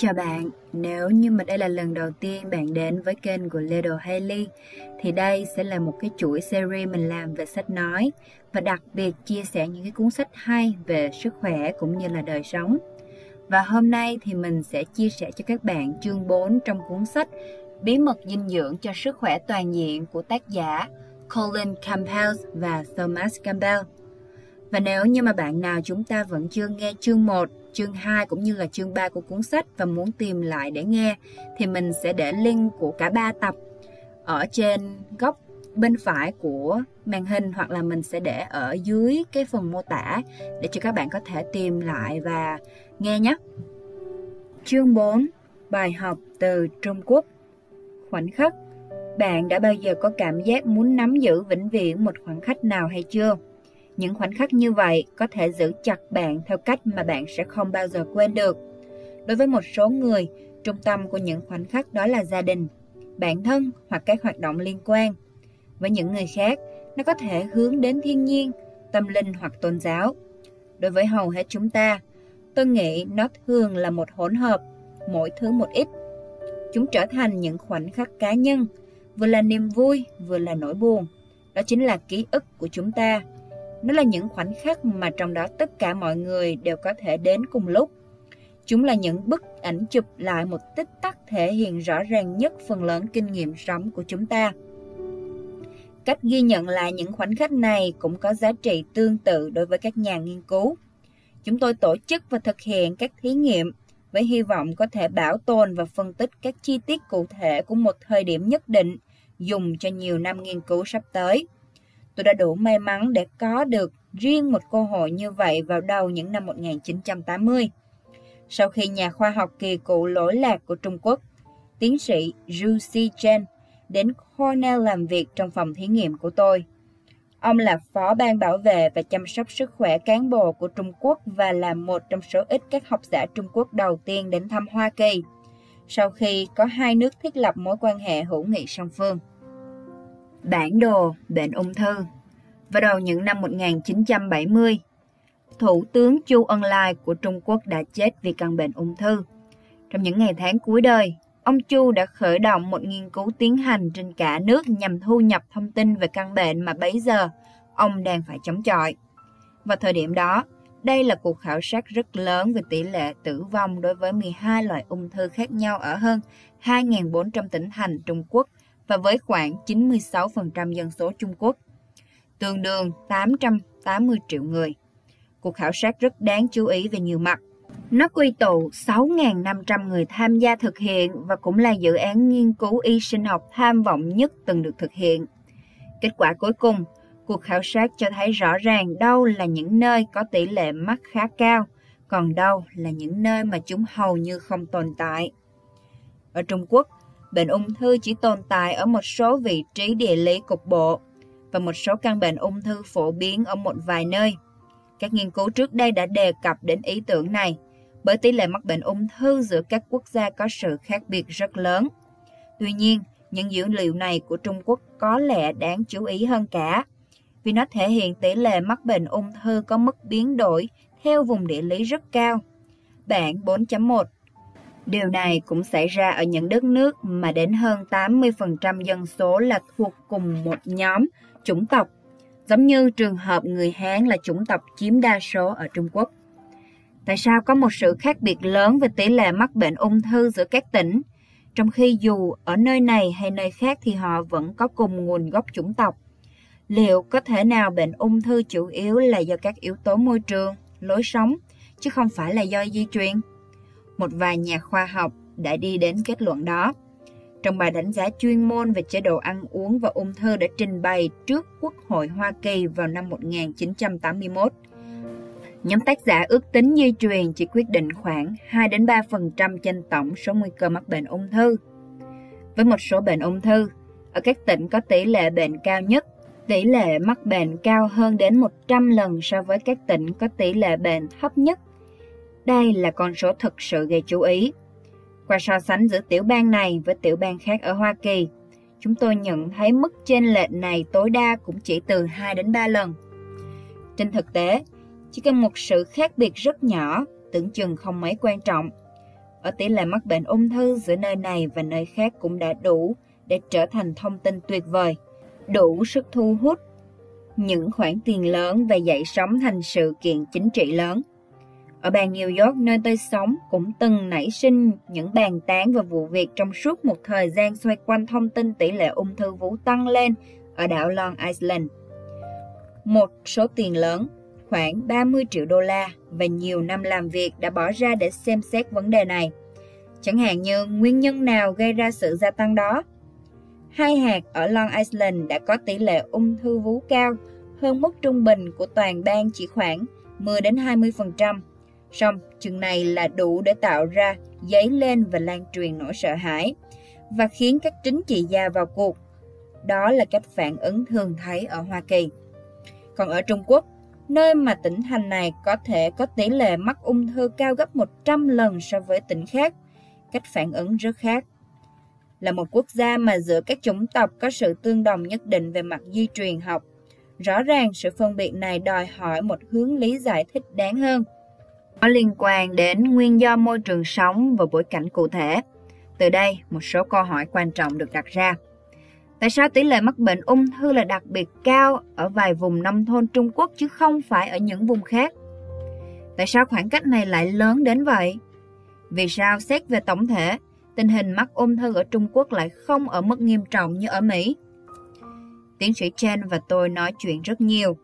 Chào bạn, nếu như mà đây là lần đầu tiên bạn đến với kênh của Little Haley thì đây sẽ là một cái chuỗi series mình làm về sách nói và đặc biệt chia sẻ những cái cuốn sách hay về sức khỏe cũng như là đời sống. Và hôm nay thì mình sẽ chia sẻ cho các bạn chương 4 trong cuốn sách Bí mật dinh dưỡng cho sức khỏe toàn diện của tác giả Colin Campbell và Thomas Campbell. Và nếu như mà bạn nào chúng ta vẫn chưa nghe chương 1, chương 2 cũng như là chương 3 của cuốn sách và muốn tìm lại để nghe, thì mình sẽ để link của cả ba tập ở trên góc bên phải của màn hình, hoặc là mình sẽ để ở dưới cái phần mô tả để cho các bạn có thể tìm lại và nghe nhé. Chương 4 Bài học từ Trung Quốc Khoảnh khắc, Bạn đã bao giờ có cảm giác muốn nắm giữ vĩnh viễn một khoảnh khắc nào hay chưa? Những khoảnh khắc như vậy có thể giữ chặt bạn theo cách mà bạn sẽ không bao giờ quên được. Đối với một số người, trung tâm của những khoảnh khắc đó là gia đình, bản thân hoặc các hoạt động liên quan. Với những người khác, nó có thể hướng đến thiên nhiên, tâm linh hoặc tôn giáo. Đối với hầu hết chúng ta, tôi nghĩ nó thường là một hỗn hợp, mỗi thứ một ít. Chúng trở thành những khoảnh khắc cá nhân, vừa là niềm vui, vừa là nỗi buồn. Đó chính là ký ức của chúng ta nó là những khoảnh khắc mà trong đó tất cả mọi người đều có thể đến cùng lúc. Chúng là những bức ảnh chụp lại một tích tắc thể hiện rõ ràng nhất phần lớn kinh nghiệm sống của chúng ta. Cách ghi nhận lại những khoảnh khắc này cũng có giá trị tương tự đối với các nhà nghiên cứu. Chúng tôi tổ chức và thực hiện các thí nghiệm với hy vọng có thể bảo tồn và phân tích các chi tiết cụ thể của một thời điểm nhất định dùng cho nhiều năm nghiên cứu sắp tới. Tôi đã đủ may mắn để có được riêng một cơ hội như vậy vào đầu những năm 1980. Sau khi nhà khoa học kỳ cựu lỗi lạc của Trung Quốc, tiến sĩ Zhu Chen đến Cornell làm việc trong phòng thí nghiệm của tôi. Ông là phó ban bảo vệ và chăm sóc sức khỏe cán bộ của Trung Quốc và là một trong số ít các học giả Trung Quốc đầu tiên đến thăm Hoa Kỳ, sau khi có hai nước thiết lập mối quan hệ hữu nghị song phương. Bản đồ bệnh ung thư vào đầu những năm 1970, Thủ tướng Chu Ân Lai của Trung Quốc đã chết vì căn bệnh ung thư. Trong những ngày tháng cuối đời, ông Chu đã khởi động một nghiên cứu tiến hành trên cả nước nhằm thu nhập thông tin về căn bệnh mà bấy giờ ông đang phải chống chọi. Vào thời điểm đó, đây là cuộc khảo sát rất lớn về tỷ lệ tử vong đối với 12 loại ung thư khác nhau ở hơn 2.400 tỉnh thành Trung Quốc và với khoảng 96% dân số Trung Quốc, tương đương 880 triệu người. Cuộc khảo sát rất đáng chú ý về nhiều mặt. Nó quy tụ 6.500 người tham gia thực hiện và cũng là dự án nghiên cứu y sinh học tham vọng nhất từng được thực hiện. Kết quả cuối cùng, cuộc khảo sát cho thấy rõ ràng đâu là những nơi có tỷ lệ mắc khá cao, còn đâu là những nơi mà chúng hầu như không tồn tại. Ở Trung Quốc, bệnh ung thư chỉ tồn tại ở một số vị trí địa lý cục bộ và một số căn bệnh ung thư phổ biến ở một vài nơi. Các nghiên cứu trước đây đã đề cập đến ý tưởng này bởi tỷ lệ mắc bệnh ung thư giữa các quốc gia có sự khác biệt rất lớn. Tuy nhiên, những dữ liệu này của Trung Quốc có lẽ đáng chú ý hơn cả vì nó thể hiện tỷ lệ mắc bệnh ung thư có mức biến đổi theo vùng địa lý rất cao. Bảng 4.1 Điều này cũng xảy ra ở những đất nước mà đến hơn 80% dân số là thuộc cùng một nhóm chủng tộc, giống như trường hợp người Hán là chủng tộc chiếm đa số ở Trung Quốc. Tại sao có một sự khác biệt lớn về tỷ lệ mắc bệnh ung thư giữa các tỉnh, trong khi dù ở nơi này hay nơi khác thì họ vẫn có cùng nguồn gốc chủng tộc? Liệu có thể nào bệnh ung thư chủ yếu là do các yếu tố môi trường, lối sống, chứ không phải là do di truyền? một vài nhà khoa học đã đi đến kết luận đó. Trong bài đánh giá chuyên môn về chế độ ăn uống và ung thư đã trình bày trước Quốc hội Hoa Kỳ vào năm 1981. Nhóm tác giả ước tính di truyền chỉ quyết định khoảng 2 đến 3% trên tổng số nguy cơ mắc bệnh ung thư. Với một số bệnh ung thư, ở các tỉnh có tỷ lệ bệnh cao nhất, tỷ lệ mắc bệnh cao hơn đến 100 lần so với các tỉnh có tỷ lệ bệnh thấp nhất đây là con số thực sự gây chú ý. Qua so sánh giữa tiểu bang này với tiểu bang khác ở Hoa Kỳ, chúng tôi nhận thấy mức trên lệch này tối đa cũng chỉ từ 2 đến 3 lần. Trên thực tế, chỉ cần một sự khác biệt rất nhỏ, tưởng chừng không mấy quan trọng, ở tỷ lệ mắc bệnh ung thư giữa nơi này và nơi khác cũng đã đủ để trở thành thông tin tuyệt vời, đủ sức thu hút những khoản tiền lớn và dậy sóng thành sự kiện chính trị lớn. Ở bang New York, nơi tôi sống, cũng từng nảy sinh những bàn tán và vụ việc trong suốt một thời gian xoay quanh thông tin tỷ lệ ung thư vú tăng lên ở đảo Long Island. Một số tiền lớn, khoảng 30 triệu đô la và nhiều năm làm việc đã bỏ ra để xem xét vấn đề này. Chẳng hạn như nguyên nhân nào gây ra sự gia tăng đó. Hai hạt ở Long Island đã có tỷ lệ ung thư vú cao hơn mức trung bình của toàn bang chỉ khoảng 10 đến 20% xong chừng này là đủ để tạo ra dấy lên và lan truyền nỗi sợ hãi và khiến các chính trị gia vào cuộc. Đó là cách phản ứng thường thấy ở Hoa Kỳ. Còn ở Trung Quốc, nơi mà tỉnh thành này có thể có tỷ lệ mắc ung thư cao gấp 100 lần so với tỉnh khác, cách phản ứng rất khác. Là một quốc gia mà giữa các chủng tộc có sự tương đồng nhất định về mặt di truyền học, rõ ràng sự phân biệt này đòi hỏi một hướng lý giải thích đáng hơn – có liên quan đến nguyên do môi trường sống và bối cảnh cụ thể. Từ đây, một số câu hỏi quan trọng được đặt ra. Tại sao tỷ lệ mắc bệnh ung thư là đặc biệt cao ở vài vùng nông thôn Trung Quốc chứ không phải ở những vùng khác? Tại sao khoảng cách này lại lớn đến vậy? Vì sao xét về tổng thể, tình hình mắc ung thư ở Trung Quốc lại không ở mức nghiêm trọng như ở Mỹ? Tiến sĩ Chen và tôi nói chuyện rất nhiều.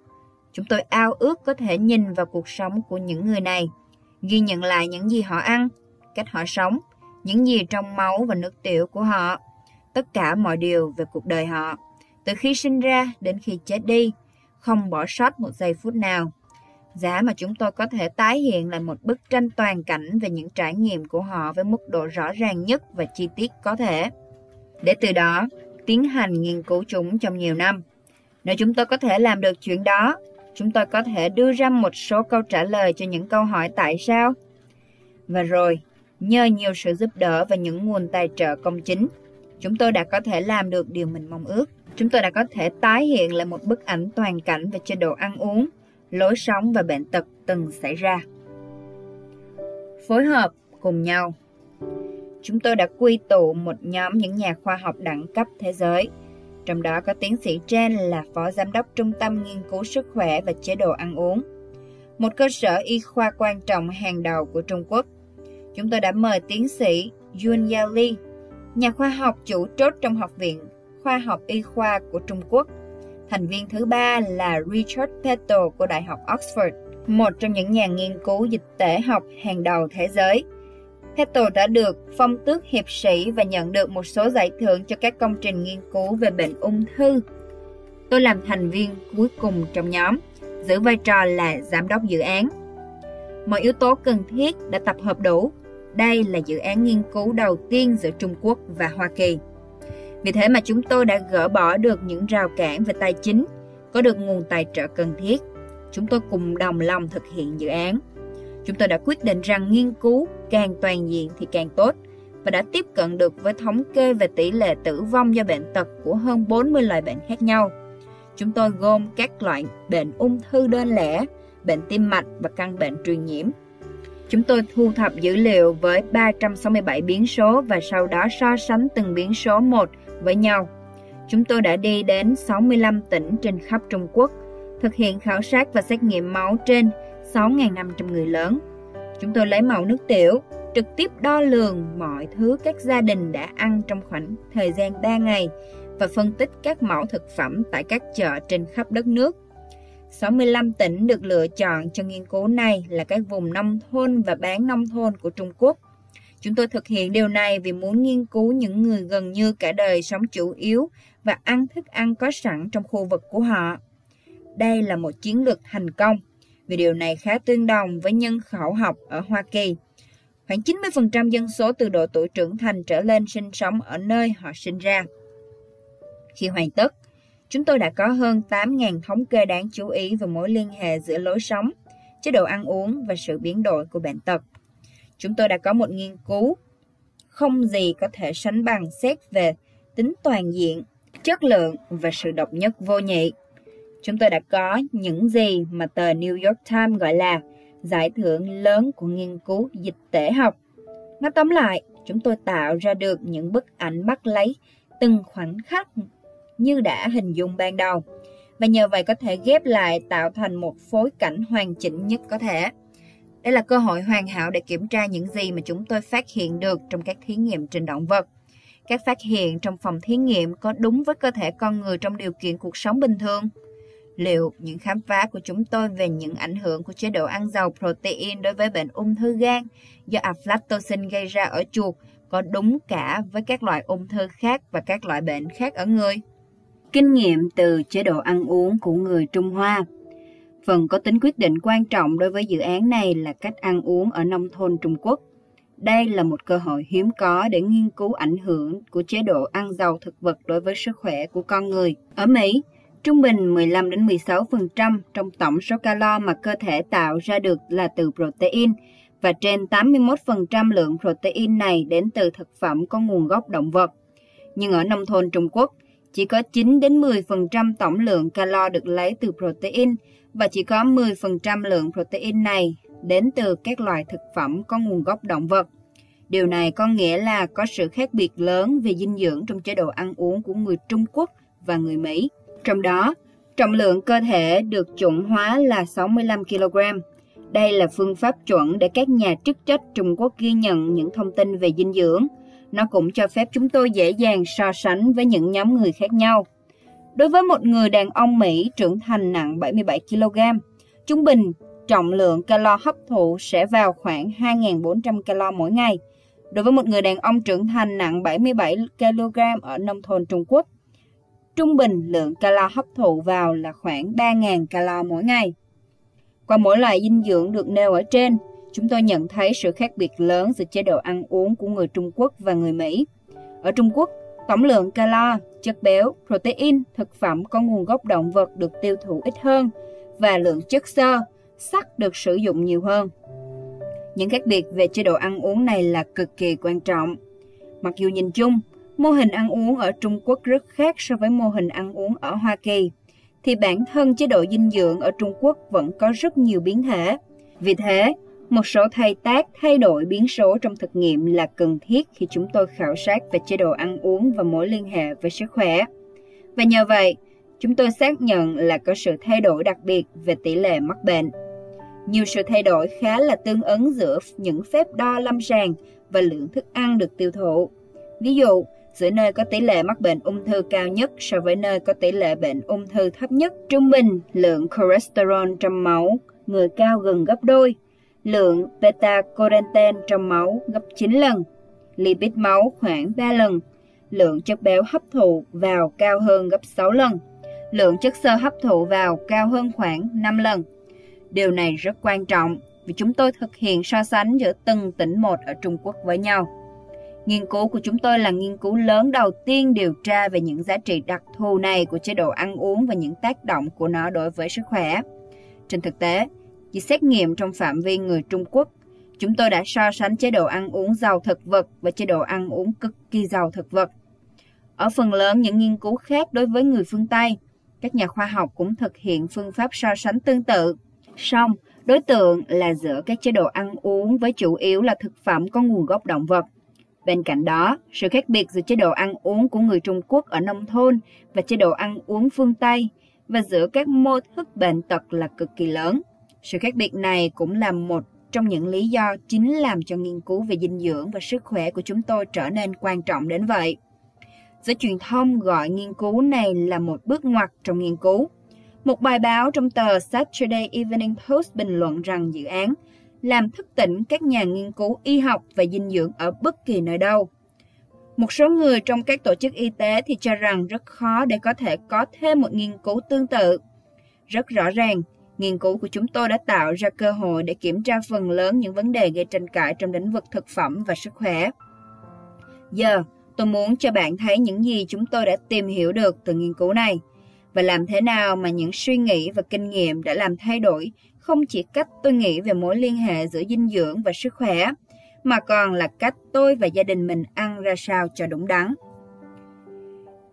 Chúng tôi ao ước có thể nhìn vào cuộc sống của những người này – ghi nhận lại những gì họ ăn, cách họ sống, những gì trong máu và nước tiểu của họ, tất cả mọi điều về cuộc đời họ, từ khi sinh ra đến khi chết đi, không bỏ sót một giây phút nào. Giá mà chúng tôi có thể tái hiện là một bức tranh toàn cảnh về những trải nghiệm của họ với mức độ rõ ràng nhất và chi tiết có thể. Để từ đó, tiến hành nghiên cứu chúng trong nhiều năm. Nếu chúng tôi có thể làm được chuyện đó, chúng tôi có thể đưa ra một số câu trả lời cho những câu hỏi tại sao. Và rồi, nhờ nhiều sự giúp đỡ và những nguồn tài trợ công chính, chúng tôi đã có thể làm được điều mình mong ước. Chúng tôi đã có thể tái hiện lại một bức ảnh toàn cảnh về chế độ ăn uống, lối sống và bệnh tật từng xảy ra. Phối hợp cùng nhau Chúng tôi đã quy tụ một nhóm những nhà khoa học đẳng cấp thế giới – trong đó có tiến sĩ Chen là phó giám đốc Trung tâm Nghiên cứu Sức khỏe và Chế độ ăn uống, một cơ sở y khoa quan trọng hàng đầu của Trung Quốc. Chúng tôi đã mời tiến sĩ Yun Yali, nhà khoa học chủ chốt trong Học viện Khoa học Y khoa của Trung Quốc. Thành viên thứ ba là Richard Petal của Đại học Oxford, một trong những nhà nghiên cứu dịch tễ học hàng đầu thế giới Hethel đã được phong tước hiệp sĩ và nhận được một số giải thưởng cho các công trình nghiên cứu về bệnh ung thư. Tôi làm thành viên cuối cùng trong nhóm, giữ vai trò là giám đốc dự án. Mọi yếu tố cần thiết đã tập hợp đủ. Đây là dự án nghiên cứu đầu tiên giữa Trung Quốc và Hoa Kỳ. Vì thế mà chúng tôi đã gỡ bỏ được những rào cản về tài chính, có được nguồn tài trợ cần thiết. Chúng tôi cùng đồng lòng thực hiện dự án. Chúng tôi đã quyết định rằng nghiên cứu càng toàn diện thì càng tốt và đã tiếp cận được với thống kê về tỷ lệ tử vong do bệnh tật của hơn 40 loại bệnh khác nhau. Chúng tôi gồm các loại bệnh ung thư đơn lẻ, bệnh tim mạch và căn bệnh truyền nhiễm. Chúng tôi thu thập dữ liệu với 367 biến số và sau đó so sánh từng biến số một với nhau. Chúng tôi đã đi đến 65 tỉnh trên khắp Trung Quốc, thực hiện khảo sát và xét nghiệm máu trên 6.500 người lớn. Chúng tôi lấy mẫu nước tiểu, trực tiếp đo lường mọi thứ các gia đình đã ăn trong khoảng thời gian 3 ngày và phân tích các mẫu thực phẩm tại các chợ trên khắp đất nước. 65 tỉnh được lựa chọn cho nghiên cứu này là các vùng nông thôn và bán nông thôn của Trung Quốc. Chúng tôi thực hiện điều này vì muốn nghiên cứu những người gần như cả đời sống chủ yếu và ăn thức ăn có sẵn trong khu vực của họ. Đây là một chiến lược thành công vì điều này khá tương đồng với nhân khẩu học ở Hoa Kỳ. Khoảng 90% dân số từ độ tuổi trưởng thành trở lên sinh sống ở nơi họ sinh ra. Khi hoàn tất, chúng tôi đã có hơn 8.000 thống kê đáng chú ý về mối liên hệ giữa lối sống, chế độ ăn uống và sự biến đổi của bệnh tật. Chúng tôi đã có một nghiên cứu không gì có thể sánh bằng xét về tính toàn diện, chất lượng và sự độc nhất vô nhị chúng tôi đã có những gì mà tờ New York Times gọi là giải thưởng lớn của nghiên cứu dịch tễ học. Nói tóm lại, chúng tôi tạo ra được những bức ảnh bắt lấy từng khoảnh khắc như đã hình dung ban đầu và nhờ vậy có thể ghép lại tạo thành một phối cảnh hoàn chỉnh nhất có thể. Đây là cơ hội hoàn hảo để kiểm tra những gì mà chúng tôi phát hiện được trong các thí nghiệm trên động vật. Các phát hiện trong phòng thí nghiệm có đúng với cơ thể con người trong điều kiện cuộc sống bình thường? Liệu những khám phá của chúng tôi về những ảnh hưởng của chế độ ăn giàu protein đối với bệnh ung thư gan do aflatoxin gây ra ở chuột có đúng cả với các loại ung thư khác và các loại bệnh khác ở người? Kinh nghiệm từ chế độ ăn uống của người Trung Hoa Phần có tính quyết định quan trọng đối với dự án này là cách ăn uống ở nông thôn Trung Quốc. Đây là một cơ hội hiếm có để nghiên cứu ảnh hưởng của chế độ ăn giàu thực vật đối với sức khỏe của con người. Ở Mỹ, trung bình 15 đến 16% trong tổng số calo mà cơ thể tạo ra được là từ protein và trên 81% lượng protein này đến từ thực phẩm có nguồn gốc động vật. Nhưng ở nông thôn Trung Quốc, chỉ có 9 đến 10% tổng lượng calo được lấy từ protein và chỉ có 10% lượng protein này đến từ các loại thực phẩm có nguồn gốc động vật. Điều này có nghĩa là có sự khác biệt lớn về dinh dưỡng trong chế độ ăn uống của người Trung Quốc và người Mỹ. Trong đó, trọng lượng cơ thể được chuẩn hóa là 65 kg. Đây là phương pháp chuẩn để các nhà chức trách Trung Quốc ghi nhận những thông tin về dinh dưỡng. Nó cũng cho phép chúng tôi dễ dàng so sánh với những nhóm người khác nhau. Đối với một người đàn ông Mỹ trưởng thành nặng 77 kg, trung bình trọng lượng calo hấp thụ sẽ vào khoảng 2.400 calo mỗi ngày. Đối với một người đàn ông trưởng thành nặng 77 kg ở nông thôn Trung Quốc, trung bình lượng calo hấp thụ vào là khoảng 3.000 calo mỗi ngày. Qua mỗi loại dinh dưỡng được nêu ở trên, chúng tôi nhận thấy sự khác biệt lớn giữa chế độ ăn uống của người Trung Quốc và người Mỹ. Ở Trung Quốc, tổng lượng calo, chất béo, protein, thực phẩm có nguồn gốc động vật được tiêu thụ ít hơn và lượng chất xơ, sắt được sử dụng nhiều hơn. Những khác biệt về chế độ ăn uống này là cực kỳ quan trọng. Mặc dù nhìn chung, mô hình ăn uống ở Trung Quốc rất khác so với mô hình ăn uống ở Hoa Kỳ, thì bản thân chế độ dinh dưỡng ở Trung Quốc vẫn có rất nhiều biến thể. Vì thế, một số thay tác thay đổi biến số trong thực nghiệm là cần thiết khi chúng tôi khảo sát về chế độ ăn uống và mối liên hệ với sức khỏe. Và nhờ vậy, chúng tôi xác nhận là có sự thay đổi đặc biệt về tỷ lệ mắc bệnh. Nhiều sự thay đổi khá là tương ứng giữa những phép đo lâm sàng và lượng thức ăn được tiêu thụ. Ví dụ, giữa nơi có tỷ lệ mắc bệnh ung thư cao nhất so với nơi có tỷ lệ bệnh ung thư thấp nhất, trung bình lượng cholesterol trong máu người cao gần gấp đôi, lượng beta-carotene trong máu gấp 9 lần, lipid máu khoảng 3 lần, lượng chất béo hấp thụ vào cao hơn gấp 6 lần, lượng chất xơ hấp thụ vào cao hơn khoảng 5 lần. Điều này rất quan trọng vì chúng tôi thực hiện so sánh giữa từng tỉnh một ở Trung Quốc với nhau. Nghiên cứu của chúng tôi là nghiên cứu lớn đầu tiên điều tra về những giá trị đặc thù này của chế độ ăn uống và những tác động của nó đối với sức khỏe. Trên thực tế, chỉ xét nghiệm trong phạm vi người Trung Quốc, chúng tôi đã so sánh chế độ ăn uống giàu thực vật và chế độ ăn uống cực kỳ giàu thực vật. Ở phần lớn những nghiên cứu khác đối với người phương Tây, các nhà khoa học cũng thực hiện phương pháp so sánh tương tự. Song, đối tượng là giữa các chế độ ăn uống với chủ yếu là thực phẩm có nguồn gốc động vật. Bên cạnh đó, sự khác biệt giữa chế độ ăn uống của người Trung Quốc ở nông thôn và chế độ ăn uống phương Tây và giữa các mô thức bệnh tật là cực kỳ lớn. Sự khác biệt này cũng là một trong những lý do chính làm cho nghiên cứu về dinh dưỡng và sức khỏe của chúng tôi trở nên quan trọng đến vậy. Giới truyền thông gọi nghiên cứu này là một bước ngoặt trong nghiên cứu. Một bài báo trong tờ Saturday Evening Post bình luận rằng dự án làm thức tỉnh các nhà nghiên cứu y học và dinh dưỡng ở bất kỳ nơi đâu. Một số người trong các tổ chức y tế thì cho rằng rất khó để có thể có thêm một nghiên cứu tương tự. Rất rõ ràng, nghiên cứu của chúng tôi đã tạo ra cơ hội để kiểm tra phần lớn những vấn đề gây tranh cãi trong lĩnh vực thực phẩm và sức khỏe. Giờ, tôi muốn cho bạn thấy những gì chúng tôi đã tìm hiểu được từ nghiên cứu này và làm thế nào mà những suy nghĩ và kinh nghiệm đã làm thay đổi không chỉ cách tôi nghĩ về mối liên hệ giữa dinh dưỡng và sức khỏe, mà còn là cách tôi và gia đình mình ăn ra sao cho đúng đắn.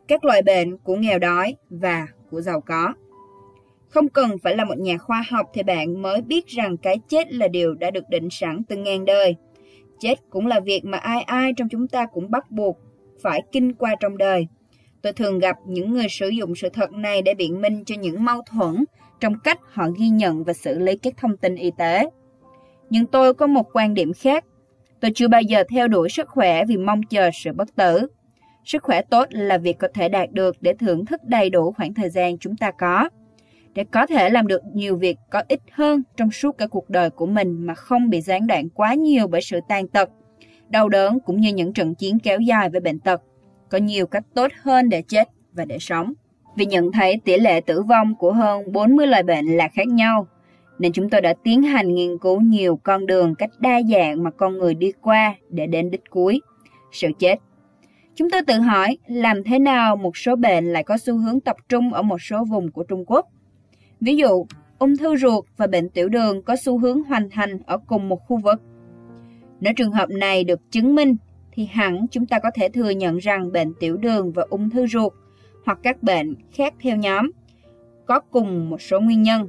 Các loại bệnh của nghèo đói và của giàu có Không cần phải là một nhà khoa học thì bạn mới biết rằng cái chết là điều đã được định sẵn từ ngàn đời. Chết cũng là việc mà ai ai trong chúng ta cũng bắt buộc phải kinh qua trong đời. Tôi thường gặp những người sử dụng sự thật này để biện minh cho những mâu thuẫn trong cách họ ghi nhận và xử lý các thông tin y tế. Nhưng tôi có một quan điểm khác. Tôi chưa bao giờ theo đuổi sức khỏe vì mong chờ sự bất tử. Sức khỏe tốt là việc có thể đạt được để thưởng thức đầy đủ khoảng thời gian chúng ta có. Để có thể làm được nhiều việc có ích hơn trong suốt cả cuộc đời của mình mà không bị gián đoạn quá nhiều bởi sự tàn tật, đau đớn cũng như những trận chiến kéo dài với bệnh tật. Có nhiều cách tốt hơn để chết và để sống. Vì nhận thấy tỷ lệ tử vong của hơn 40 loài bệnh là khác nhau, nên chúng tôi đã tiến hành nghiên cứu nhiều con đường cách đa dạng mà con người đi qua để đến đích cuối, sự chết. Chúng tôi tự hỏi làm thế nào một số bệnh lại có xu hướng tập trung ở một số vùng của Trung Quốc. Ví dụ, ung thư ruột và bệnh tiểu đường có xu hướng hoành hành ở cùng một khu vực. Nếu trường hợp này được chứng minh, thì hẳn chúng ta có thể thừa nhận rằng bệnh tiểu đường và ung thư ruột hoặc các bệnh khác theo nhóm có cùng một số nguyên nhân.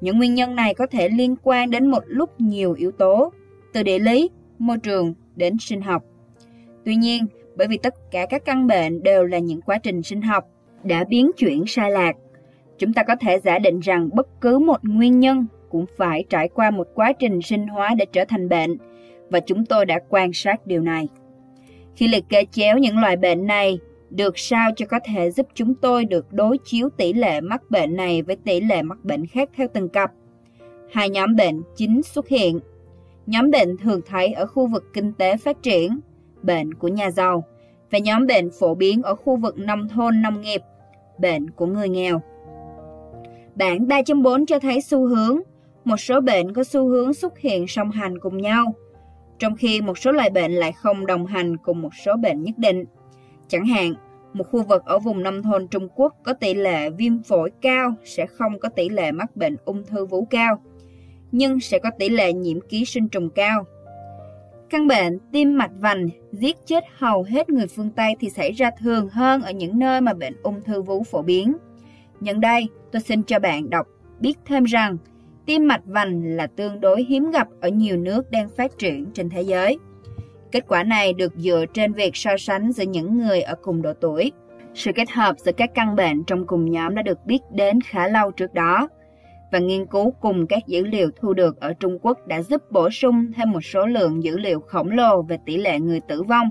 Những nguyên nhân này có thể liên quan đến một lúc nhiều yếu tố, từ địa lý, môi trường đến sinh học. Tuy nhiên, bởi vì tất cả các căn bệnh đều là những quá trình sinh học đã biến chuyển sai lạc, chúng ta có thể giả định rằng bất cứ một nguyên nhân cũng phải trải qua một quá trình sinh hóa để trở thành bệnh, và chúng tôi đã quan sát điều này. Khi liệt kê chéo những loại bệnh này, được sao cho có thể giúp chúng tôi được đối chiếu tỷ lệ mắc bệnh này với tỷ lệ mắc bệnh khác theo từng cặp. Hai nhóm bệnh chính xuất hiện. Nhóm bệnh thường thấy ở khu vực kinh tế phát triển, bệnh của nhà giàu, và nhóm bệnh phổ biến ở khu vực nông thôn nông nghiệp, bệnh của người nghèo. Bảng 3.4 cho thấy xu hướng, một số bệnh có xu hướng xuất hiện song hành cùng nhau, trong khi một số loại bệnh lại không đồng hành cùng một số bệnh nhất định. Chẳng hạn, một khu vực ở vùng nông thôn Trung Quốc có tỷ lệ viêm phổi cao sẽ không có tỷ lệ mắc bệnh ung thư vú cao, nhưng sẽ có tỷ lệ nhiễm ký sinh trùng cao. Căn bệnh tim mạch vành giết chết hầu hết người phương Tây thì xảy ra thường hơn ở những nơi mà bệnh ung thư vú phổ biến. Nhân đây, tôi xin cho bạn đọc biết thêm rằng tim mạch vành là tương đối hiếm gặp ở nhiều nước đang phát triển trên thế giới. Kết quả này được dựa trên việc so sánh giữa những người ở cùng độ tuổi. Sự kết hợp giữa các căn bệnh trong cùng nhóm đã được biết đến khá lâu trước đó và nghiên cứu cùng các dữ liệu thu được ở Trung Quốc đã giúp bổ sung thêm một số lượng dữ liệu khổng lồ về tỷ lệ người tử vong,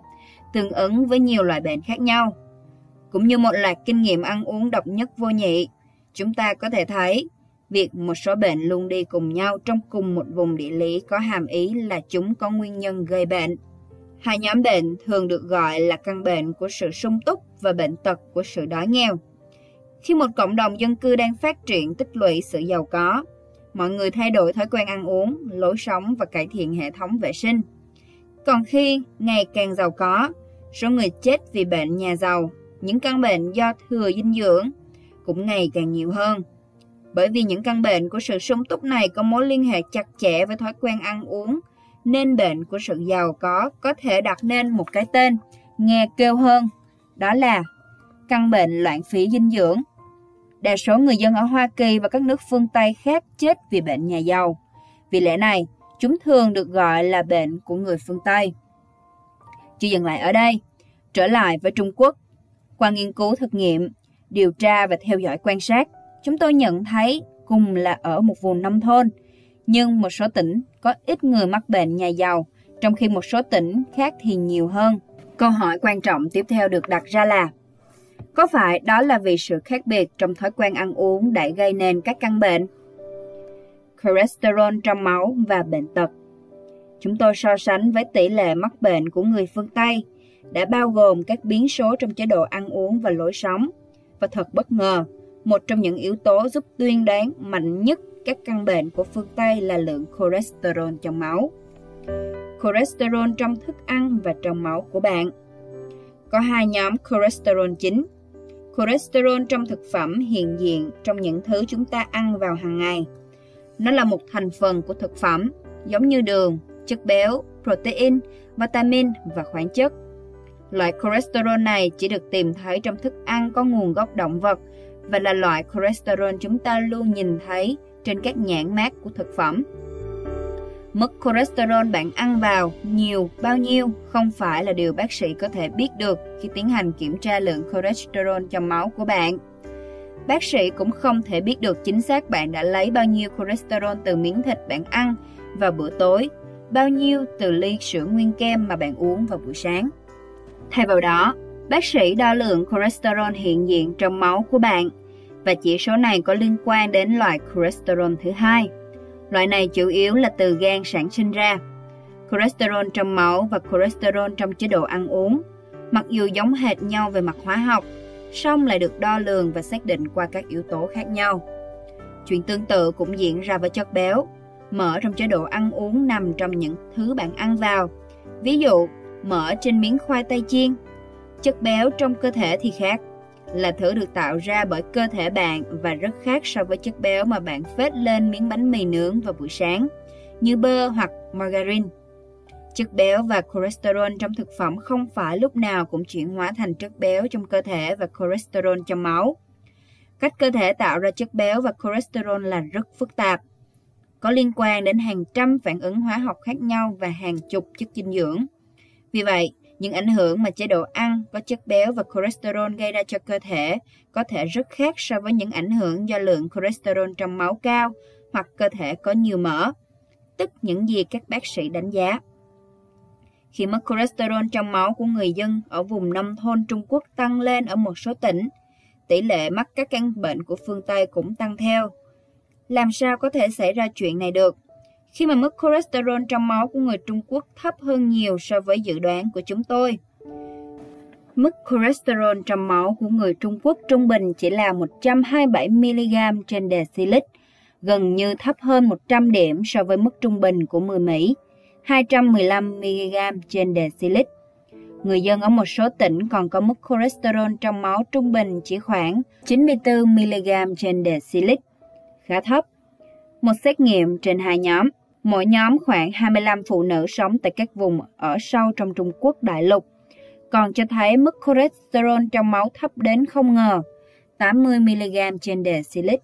tương ứng với nhiều loại bệnh khác nhau. Cũng như một loạt kinh nghiệm ăn uống độc nhất vô nhị, chúng ta có thể thấy việc một số bệnh luôn đi cùng nhau trong cùng một vùng địa lý có hàm ý là chúng có nguyên nhân gây bệnh. Hai nhóm bệnh thường được gọi là căn bệnh của sự sung túc và bệnh tật của sự đói nghèo. Khi một cộng đồng dân cư đang phát triển tích lũy sự giàu có, mọi người thay đổi thói quen ăn uống, lối sống và cải thiện hệ thống vệ sinh. Còn khi ngày càng giàu có, số người chết vì bệnh nhà giàu, những căn bệnh do thừa dinh dưỡng cũng ngày càng nhiều hơn. Bởi vì những căn bệnh của sự sung túc này có mối liên hệ chặt chẽ với thói quen ăn uống, nên bệnh của sự giàu có có thể đặt nên một cái tên nghe kêu hơn, đó là căn bệnh loạn phí dinh dưỡng. Đa số người dân ở Hoa Kỳ và các nước phương Tây khác chết vì bệnh nhà giàu. Vì lẽ này, chúng thường được gọi là bệnh của người phương Tây. Chưa dừng lại ở đây, trở lại với Trung Quốc. Qua nghiên cứu thực nghiệm, điều tra và theo dõi quan sát, chúng tôi nhận thấy cùng là ở một vùng nông thôn, nhưng một số tỉnh có ít người mắc bệnh nhà giàu, trong khi một số tỉnh khác thì nhiều hơn. Câu hỏi quan trọng tiếp theo được đặt ra là có phải đó là vì sự khác biệt trong thói quen ăn uống đã gây nên các căn bệnh? Cholesterol trong máu và bệnh tật. Chúng tôi so sánh với tỷ lệ mắc bệnh của người phương Tây đã bao gồm các biến số trong chế độ ăn uống và lối sống. Và thật bất ngờ, một trong những yếu tố giúp tuyên đoán mạnh nhất các căn bệnh của phương Tây là lượng cholesterol trong máu. Cholesterol trong thức ăn và trong máu của bạn. Có hai nhóm cholesterol chính. Cholesterol trong thực phẩm hiện diện trong những thứ chúng ta ăn vào hàng ngày. Nó là một thành phần của thực phẩm, giống như đường, chất béo, protein, vitamin và khoáng chất. Loại cholesterol này chỉ được tìm thấy trong thức ăn có nguồn gốc động vật và là loại cholesterol chúng ta luôn nhìn thấy trên các nhãn mát của thực phẩm. Mức cholesterol bạn ăn vào nhiều bao nhiêu không phải là điều bác sĩ có thể biết được khi tiến hành kiểm tra lượng cholesterol trong máu của bạn. Bác sĩ cũng không thể biết được chính xác bạn đã lấy bao nhiêu cholesterol từ miếng thịt bạn ăn vào bữa tối, bao nhiêu từ ly sữa nguyên kem mà bạn uống vào buổi sáng. Thay vào đó, bác sĩ đo lượng cholesterol hiện diện trong máu của bạn và chỉ số này có liên quan đến loại cholesterol thứ hai. Loại này chủ yếu là từ gan sản sinh ra. Cholesterol trong máu và cholesterol trong chế độ ăn uống, mặc dù giống hệt nhau về mặt hóa học, song lại được đo lường và xác định qua các yếu tố khác nhau. Chuyện tương tự cũng diễn ra với chất béo. Mỡ trong chế độ ăn uống nằm trong những thứ bạn ăn vào. Ví dụ, mỡ trên miếng khoai tây chiên. Chất béo trong cơ thể thì khác, là thử được tạo ra bởi cơ thể bạn và rất khác so với chất béo mà bạn phết lên miếng bánh mì nướng vào buổi sáng, như bơ hoặc margarine. Chất béo và cholesterol trong thực phẩm không phải lúc nào cũng chuyển hóa thành chất béo trong cơ thể và cholesterol trong máu. Cách cơ thể tạo ra chất béo và cholesterol là rất phức tạp, có liên quan đến hàng trăm phản ứng hóa học khác nhau và hàng chục chất dinh dưỡng. Vì vậy, những ảnh hưởng mà chế độ ăn có chất béo và cholesterol gây ra cho cơ thể có thể rất khác so với những ảnh hưởng do lượng cholesterol trong máu cao hoặc cơ thể có nhiều mỡ, tức những gì các bác sĩ đánh giá. Khi mức cholesterol trong máu của người dân ở vùng nông thôn Trung Quốc tăng lên ở một số tỉnh, tỷ lệ mắc các căn bệnh của phương Tây cũng tăng theo. Làm sao có thể xảy ra chuyện này được? Khi mà mức cholesterol trong máu của người Trung Quốc thấp hơn nhiều so với dự đoán của chúng tôi. Mức cholesterol trong máu của người Trung Quốc trung bình chỉ là 127mg trên decilit, gần như thấp hơn 100 điểm so với mức trung bình của người Mỹ, 215mg trên decilit. Người dân ở một số tỉnh còn có mức cholesterol trong máu trung bình chỉ khoảng 94mg trên decilit, khá thấp. Một xét nghiệm trên hai nhóm Mỗi nhóm khoảng 25 phụ nữ sống tại các vùng ở sâu trong Trung Quốc đại lục, còn cho thấy mức cholesterol trong máu thấp đến không ngờ, 80mg trên decilit.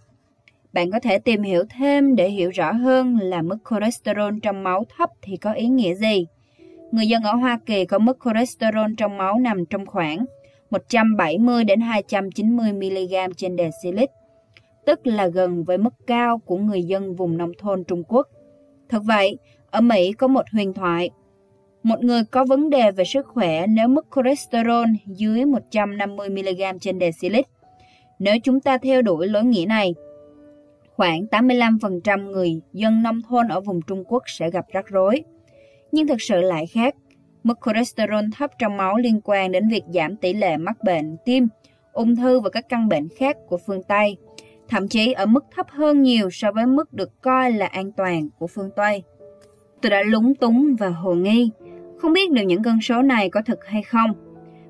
Bạn có thể tìm hiểu thêm để hiểu rõ hơn là mức cholesterol trong máu thấp thì có ý nghĩa gì. Người dân ở Hoa Kỳ có mức cholesterol trong máu nằm trong khoảng 170 đến 290 mg trên decilit, tức là gần với mức cao của người dân vùng nông thôn Trung Quốc. Thật vậy, ở Mỹ có một huyền thoại. Một người có vấn đề về sức khỏe nếu mức cholesterol dưới 150mg trên decilit. Nếu chúng ta theo đuổi lối nghĩ này, khoảng 85% người dân nông thôn ở vùng Trung Quốc sẽ gặp rắc rối. Nhưng thực sự lại khác, mức cholesterol thấp trong máu liên quan đến việc giảm tỷ lệ mắc bệnh tim, ung thư và các căn bệnh khác của phương Tây – thậm chí ở mức thấp hơn nhiều so với mức được coi là an toàn của phương Tây. Tôi đã lúng túng và hồ nghi, không biết được những con số này có thật hay không,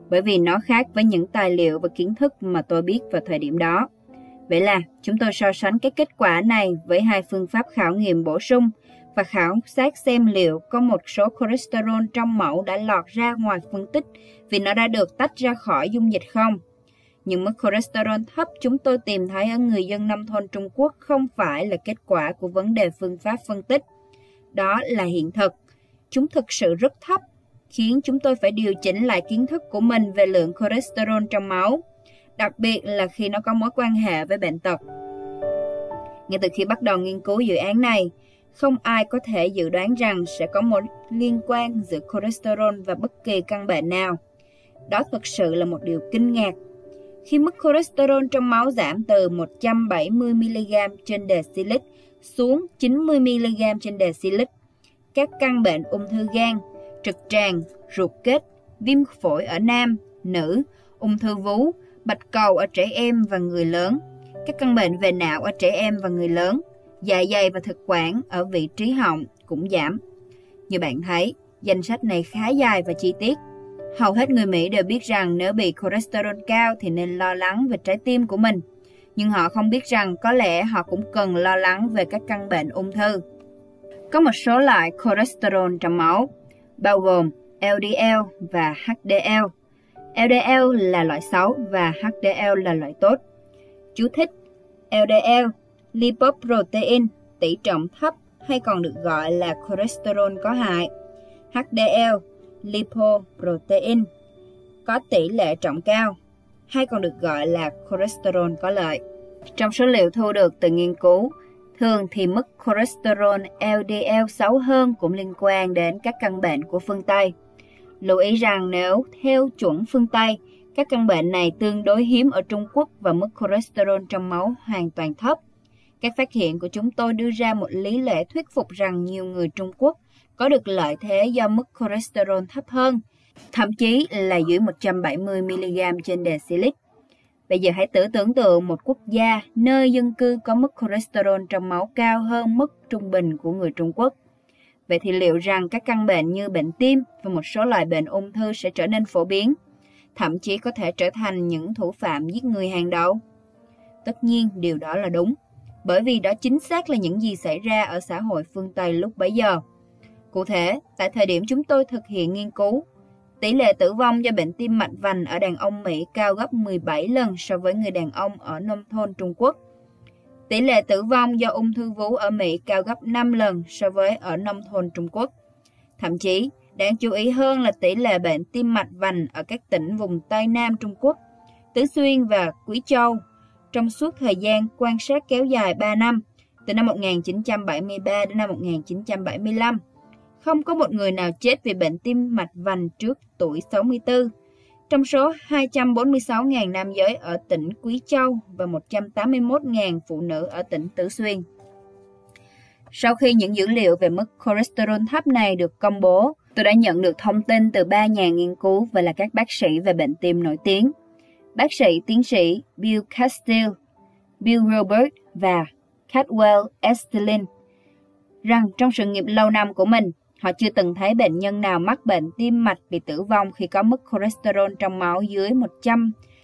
bởi vì nó khác với những tài liệu và kiến thức mà tôi biết vào thời điểm đó. Vậy là chúng tôi so sánh cái kết quả này với hai phương pháp khảo nghiệm bổ sung và khảo sát xem liệu có một số cholesterol trong mẫu đã lọt ra ngoài phân tích vì nó đã được tách ra khỏi dung dịch không. Nhưng mức cholesterol thấp chúng tôi tìm thấy ở người dân nông thôn Trung Quốc không phải là kết quả của vấn đề phương pháp phân tích. Đó là hiện thực. Chúng thực sự rất thấp, khiến chúng tôi phải điều chỉnh lại kiến thức của mình về lượng cholesterol trong máu, đặc biệt là khi nó có mối quan hệ với bệnh tật. Ngay từ khi bắt đầu nghiên cứu dự án này, không ai có thể dự đoán rằng sẽ có một liên quan giữa cholesterol và bất kỳ căn bệnh nào. Đó thực sự là một điều kinh ngạc khi mức cholesterol trong máu giảm từ 170mg trên decilit xuống 90mg trên decilit. Các căn bệnh ung thư gan, trực tràng, ruột kết, viêm phổi ở nam, nữ, ung thư vú, bạch cầu ở trẻ em và người lớn, các căn bệnh về não ở trẻ em và người lớn, dạ dày và thực quản ở vị trí họng cũng giảm. Như bạn thấy, danh sách này khá dài và chi tiết. Hầu hết người Mỹ đều biết rằng nếu bị cholesterol cao thì nên lo lắng về trái tim của mình. Nhưng họ không biết rằng có lẽ họ cũng cần lo lắng về các căn bệnh ung thư. Có một số loại cholesterol trong máu, bao gồm LDL và HDL. LDL là loại xấu và HDL là loại tốt. Chú thích LDL, lipoprotein, tỷ trọng thấp, hay còn được gọi là cholesterol có hại. HDL, lipoprotein, có tỷ lệ trọng cao, hay còn được gọi là cholesterol có lợi. Trong số liệu thu được từ nghiên cứu, thường thì mức cholesterol LDL xấu hơn cũng liên quan đến các căn bệnh của phương Tây. Lưu ý rằng nếu theo chuẩn phương Tây, các căn bệnh này tương đối hiếm ở Trung Quốc và mức cholesterol trong máu hoàn toàn thấp. Các phát hiện của chúng tôi đưa ra một lý lẽ thuyết phục rằng nhiều người Trung Quốc có được lợi thế do mức cholesterol thấp hơn, thậm chí là dưới 170mg trên decilit. Bây giờ hãy tưởng tưởng tượng một quốc gia nơi dân cư có mức cholesterol trong máu cao hơn mức trung bình của người Trung Quốc. Vậy thì liệu rằng các căn bệnh như bệnh tim và một số loại bệnh ung thư sẽ trở nên phổ biến, thậm chí có thể trở thành những thủ phạm giết người hàng đầu? Tất nhiên điều đó là đúng, bởi vì đó chính xác là những gì xảy ra ở xã hội phương Tây lúc bấy giờ. Cụ thể, tại thời điểm chúng tôi thực hiện nghiên cứu, tỷ lệ tử vong do bệnh tim mạch vành ở đàn ông Mỹ cao gấp 17 lần so với người đàn ông ở nông thôn Trung Quốc. Tỷ lệ tử vong do ung thư vú ở Mỹ cao gấp 5 lần so với ở nông thôn Trung Quốc. Thậm chí, đáng chú ý hơn là tỷ lệ bệnh tim mạch vành ở các tỉnh vùng Tây Nam Trung Quốc, Tứ Xuyên và Quý Châu trong suốt thời gian quan sát kéo dài 3 năm, từ năm 1973 đến năm 1975. Không có một người nào chết vì bệnh tim mạch vành trước tuổi 64. Trong số 246.000 nam giới ở tỉnh Quý Châu và 181.000 phụ nữ ở tỉnh Tứ Xuyên. Sau khi những dữ liệu về mức cholesterol thấp này được công bố, tôi đã nhận được thông tin từ ba nhà nghiên cứu và là các bác sĩ về bệnh tim nổi tiếng. Bác sĩ tiến sĩ Bill Castile, Bill Robert và Cadwell Estelin rằng trong sự nghiệp lâu năm của mình, Họ chưa từng thấy bệnh nhân nào mắc bệnh tim mạch bị tử vong khi có mức cholesterol trong máu dưới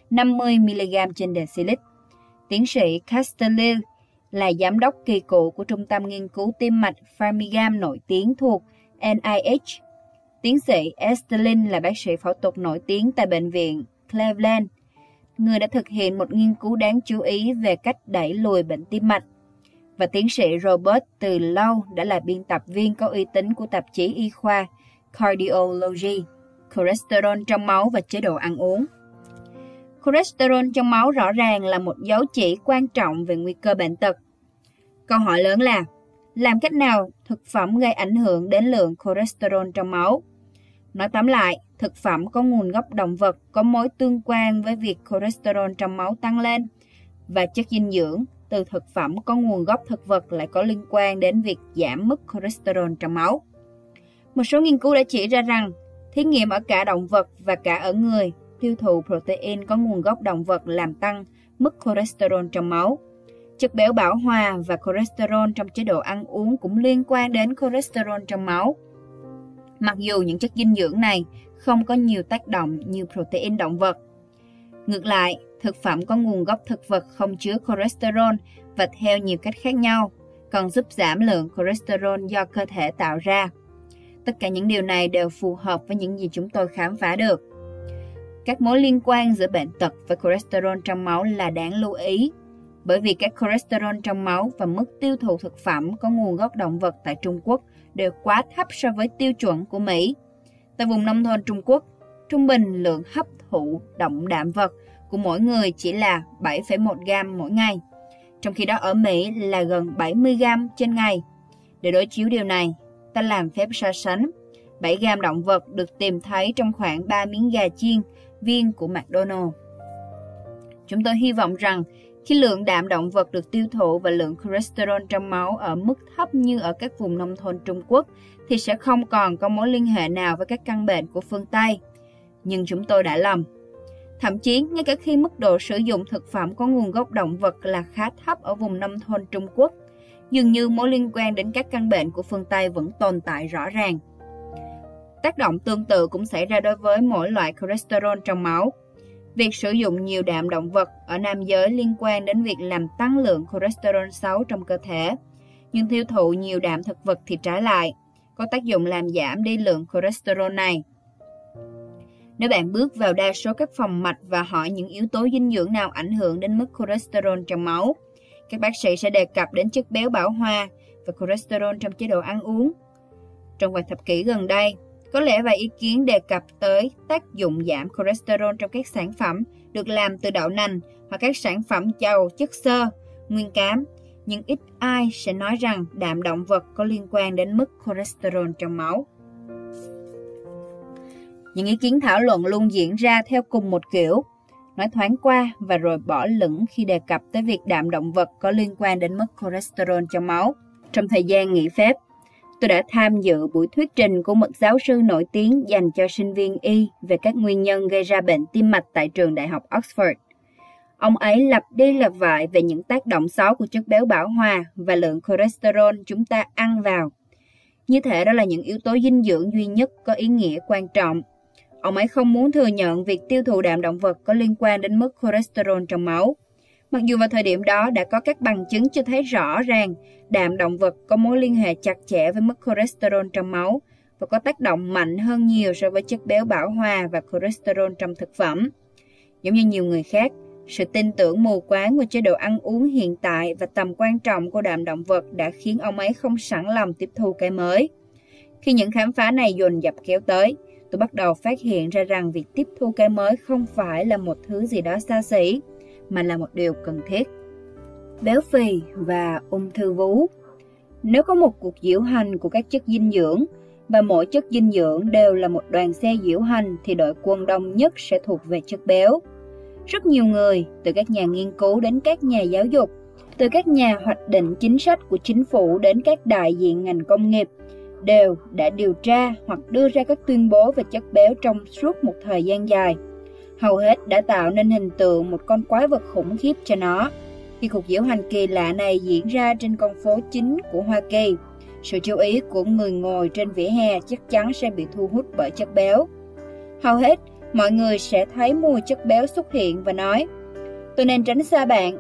150mg trên decilit. Tiến sĩ Castellil là giám đốc kỳ cựu của Trung tâm Nghiên cứu Tim mạch Framingham nổi tiếng thuộc NIH. Tiến sĩ Estelin là bác sĩ phẫu thuật nổi tiếng tại Bệnh viện Cleveland, người đã thực hiện một nghiên cứu đáng chú ý về cách đẩy lùi bệnh tim mạch và tiến sĩ Robert từ lâu đã là biên tập viên có uy tín của tạp chí y khoa Cardiology, cholesterol trong máu và chế độ ăn uống. Cholesterol trong máu rõ ràng là một dấu chỉ quan trọng về nguy cơ bệnh tật. Câu hỏi lớn là, làm cách nào thực phẩm gây ảnh hưởng đến lượng cholesterol trong máu? Nói tóm lại, thực phẩm có nguồn gốc động vật có mối tương quan với việc cholesterol trong máu tăng lên và chất dinh dưỡng từ thực phẩm có nguồn gốc thực vật lại có liên quan đến việc giảm mức cholesterol trong máu. Một số nghiên cứu đã chỉ ra rằng thí nghiệm ở cả động vật và cả ở người tiêu thụ protein có nguồn gốc động vật làm tăng mức cholesterol trong máu. Chất béo bão hòa và cholesterol trong chế độ ăn uống cũng liên quan đến cholesterol trong máu. Mặc dù những chất dinh dưỡng này không có nhiều tác động như protein động vật. Ngược lại, thực phẩm có nguồn gốc thực vật không chứa cholesterol và theo nhiều cách khác nhau, còn giúp giảm lượng cholesterol do cơ thể tạo ra. Tất cả những điều này đều phù hợp với những gì chúng tôi khám phá được. Các mối liên quan giữa bệnh tật và cholesterol trong máu là đáng lưu ý, bởi vì các cholesterol trong máu và mức tiêu thụ thực phẩm có nguồn gốc động vật tại Trung Quốc đều quá thấp so với tiêu chuẩn của Mỹ. Tại vùng nông thôn Trung Quốc, trung bình lượng hấp thụ động đạm vật của mỗi người chỉ là 7,1 gram mỗi ngày, trong khi đó ở Mỹ là gần 70 gram trên ngày. Để đối chiếu điều này, ta làm phép so sánh. 7 gram động vật được tìm thấy trong khoảng 3 miếng gà chiên viên của McDonald's. Chúng tôi hy vọng rằng khi lượng đạm động vật được tiêu thụ và lượng cholesterol trong máu ở mức thấp như ở các vùng nông thôn Trung Quốc thì sẽ không còn có mối liên hệ nào với các căn bệnh của phương Tây. Nhưng chúng tôi đã lầm. Thậm chí, ngay cả khi mức độ sử dụng thực phẩm có nguồn gốc động vật là khá thấp ở vùng nông thôn Trung Quốc, dường như mối liên quan đến các căn bệnh của phương Tây vẫn tồn tại rõ ràng. Tác động tương tự cũng xảy ra đối với mỗi loại cholesterol trong máu. Việc sử dụng nhiều đạm động vật ở nam giới liên quan đến việc làm tăng lượng cholesterol xấu trong cơ thể, nhưng tiêu thụ nhiều đạm thực vật thì trái lại, có tác dụng làm giảm đi lượng cholesterol này. Nếu bạn bước vào đa số các phòng mạch và hỏi những yếu tố dinh dưỡng nào ảnh hưởng đến mức cholesterol trong máu, các bác sĩ sẽ đề cập đến chất béo bão hòa và cholesterol trong chế độ ăn uống. Trong vài thập kỷ gần đây, có lẽ vài ý kiến đề cập tới tác dụng giảm cholesterol trong các sản phẩm được làm từ đậu nành hoặc các sản phẩm giàu chất xơ, nguyên cám, nhưng ít ai sẽ nói rằng đạm động vật có liên quan đến mức cholesterol trong máu. Những ý kiến thảo luận luôn diễn ra theo cùng một kiểu, nói thoáng qua và rồi bỏ lửng khi đề cập tới việc đạm động vật có liên quan đến mức cholesterol trong máu. Trong thời gian nghỉ phép, tôi đã tham dự buổi thuyết trình của một giáo sư nổi tiếng dành cho sinh viên y về các nguyên nhân gây ra bệnh tim mạch tại trường đại học Oxford. Ông ấy lặp đi lặp lại về những tác động xấu của chất béo bão hòa và lượng cholesterol chúng ta ăn vào. Như thể đó là những yếu tố dinh dưỡng duy nhất có ý nghĩa quan trọng. Ông ấy không muốn thừa nhận việc tiêu thụ đạm động vật có liên quan đến mức cholesterol trong máu. Mặc dù vào thời điểm đó đã có các bằng chứng cho thấy rõ ràng đạm động vật có mối liên hệ chặt chẽ với mức cholesterol trong máu và có tác động mạnh hơn nhiều so với chất béo bão hòa và cholesterol trong thực phẩm. Giống như nhiều người khác, sự tin tưởng mù quáng vào chế độ ăn uống hiện tại và tầm quan trọng của đạm động vật đã khiến ông ấy không sẵn lòng tiếp thu cái mới. Khi những khám phá này dồn dập kéo tới, tôi bắt đầu phát hiện ra rằng việc tiếp thu cái mới không phải là một thứ gì đó xa xỉ, mà là một điều cần thiết. Béo phì và ung thư vú Nếu có một cuộc diễu hành của các chất dinh dưỡng, và mỗi chất dinh dưỡng đều là một đoàn xe diễu hành thì đội quân đông nhất sẽ thuộc về chất béo. Rất nhiều người, từ các nhà nghiên cứu đến các nhà giáo dục, từ các nhà hoạch định chính sách của chính phủ đến các đại diện ngành công nghiệp, đều đã điều tra hoặc đưa ra các tuyên bố về chất béo trong suốt một thời gian dài. Hầu hết đã tạo nên hình tượng một con quái vật khủng khiếp cho nó. Khi cuộc diễu hành kỳ lạ này diễn ra trên con phố chính của Hoa Kỳ, sự chú ý của người ngồi trên vỉa hè chắc chắn sẽ bị thu hút bởi chất béo. Hầu hết, mọi người sẽ thấy mùi chất béo xuất hiện và nói Tôi nên tránh xa bạn.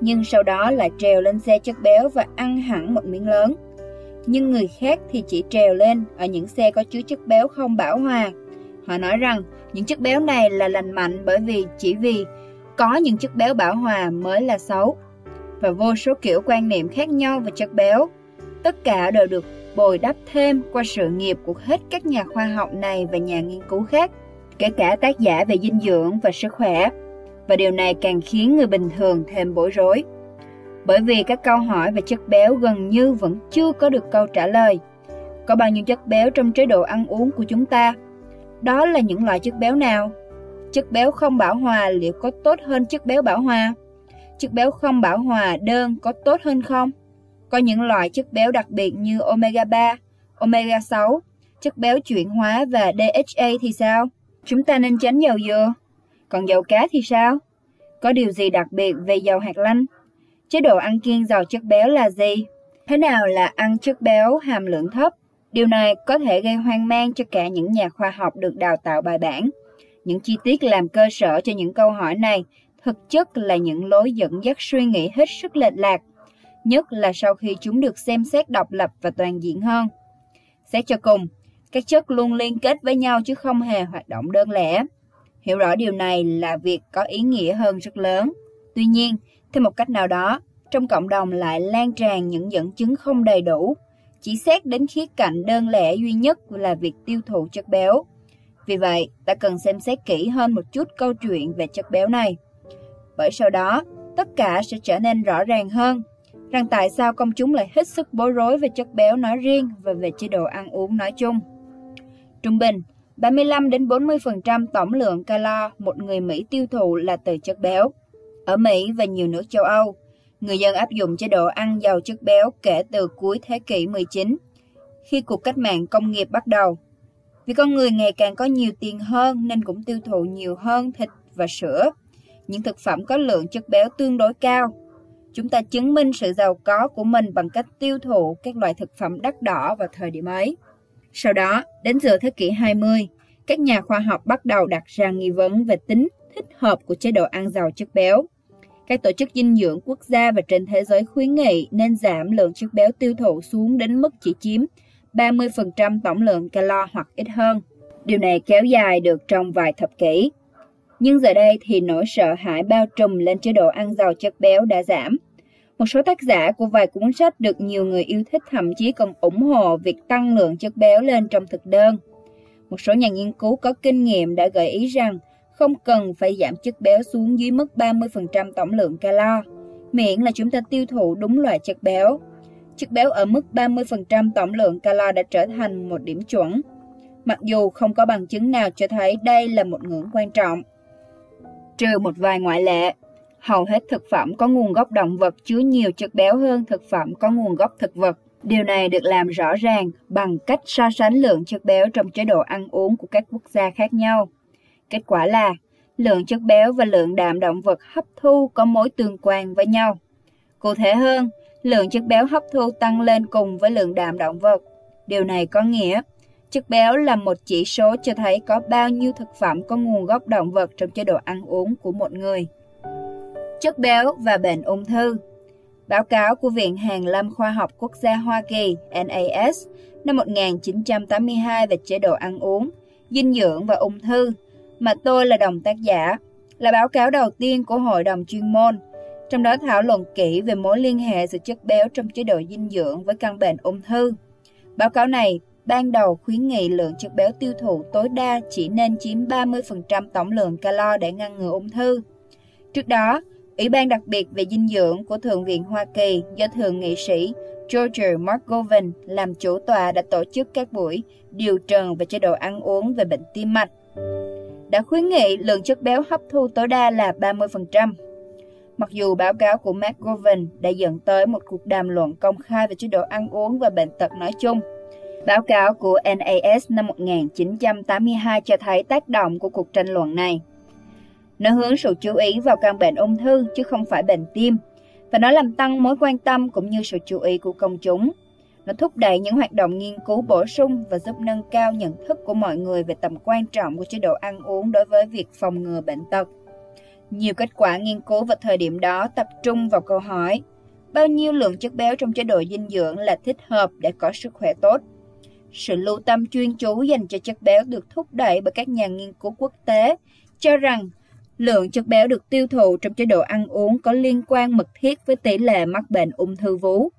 Nhưng sau đó lại trèo lên xe chất béo và ăn hẳn một miếng lớn. Nhưng người khác thì chỉ trèo lên ở những xe có chứa chất béo không bảo hòa. Họ nói rằng, những chất béo này là lành mạnh bởi vì, chỉ vì có những chất béo bảo hòa mới là xấu. Và vô số kiểu quan niệm khác nhau về chất béo. Tất cả đều được bồi đắp thêm qua sự nghiệp của hết các nhà khoa học này và nhà nghiên cứu khác, kể cả tác giả về dinh dưỡng và sức khỏe. Và điều này càng khiến người bình thường thêm bối rối. Bởi vì các câu hỏi về chất béo gần như vẫn chưa có được câu trả lời. Có bao nhiêu chất béo trong chế độ ăn uống của chúng ta? Đó là những loại chất béo nào? Chất béo không bảo hòa liệu có tốt hơn chất béo bảo hòa? Chất béo không bảo hòa đơn có tốt hơn không? Có những loại chất béo đặc biệt như omega 3, omega 6, chất béo chuyển hóa và DHA thì sao? Chúng ta nên tránh dầu dừa. Còn dầu cá thì sao? Có điều gì đặc biệt về dầu hạt lanh? Chế độ ăn kiêng giàu chất béo là gì? Thế nào là ăn chất béo hàm lượng thấp? Điều này có thể gây hoang mang cho cả những nhà khoa học được đào tạo bài bản. Những chi tiết làm cơ sở cho những câu hỏi này thực chất là những lối dẫn dắt suy nghĩ hết sức lệch lạc, nhất là sau khi chúng được xem xét độc lập và toàn diện hơn. Xét cho cùng, các chất luôn liên kết với nhau chứ không hề hoạt động đơn lẻ. Hiểu rõ điều này là việc có ý nghĩa hơn rất lớn. Tuy nhiên, theo một cách nào đó, trong cộng đồng lại lan tràn những dẫn chứng không đầy đủ, chỉ xét đến khía cạnh đơn lẻ duy nhất là việc tiêu thụ chất béo. Vì vậy, ta cần xem xét kỹ hơn một chút câu chuyện về chất béo này. Bởi sau đó, tất cả sẽ trở nên rõ ràng hơn rằng tại sao công chúng lại hết sức bối rối về chất béo nói riêng và về chế độ ăn uống nói chung. Trung bình, 35 đến 40% tổng lượng calo một người Mỹ tiêu thụ là từ chất béo. Ở Mỹ và nhiều nước châu Âu, người dân áp dụng chế độ ăn giàu chất béo kể từ cuối thế kỷ 19, khi cuộc cách mạng công nghiệp bắt đầu. Vì con người ngày càng có nhiều tiền hơn nên cũng tiêu thụ nhiều hơn thịt và sữa, những thực phẩm có lượng chất béo tương đối cao. Chúng ta chứng minh sự giàu có của mình bằng cách tiêu thụ các loại thực phẩm đắt đỏ vào thời điểm ấy. Sau đó, đến giữa thế kỷ 20, các nhà khoa học bắt đầu đặt ra nghi vấn về tính thích hợp của chế độ ăn giàu chất béo. Các tổ chức dinh dưỡng quốc gia và trên thế giới khuyến nghị nên giảm lượng chất béo tiêu thụ xuống đến mức chỉ chiếm 30% tổng lượng calo hoặc ít hơn. Điều này kéo dài được trong vài thập kỷ. Nhưng giờ đây thì nỗi sợ hãi bao trùm lên chế độ ăn giàu chất béo đã giảm. Một số tác giả của vài cuốn sách được nhiều người yêu thích thậm chí còn ủng hộ việc tăng lượng chất béo lên trong thực đơn. Một số nhà nghiên cứu có kinh nghiệm đã gợi ý rằng không cần phải giảm chất béo xuống dưới mức 30% tổng lượng calo, miễn là chúng ta tiêu thụ đúng loại chất béo. Chất béo ở mức 30% tổng lượng calo đã trở thành một điểm chuẩn, mặc dù không có bằng chứng nào cho thấy đây là một ngưỡng quan trọng. Trừ một vài ngoại lệ, hầu hết thực phẩm có nguồn gốc động vật chứa nhiều chất béo hơn thực phẩm có nguồn gốc thực vật. Điều này được làm rõ ràng bằng cách so sánh lượng chất béo trong chế độ ăn uống của các quốc gia khác nhau. Kết quả là lượng chất béo và lượng đạm động vật hấp thu có mối tương quan với nhau. Cụ thể hơn, lượng chất béo hấp thu tăng lên cùng với lượng đạm động vật. Điều này có nghĩa chất béo là một chỉ số cho thấy có bao nhiêu thực phẩm có nguồn gốc động vật trong chế độ ăn uống của một người. Chất béo và bệnh ung thư Báo cáo của Viện Hàn lâm Khoa học Quốc gia Hoa Kỳ NAS năm 1982 về chế độ ăn uống, dinh dưỡng và ung thư mà tôi là đồng tác giả, là báo cáo đầu tiên của Hội đồng chuyên môn, trong đó thảo luận kỹ về mối liên hệ giữa chất béo trong chế độ dinh dưỡng với căn bệnh ung thư. Báo cáo này ban đầu khuyến nghị lượng chất béo tiêu thụ tối đa chỉ nên chiếm 30% tổng lượng calo để ngăn ngừa ung thư. Trước đó, Ủy ban đặc biệt về dinh dưỡng của Thượng viện Hoa Kỳ do Thượng nghị sĩ George McGovern làm chủ tòa đã tổ chức các buổi điều trần về chế độ ăn uống về bệnh tim mạch đã khuyến nghị lượng chất béo hấp thu tối đa là 30%. Mặc dù báo cáo của McGovern đã dẫn tới một cuộc đàm luận công khai về chế độ ăn uống và bệnh tật nói chung, báo cáo của NAS năm 1982 cho thấy tác động của cuộc tranh luận này. Nó hướng sự chú ý vào căn bệnh ung thư chứ không phải bệnh tim, và nó làm tăng mối quan tâm cũng như sự chú ý của công chúng. Nó thúc đẩy những hoạt động nghiên cứu bổ sung và giúp nâng cao nhận thức của mọi người về tầm quan trọng của chế độ ăn uống đối với việc phòng ngừa bệnh tật. Nhiều kết quả nghiên cứu vào thời điểm đó tập trung vào câu hỏi, bao nhiêu lượng chất béo trong chế độ dinh dưỡng là thích hợp để có sức khỏe tốt. Sự lưu tâm chuyên chú dành cho chất béo được thúc đẩy bởi các nhà nghiên cứu quốc tế cho rằng lượng chất béo được tiêu thụ trong chế độ ăn uống có liên quan mật thiết với tỷ lệ mắc bệnh ung thư vú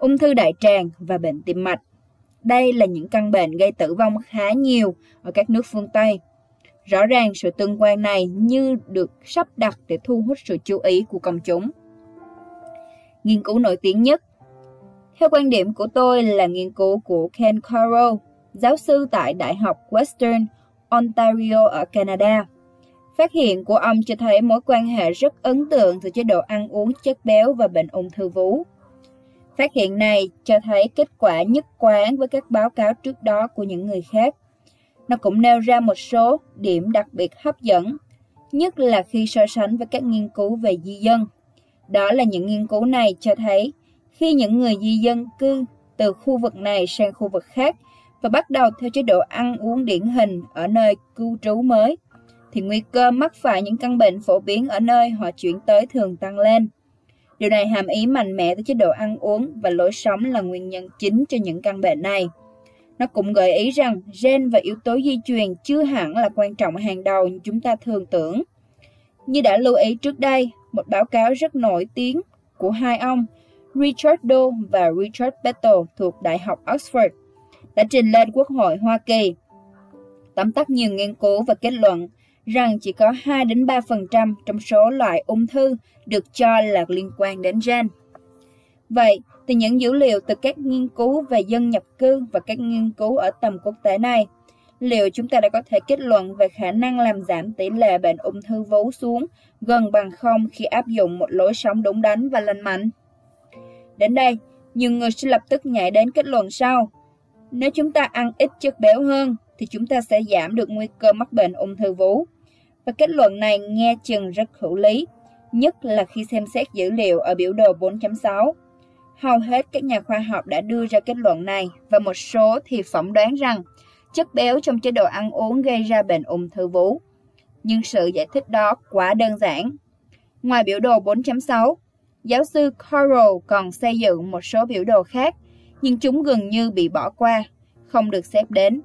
ung thư đại tràng và bệnh tim mạch. Đây là những căn bệnh gây tử vong khá nhiều ở các nước phương Tây. Rõ ràng sự tương quan này như được sắp đặt để thu hút sự chú ý của công chúng. Nghiên cứu nổi tiếng nhất Theo quan điểm của tôi là nghiên cứu của Ken Carroll, giáo sư tại Đại học Western Ontario ở Canada. Phát hiện của ông cho thấy mối quan hệ rất ấn tượng giữa chế độ ăn uống chất béo và bệnh ung thư vú. Phát hiện này cho thấy kết quả nhất quán với các báo cáo trước đó của những người khác. Nó cũng nêu ra một số điểm đặc biệt hấp dẫn, nhất là khi so sánh với các nghiên cứu về di dân. Đó là những nghiên cứu này cho thấy khi những người di dân cư từ khu vực này sang khu vực khác và bắt đầu theo chế độ ăn uống điển hình ở nơi cư trú mới, thì nguy cơ mắc phải những căn bệnh phổ biến ở nơi họ chuyển tới thường tăng lên. Điều này hàm ý mạnh mẽ tới chế độ ăn uống và lối sống là nguyên nhân chính cho những căn bệnh này. Nó cũng gợi ý rằng gen và yếu tố di truyền chưa hẳn là quan trọng hàng đầu như chúng ta thường tưởng. Như đã lưu ý trước đây, một báo cáo rất nổi tiếng của hai ông Richard Doe và Richard Battle thuộc Đại học Oxford đã trình lên Quốc hội Hoa Kỳ. Tóm tắt nhiều nghiên cứu và kết luận rằng chỉ có 2 đến 3% trong số loại ung thư được cho là liên quan đến gen. Vậy, từ những dữ liệu từ các nghiên cứu về dân nhập cư và các nghiên cứu ở tầm quốc tế này, liệu chúng ta đã có thể kết luận về khả năng làm giảm tỷ lệ bệnh ung thư vú xuống gần bằng không khi áp dụng một lối sống đúng đắn và lành mạnh? Đến đây, nhiều người sẽ lập tức nhảy đến kết luận sau. Nếu chúng ta ăn ít chất béo hơn, thì chúng ta sẽ giảm được nguy cơ mắc bệnh ung thư vú. Và kết luận này nghe chừng rất hữu lý, nhất là khi xem xét dữ liệu ở biểu đồ 4.6. Hầu hết các nhà khoa học đã đưa ra kết luận này và một số thì phỏng đoán rằng chất béo trong chế độ ăn uống gây ra bệnh ung thư vú. Nhưng sự giải thích đó quá đơn giản. Ngoài biểu đồ 4.6, giáo sư Carroll còn xây dựng một số biểu đồ khác, nhưng chúng gần như bị bỏ qua, không được xếp đến.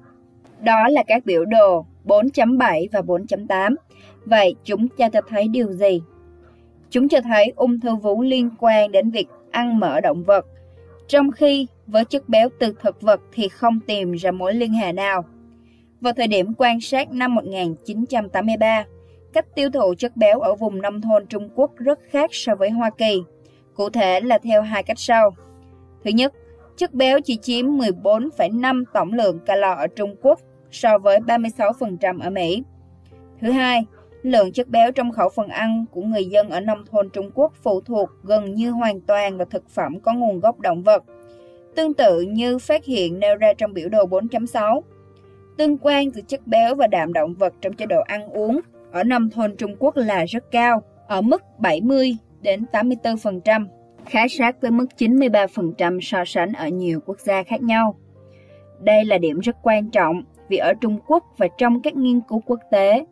Đó là các biểu đồ 4.7 và 4.8. Vậy chúng cho ta thấy điều gì? Chúng cho thấy ung thư vú liên quan đến việc ăn mỡ động vật, trong khi với chất béo từ thực vật thì không tìm ra mối liên hệ nào. Vào thời điểm quan sát năm 1983, cách tiêu thụ chất béo ở vùng nông thôn Trung Quốc rất khác so với Hoa Kỳ. Cụ thể là theo hai cách sau. Thứ nhất, chất béo chỉ chiếm 14,5 tổng lượng calo ở Trung Quốc so với 36% ở Mỹ. Thứ hai, lượng chất béo trong khẩu phần ăn của người dân ở nông thôn Trung Quốc phụ thuộc gần như hoàn toàn vào thực phẩm có nguồn gốc động vật. Tương tự như phát hiện nêu ra trong biểu đồ 4.6, tương quan từ chất béo và đạm động vật trong chế độ ăn uống ở nông thôn Trung Quốc là rất cao, ở mức 70 đến 84%, khá sát với mức 93% so sánh ở nhiều quốc gia khác nhau. Đây là điểm rất quan trọng vì ở Trung Quốc và trong các nghiên cứu quốc tế,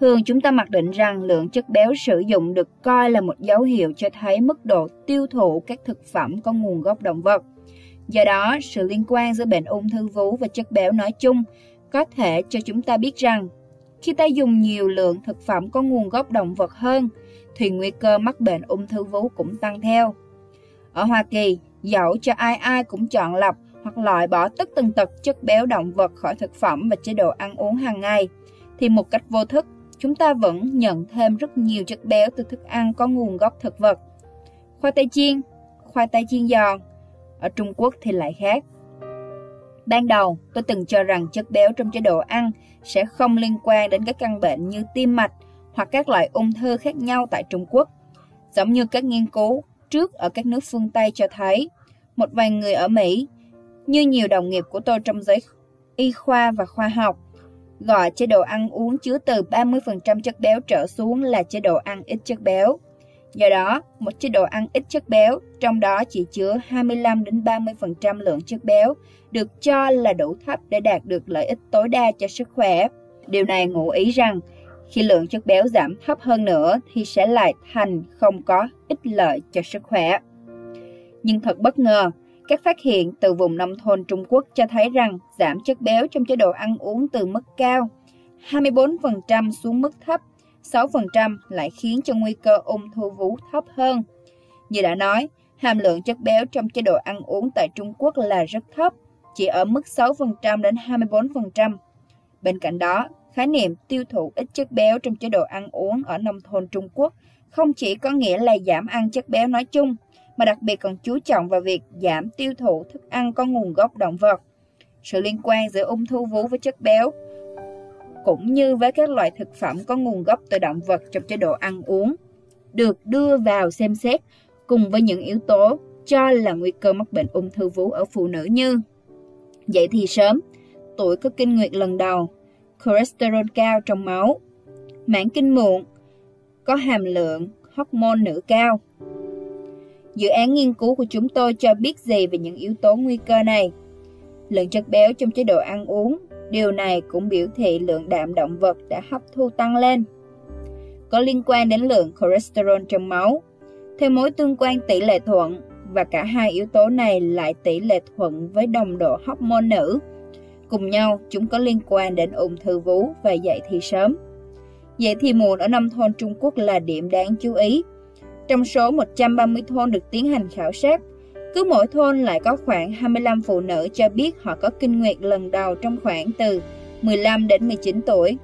thường chúng ta mặc định rằng lượng chất béo sử dụng được coi là một dấu hiệu cho thấy mức độ tiêu thụ các thực phẩm có nguồn gốc động vật. Do đó, sự liên quan giữa bệnh ung thư vú và chất béo nói chung có thể cho chúng ta biết rằng khi ta dùng nhiều lượng thực phẩm có nguồn gốc động vật hơn, thì nguy cơ mắc bệnh ung thư vú cũng tăng theo. Ở Hoa Kỳ, dẫu cho ai ai cũng chọn lọc hoặc loại bỏ tất tần tật chất béo động vật khỏi thực phẩm và chế độ ăn uống hàng ngày, thì một cách vô thức, chúng ta vẫn nhận thêm rất nhiều chất béo từ thức ăn có nguồn gốc thực vật. Khoai tây chiên, khoai tây chiên giòn, ở Trung Quốc thì lại khác. Ban đầu, tôi từng cho rằng chất béo trong chế độ ăn sẽ không liên quan đến các căn bệnh như tim mạch hoặc các loại ung thư khác nhau tại Trung Quốc. Giống như các nghiên cứu trước ở các nước phương Tây cho thấy, một vài người ở Mỹ, như nhiều đồng nghiệp của tôi trong giới y khoa và khoa học, gọi chế độ ăn uống chứa từ 30% chất béo trở xuống là chế độ ăn ít chất béo. Do đó, một chế độ ăn ít chất béo, trong đó chỉ chứa 25 đến 30% lượng chất béo, được cho là đủ thấp để đạt được lợi ích tối đa cho sức khỏe. Điều này ngụ ý rằng khi lượng chất béo giảm thấp hơn nữa thì sẽ lại thành không có ích lợi cho sức khỏe. Nhưng thật bất ngờ, các phát hiện từ vùng nông thôn Trung Quốc cho thấy rằng giảm chất béo trong chế độ ăn uống từ mức cao 24% xuống mức thấp 6% lại khiến cho nguy cơ ung thư vú thấp hơn. Như đã nói, hàm lượng chất béo trong chế độ ăn uống tại Trung Quốc là rất thấp, chỉ ở mức 6% đến 24%. Bên cạnh đó, khái niệm tiêu thụ ít chất béo trong chế độ ăn uống ở nông thôn Trung Quốc không chỉ có nghĩa là giảm ăn chất béo nói chung, mà đặc biệt còn chú trọng vào việc giảm tiêu thụ thức ăn có nguồn gốc động vật. Sự liên quan giữa ung thư vú với chất béo cũng như với các loại thực phẩm có nguồn gốc từ động vật trong chế độ ăn uống, được đưa vào xem xét cùng với những yếu tố cho là nguy cơ mắc bệnh ung thư vú ở phụ nữ như dậy thì sớm, tuổi có kinh nguyệt lần đầu, cholesterol cao trong máu, mãn kinh muộn, có hàm lượng hormone nữ cao. Dự án nghiên cứu của chúng tôi cho biết gì về những yếu tố nguy cơ này? Lượng chất béo trong chế độ ăn uống Điều này cũng biểu thị lượng đạm động vật đã hấp thu tăng lên. Có liên quan đến lượng cholesterol trong máu. Theo mối tương quan tỷ lệ thuận, và cả hai yếu tố này lại tỷ lệ thuận với đồng độ hormone nữ. Cùng nhau, chúng có liên quan đến ung thư vú và dậy thì sớm. Dậy thì muộn ở nông thôn Trung Quốc là điểm đáng chú ý. Trong số 130 thôn được tiến hành khảo sát, cứ mỗi thôn lại có khoảng 25 phụ nữ cho biết họ có kinh nguyệt lần đầu trong khoảng từ 15 đến 19 tuổi.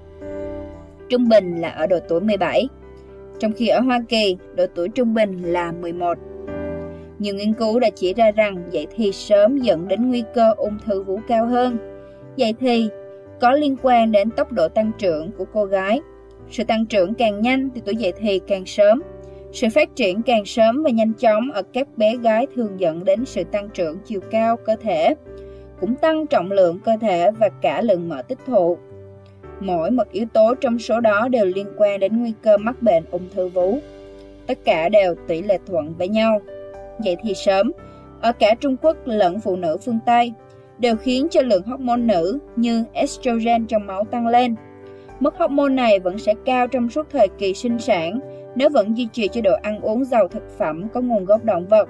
Trung bình là ở độ tuổi 17. Trong khi ở Hoa Kỳ, độ tuổi trung bình là 11. Nhiều nghiên cứu đã chỉ ra rằng dậy thì sớm dẫn đến nguy cơ ung thư vú cao hơn. Dậy thì có liên quan đến tốc độ tăng trưởng của cô gái. Sự tăng trưởng càng nhanh thì tuổi dậy thì càng sớm. Sự phát triển càng sớm và nhanh chóng ở các bé gái thường dẫn đến sự tăng trưởng chiều cao cơ thể, cũng tăng trọng lượng cơ thể và cả lượng mỡ tích thụ. Mỗi một yếu tố trong số đó đều liên quan đến nguy cơ mắc bệnh ung thư vú. Tất cả đều tỷ lệ thuận với nhau. Vậy thì sớm, ở cả Trung Quốc lẫn phụ nữ phương Tây, đều khiến cho lượng hormone nữ như estrogen trong máu tăng lên. Mức hormone này vẫn sẽ cao trong suốt thời kỳ sinh sản nếu vẫn duy trì chế độ ăn uống giàu thực phẩm có nguồn gốc động vật.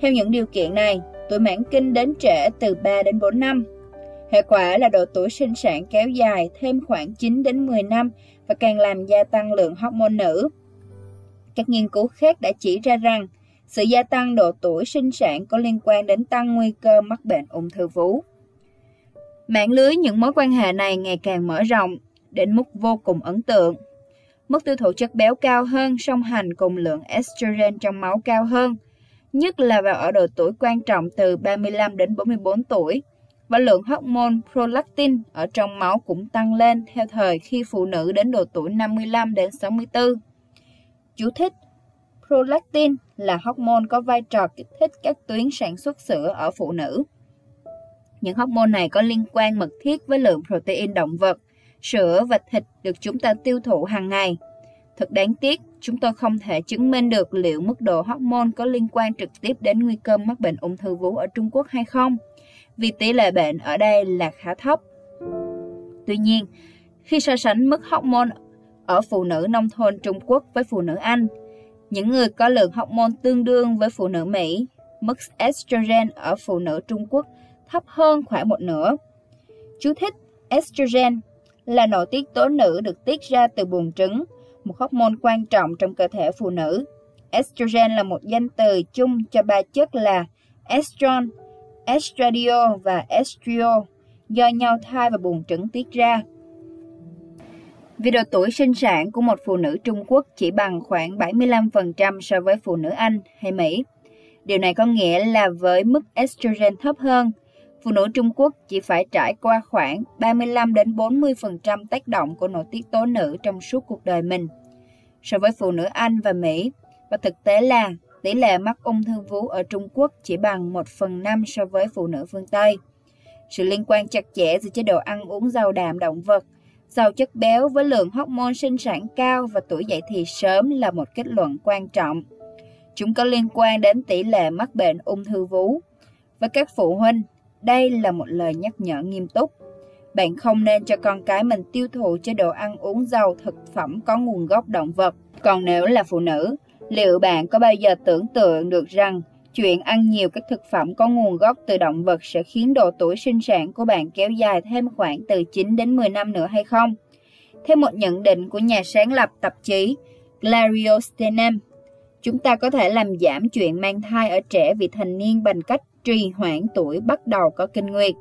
Theo những điều kiện này, tuổi mãn kinh đến trễ từ 3 đến 4 năm. Hệ quả là độ tuổi sinh sản kéo dài thêm khoảng 9 đến 10 năm và càng làm gia tăng lượng hormone nữ. Các nghiên cứu khác đã chỉ ra rằng sự gia tăng độ tuổi sinh sản có liên quan đến tăng nguy cơ mắc bệnh ung thư vú. Mạng lưới những mối quan hệ này ngày càng mở rộng đến mức vô cùng ấn tượng. Mức tiêu thụ chất béo cao hơn song hành cùng lượng estrogen trong máu cao hơn, nhất là vào ở độ tuổi quan trọng từ 35 đến 44 tuổi. Và lượng hormone prolactin ở trong máu cũng tăng lên theo thời khi phụ nữ đến độ tuổi 55 đến 64. Chú thích Prolactin là hormone có vai trò kích thích các tuyến sản xuất sữa ở phụ nữ. Những hormone này có liên quan mật thiết với lượng protein động vật, sữa và thịt được chúng ta tiêu thụ hàng ngày. Thật đáng tiếc, chúng tôi không thể chứng minh được liệu mức độ hormone có liên quan trực tiếp đến nguy cơ mắc bệnh ung thư vú ở Trung Quốc hay không, vì tỷ lệ bệnh ở đây là khá thấp. Tuy nhiên, khi so sánh mức hormone ở phụ nữ nông thôn Trung Quốc với phụ nữ Anh, những người có lượng hormone tương đương với phụ nữ Mỹ, mức estrogen ở phụ nữ Trung Quốc thấp hơn khoảng một nửa. Chú thích estrogen là nội tiết tố nữ được tiết ra từ buồng trứng, một hormone quan trọng trong cơ thể phụ nữ. Estrogen là một danh từ chung cho ba chất là estron, estradiol và estriol do nhau thai và buồng trứng tiết ra. Vì độ tuổi sinh sản của một phụ nữ Trung Quốc chỉ bằng khoảng 75% so với phụ nữ Anh hay Mỹ. Điều này có nghĩa là với mức estrogen thấp hơn, phụ nữ Trung Quốc chỉ phải trải qua khoảng 35 đến 40% tác động của nội tiết tố nữ trong suốt cuộc đời mình. So với phụ nữ Anh và Mỹ, và thực tế là tỷ lệ mắc ung thư vú ở Trung Quốc chỉ bằng 1 phần 5 so với phụ nữ phương Tây. Sự liên quan chặt chẽ giữa chế độ ăn uống giàu đạm động vật, giàu chất béo với lượng hormone sinh sản cao và tuổi dậy thì sớm là một kết luận quan trọng. Chúng có liên quan đến tỷ lệ mắc bệnh ung thư vú. Với các phụ huynh, đây là một lời nhắc nhở nghiêm túc. Bạn không nên cho con cái mình tiêu thụ chế độ ăn uống giàu thực phẩm có nguồn gốc động vật. Còn nếu là phụ nữ, liệu bạn có bao giờ tưởng tượng được rằng chuyện ăn nhiều các thực phẩm có nguồn gốc từ động vật sẽ khiến độ tuổi sinh sản của bạn kéo dài thêm khoảng từ 9 đến 10 năm nữa hay không? Theo một nhận định của nhà sáng lập tạp chí Glario Steinem, chúng ta có thể làm giảm chuyện mang thai ở trẻ vị thành niên bằng cách trì hoãn tuổi bắt đầu có kinh nguyệt.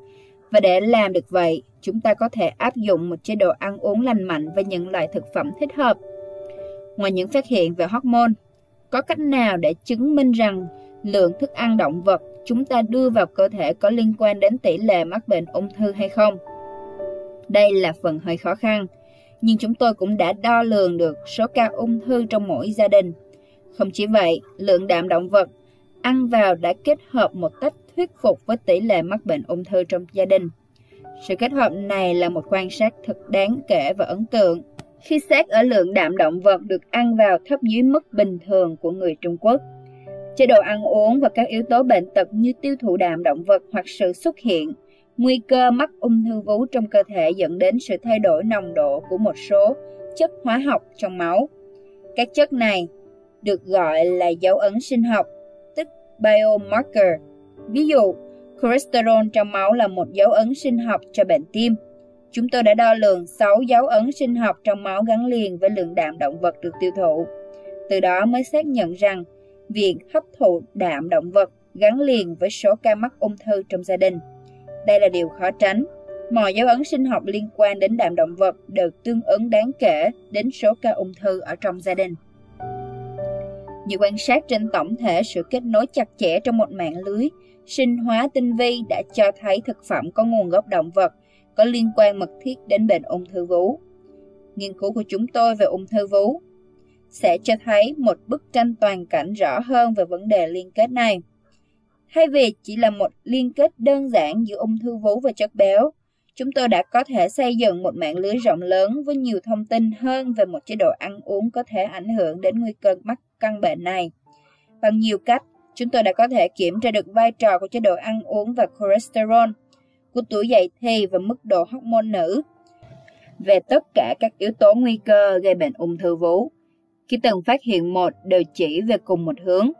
Và để làm được vậy, chúng ta có thể áp dụng một chế độ ăn uống lành mạnh và những loại thực phẩm thích hợp. Ngoài những phát hiện về hormone, có cách nào để chứng minh rằng lượng thức ăn động vật chúng ta đưa vào cơ thể có liên quan đến tỷ lệ mắc bệnh ung thư hay không? Đây là phần hơi khó khăn, nhưng chúng tôi cũng đã đo lường được số ca ung thư trong mỗi gia đình. Không chỉ vậy, lượng đạm động vật ăn vào đã kết hợp một cách thuyết phục với tỷ lệ mắc bệnh ung thư trong gia đình. Sự kết hợp này là một quan sát thật đáng kể và ấn tượng khi xét ở lượng đạm động vật được ăn vào thấp dưới mức bình thường của người Trung Quốc. Chế độ ăn uống và các yếu tố bệnh tật như tiêu thụ đạm động vật hoặc sự xuất hiện nguy cơ mắc ung thư vú trong cơ thể dẫn đến sự thay đổi nồng độ của một số chất hóa học trong máu. Các chất này được gọi là dấu ấn sinh học, biomarker. Ví dụ, cholesterol trong máu là một dấu ấn sinh học cho bệnh tim. Chúng tôi đã đo lường 6 dấu ấn sinh học trong máu gắn liền với lượng đạm động vật được tiêu thụ. Từ đó mới xác nhận rằng việc hấp thụ đạm động vật gắn liền với số ca mắc ung thư trong gia đình. Đây là điều khó tránh. Mọi dấu ấn sinh học liên quan đến đạm động vật đều tương ứng đáng kể đến số ca ung thư ở trong gia đình. Như quan sát trên tổng thể sự kết nối chặt chẽ trong một mạng lưới sinh hóa tinh vi đã cho thấy thực phẩm có nguồn gốc động vật có liên quan mật thiết đến bệnh ung thư vú. Nghiên cứu của chúng tôi về ung thư vú sẽ cho thấy một bức tranh toàn cảnh rõ hơn về vấn đề liên kết này. Thay vì chỉ là một liên kết đơn giản giữa ung thư vú và chất béo, chúng tôi đã có thể xây dựng một mạng lưới rộng lớn với nhiều thông tin hơn về một chế độ ăn uống có thể ảnh hưởng đến nguy cơ mắc căn bệnh này. Bằng nhiều cách, chúng tôi đã có thể kiểm tra được vai trò của chế độ ăn uống và cholesterol, của tuổi dậy thì và mức độ hormone nữ, về tất cả các yếu tố nguy cơ gây bệnh ung thư vú. Khi từng phát hiện một đều chỉ về cùng một hướng,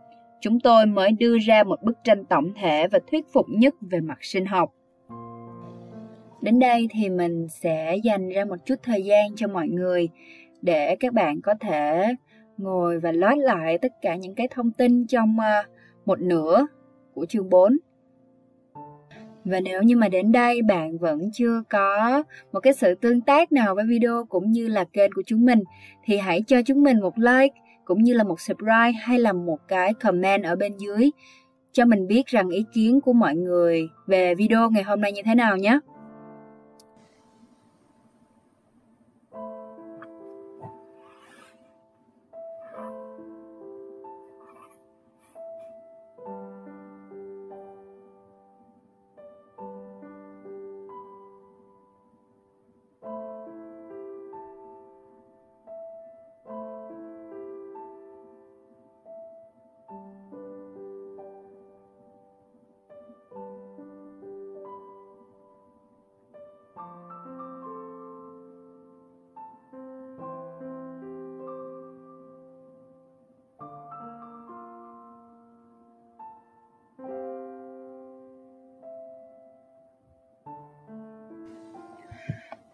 chúng tôi mới đưa ra một bức tranh tổng thể và thuyết phục nhất về mặt sinh học. Đến đây thì mình sẽ dành ra một chút thời gian cho mọi người để các bạn có thể ngồi và lót lại tất cả những cái thông tin trong ờ, một nửa của chương 4. Và nếu như mà đến đây bạn vẫn chưa có một cái sự tương tác nào với video cũng như là kênh của chúng mình, thì hãy cho chúng mình một like cũng như là một subscribe hay là một cái comment ở bên dưới cho mình biết rằng ý kiến của mọi người về video ngày hôm nay như thế nào nhé.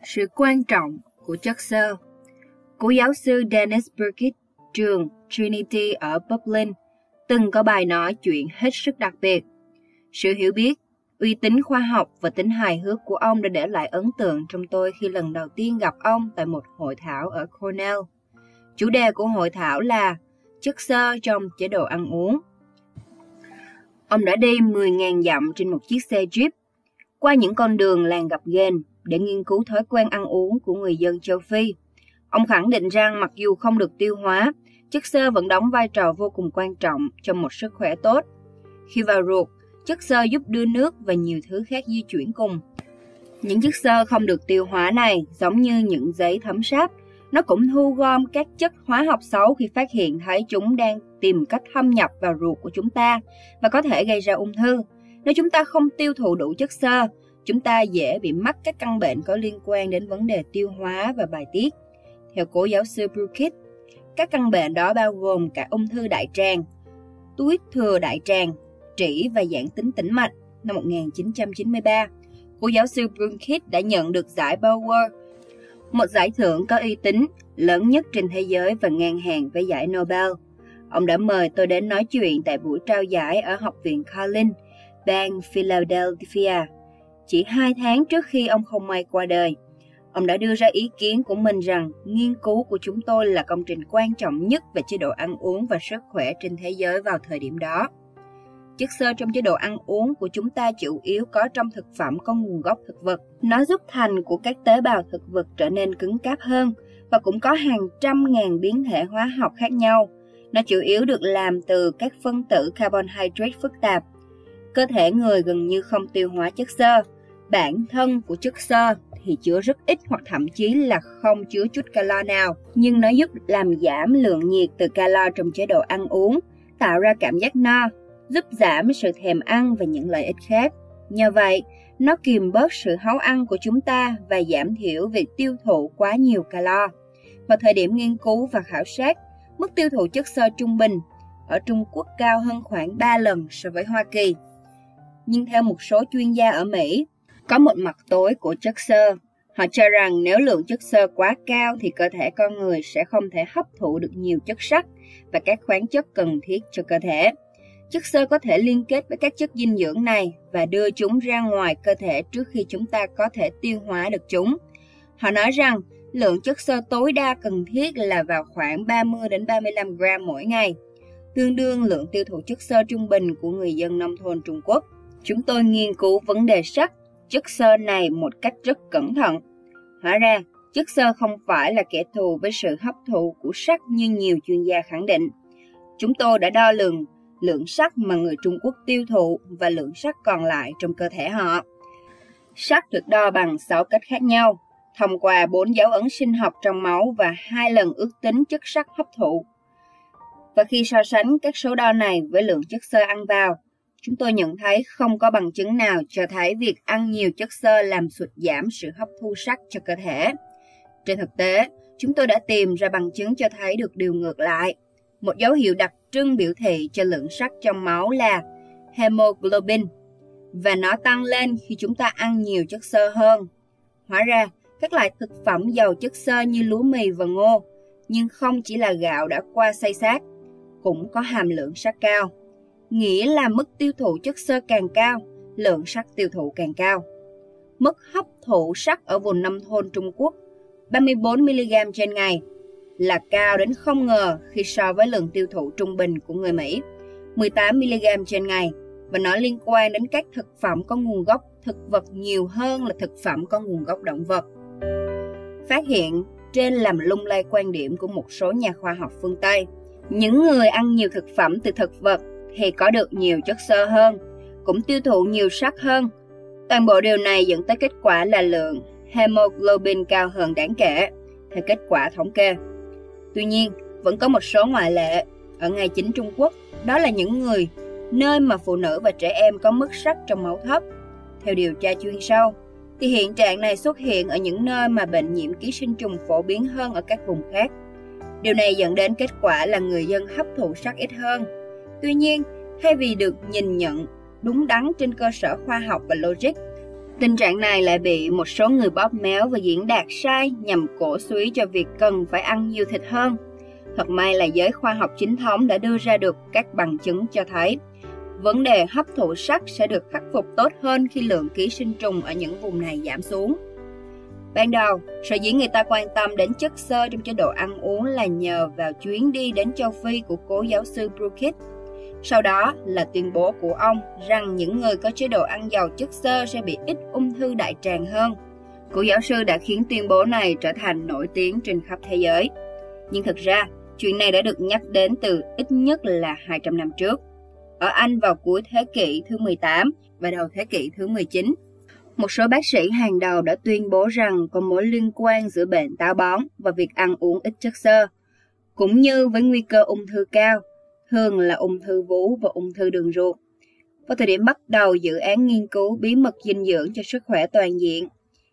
'Sự quan trọng của chất xơ' Cố giáo sư Dennis Burkitt, trường Trinity ở Dublin, từng có bài nói chuyện hết sức đặc biệt. Sự hiểu biết, uy tín khoa học và tính hài hước của ông đã để lại ấn tượng trong tôi khi lần đầu tiên gặp ông tại một hội thảo ở Cornell. Chủ đề của hội thảo là chất xơ trong chế độ ăn uống. Ông đã đi 10.000 dặm trên một chiếc xe Jeep, qua những con đường làng gặp ghềnh để nghiên cứu thói quen ăn uống của người dân châu Phi. Ông khẳng định rằng mặc dù không được tiêu hóa, chất xơ vẫn đóng vai trò vô cùng quan trọng trong một sức khỏe tốt. Khi vào ruột, chất xơ giúp đưa nước và nhiều thứ khác di chuyển cùng. Những chất xơ không được tiêu hóa này giống như những giấy thấm sáp, nó cũng thu gom các chất hóa học xấu khi phát hiện thấy chúng đang tìm cách thâm nhập vào ruột của chúng ta và có thể gây ra ung thư. Nếu chúng ta không tiêu thụ đủ chất xơ, chúng ta dễ bị mắc các căn bệnh có liên quan đến vấn đề tiêu hóa và bài tiết. Theo cố giáo sư Burkitt, các căn bệnh đó bao gồm cả ung thư đại tràng, túi thừa đại tràng, trĩ và giãn tính tĩnh mạch năm 1993. Cô giáo sư Burkitt đã nhận được giải Bauer, một giải thưởng có uy tín lớn nhất trên thế giới và ngang hàng với giải Nobel. Ông đã mời tôi đến nói chuyện tại buổi trao giải ở Học viện Carlin, bang Philadelphia chỉ hai tháng trước khi ông không may qua đời. Ông đã đưa ra ý kiến của mình rằng nghiên cứu của chúng tôi là công trình quan trọng nhất về chế độ ăn uống và sức khỏe trên thế giới vào thời điểm đó. Chất xơ trong chế độ ăn uống của chúng ta chủ yếu có trong thực phẩm có nguồn gốc thực vật. Nó giúp thành của các tế bào thực vật trở nên cứng cáp hơn và cũng có hàng trăm ngàn biến thể hóa học khác nhau. Nó chủ yếu được làm từ các phân tử carbohydrate phức tạp. Cơ thể người gần như không tiêu hóa chất xơ, bản thân của chất xơ thì chứa rất ít hoặc thậm chí là không chứa chút calo nào, nhưng nó giúp làm giảm lượng nhiệt từ calo trong chế độ ăn uống, tạo ra cảm giác no, giúp giảm sự thèm ăn và những lợi ích khác. Nhờ vậy, nó kìm bớt sự háu ăn của chúng ta và giảm thiểu việc tiêu thụ quá nhiều calo. Vào thời điểm nghiên cứu và khảo sát, mức tiêu thụ chất xơ trung bình ở Trung Quốc cao hơn khoảng 3 lần so với Hoa Kỳ. Nhưng theo một số chuyên gia ở Mỹ, có một mặt tối của chất xơ. Họ cho rằng nếu lượng chất xơ quá cao thì cơ thể con người sẽ không thể hấp thụ được nhiều chất sắt và các khoáng chất cần thiết cho cơ thể. Chất xơ có thể liên kết với các chất dinh dưỡng này và đưa chúng ra ngoài cơ thể trước khi chúng ta có thể tiêu hóa được chúng. Họ nói rằng lượng chất xơ tối đa cần thiết là vào khoảng 30 đến 35 gram mỗi ngày, tương đương lượng tiêu thụ chất xơ trung bình của người dân nông thôn Trung Quốc. Chúng tôi nghiên cứu vấn đề sắt chất sơ này một cách rất cẩn thận. Hóa ra, chất sơ không phải là kẻ thù với sự hấp thụ của sắt như nhiều chuyên gia khẳng định. Chúng tôi đã đo lường lượng sắt mà người Trung Quốc tiêu thụ và lượng sắt còn lại trong cơ thể họ. Sắt được đo bằng 6 cách khác nhau, thông qua 4 dấu ấn sinh học trong máu và hai lần ước tính chất sắt hấp thụ. Và khi so sánh các số đo này với lượng chất xơ ăn vào, chúng tôi nhận thấy không có bằng chứng nào cho thấy việc ăn nhiều chất xơ làm sụt giảm sự hấp thu sắt cho cơ thể. Trên thực tế, chúng tôi đã tìm ra bằng chứng cho thấy được điều ngược lại. Một dấu hiệu đặc trưng biểu thị cho lượng sắt trong máu là hemoglobin và nó tăng lên khi chúng ta ăn nhiều chất xơ hơn. Hóa ra, các loại thực phẩm giàu chất xơ như lúa mì và ngô nhưng không chỉ là gạo đã qua xay sát, cũng có hàm lượng sắt cao, nghĩa là mức tiêu thụ chất xơ càng cao, lượng sắt tiêu thụ càng cao. Mức hấp thụ sắt ở vùng nông thôn Trung Quốc 34mg trên ngày là cao đến không ngờ khi so với lượng tiêu thụ trung bình của người Mỹ 18mg trên ngày và nó liên quan đến các thực phẩm có nguồn gốc thực vật nhiều hơn là thực phẩm có nguồn gốc động vật. Phát hiện trên làm lung lay quan điểm của một số nhà khoa học phương Tây. Những người ăn nhiều thực phẩm từ thực vật thì có được nhiều chất xơ hơn, cũng tiêu thụ nhiều sắt hơn. Toàn bộ điều này dẫn tới kết quả là lượng hemoglobin cao hơn đáng kể, theo kết quả thống kê. Tuy nhiên, vẫn có một số ngoại lệ. Ở ngay chính Trung Quốc, đó là những người nơi mà phụ nữ và trẻ em có mức sắt trong máu thấp. Theo điều tra chuyên sâu, thì hiện trạng này xuất hiện ở những nơi mà bệnh nhiễm ký sinh trùng phổ biến hơn ở các vùng khác. Điều này dẫn đến kết quả là người dân hấp thụ sắt ít hơn. Tuy nhiên, thay vì được nhìn nhận đúng đắn trên cơ sở khoa học và logic, tình trạng này lại bị một số người bóp méo và diễn đạt sai nhằm cổ suý cho việc cần phải ăn nhiều thịt hơn. Thật may là giới khoa học chính thống đã đưa ra được các bằng chứng cho thấy vấn đề hấp thụ sắt sẽ được khắc phục tốt hơn khi lượng ký sinh trùng ở những vùng này giảm xuống. Ban đầu, sở dĩ người ta quan tâm đến chất xơ trong chế độ ăn uống là nhờ vào chuyến đi đến châu Phi của cố giáo sư Brookit. Sau đó là tuyên bố của ông rằng những người có chế độ ăn giàu chất xơ sẽ bị ít ung thư đại tràng hơn. Cố giáo sư đã khiến tuyên bố này trở thành nổi tiếng trên khắp thế giới. Nhưng thực ra, chuyện này đã được nhắc đến từ ít nhất là 200 năm trước ở Anh vào cuối thế kỷ thứ 18 và đầu thế kỷ thứ 19. Một số bác sĩ hàng đầu đã tuyên bố rằng có mối liên quan giữa bệnh táo bón và việc ăn uống ít chất xơ, cũng như với nguy cơ ung thư cao, thường là ung thư vú và ung thư đường ruột. Vào thời điểm bắt đầu dự án nghiên cứu bí mật dinh dưỡng cho sức khỏe toàn diện,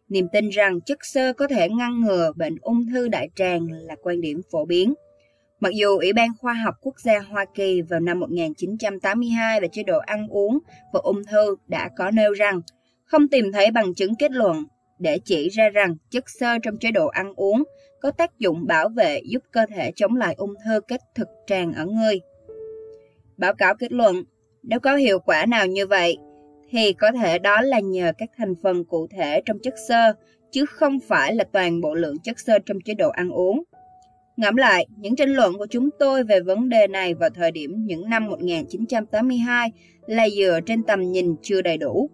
niềm tin rằng chất xơ có thể ngăn ngừa bệnh ung thư đại tràng là quan điểm phổ biến. Mặc dù Ủy ban Khoa học Quốc gia Hoa Kỳ vào năm 1982 về chế độ ăn uống và ung thư đã có nêu rằng không tìm thấy bằng chứng kết luận để chỉ ra rằng chất xơ trong chế độ ăn uống có tác dụng bảo vệ giúp cơ thể chống lại ung thư kết thực tràng ở người. Báo cáo kết luận, nếu có hiệu quả nào như vậy, thì có thể đó là nhờ các thành phần cụ thể trong chất xơ, chứ không phải là toàn bộ lượng chất xơ trong chế độ ăn uống. Ngẫm lại, những tranh luận của chúng tôi về vấn đề này vào thời điểm những năm 1982 là dựa trên tầm nhìn chưa đầy đủ.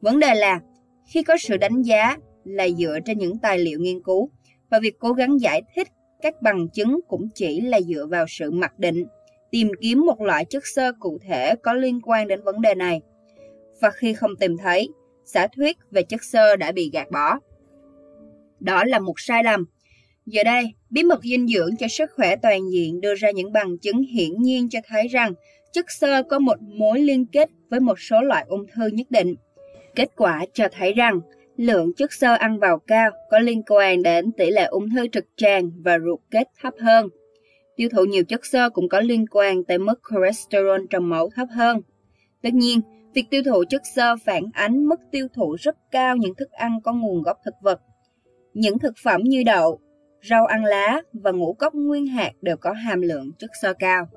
Vấn đề là, khi có sự đánh giá là dựa trên những tài liệu nghiên cứu và việc cố gắng giải thích các bằng chứng cũng chỉ là dựa vào sự mặc định, tìm kiếm một loại chất xơ cụ thể có liên quan đến vấn đề này. Và khi không tìm thấy, giả thuyết về chất xơ đã bị gạt bỏ. Đó là một sai lầm Giờ đây, bí mật dinh dưỡng cho sức khỏe toàn diện đưa ra những bằng chứng hiển nhiên cho thấy rằng chất xơ có một mối liên kết với một số loại ung thư nhất định. Kết quả cho thấy rằng lượng chất xơ ăn vào cao có liên quan đến tỷ lệ ung thư trực tràng và ruột kết thấp hơn. Tiêu thụ nhiều chất xơ cũng có liên quan tới mức cholesterol trong máu thấp hơn. Tất nhiên, việc tiêu thụ chất xơ phản ánh mức tiêu thụ rất cao những thức ăn có nguồn gốc thực vật. Những thực phẩm như đậu, rau ăn lá và ngũ cốc nguyên hạt đều có hàm lượng chất xơ cao.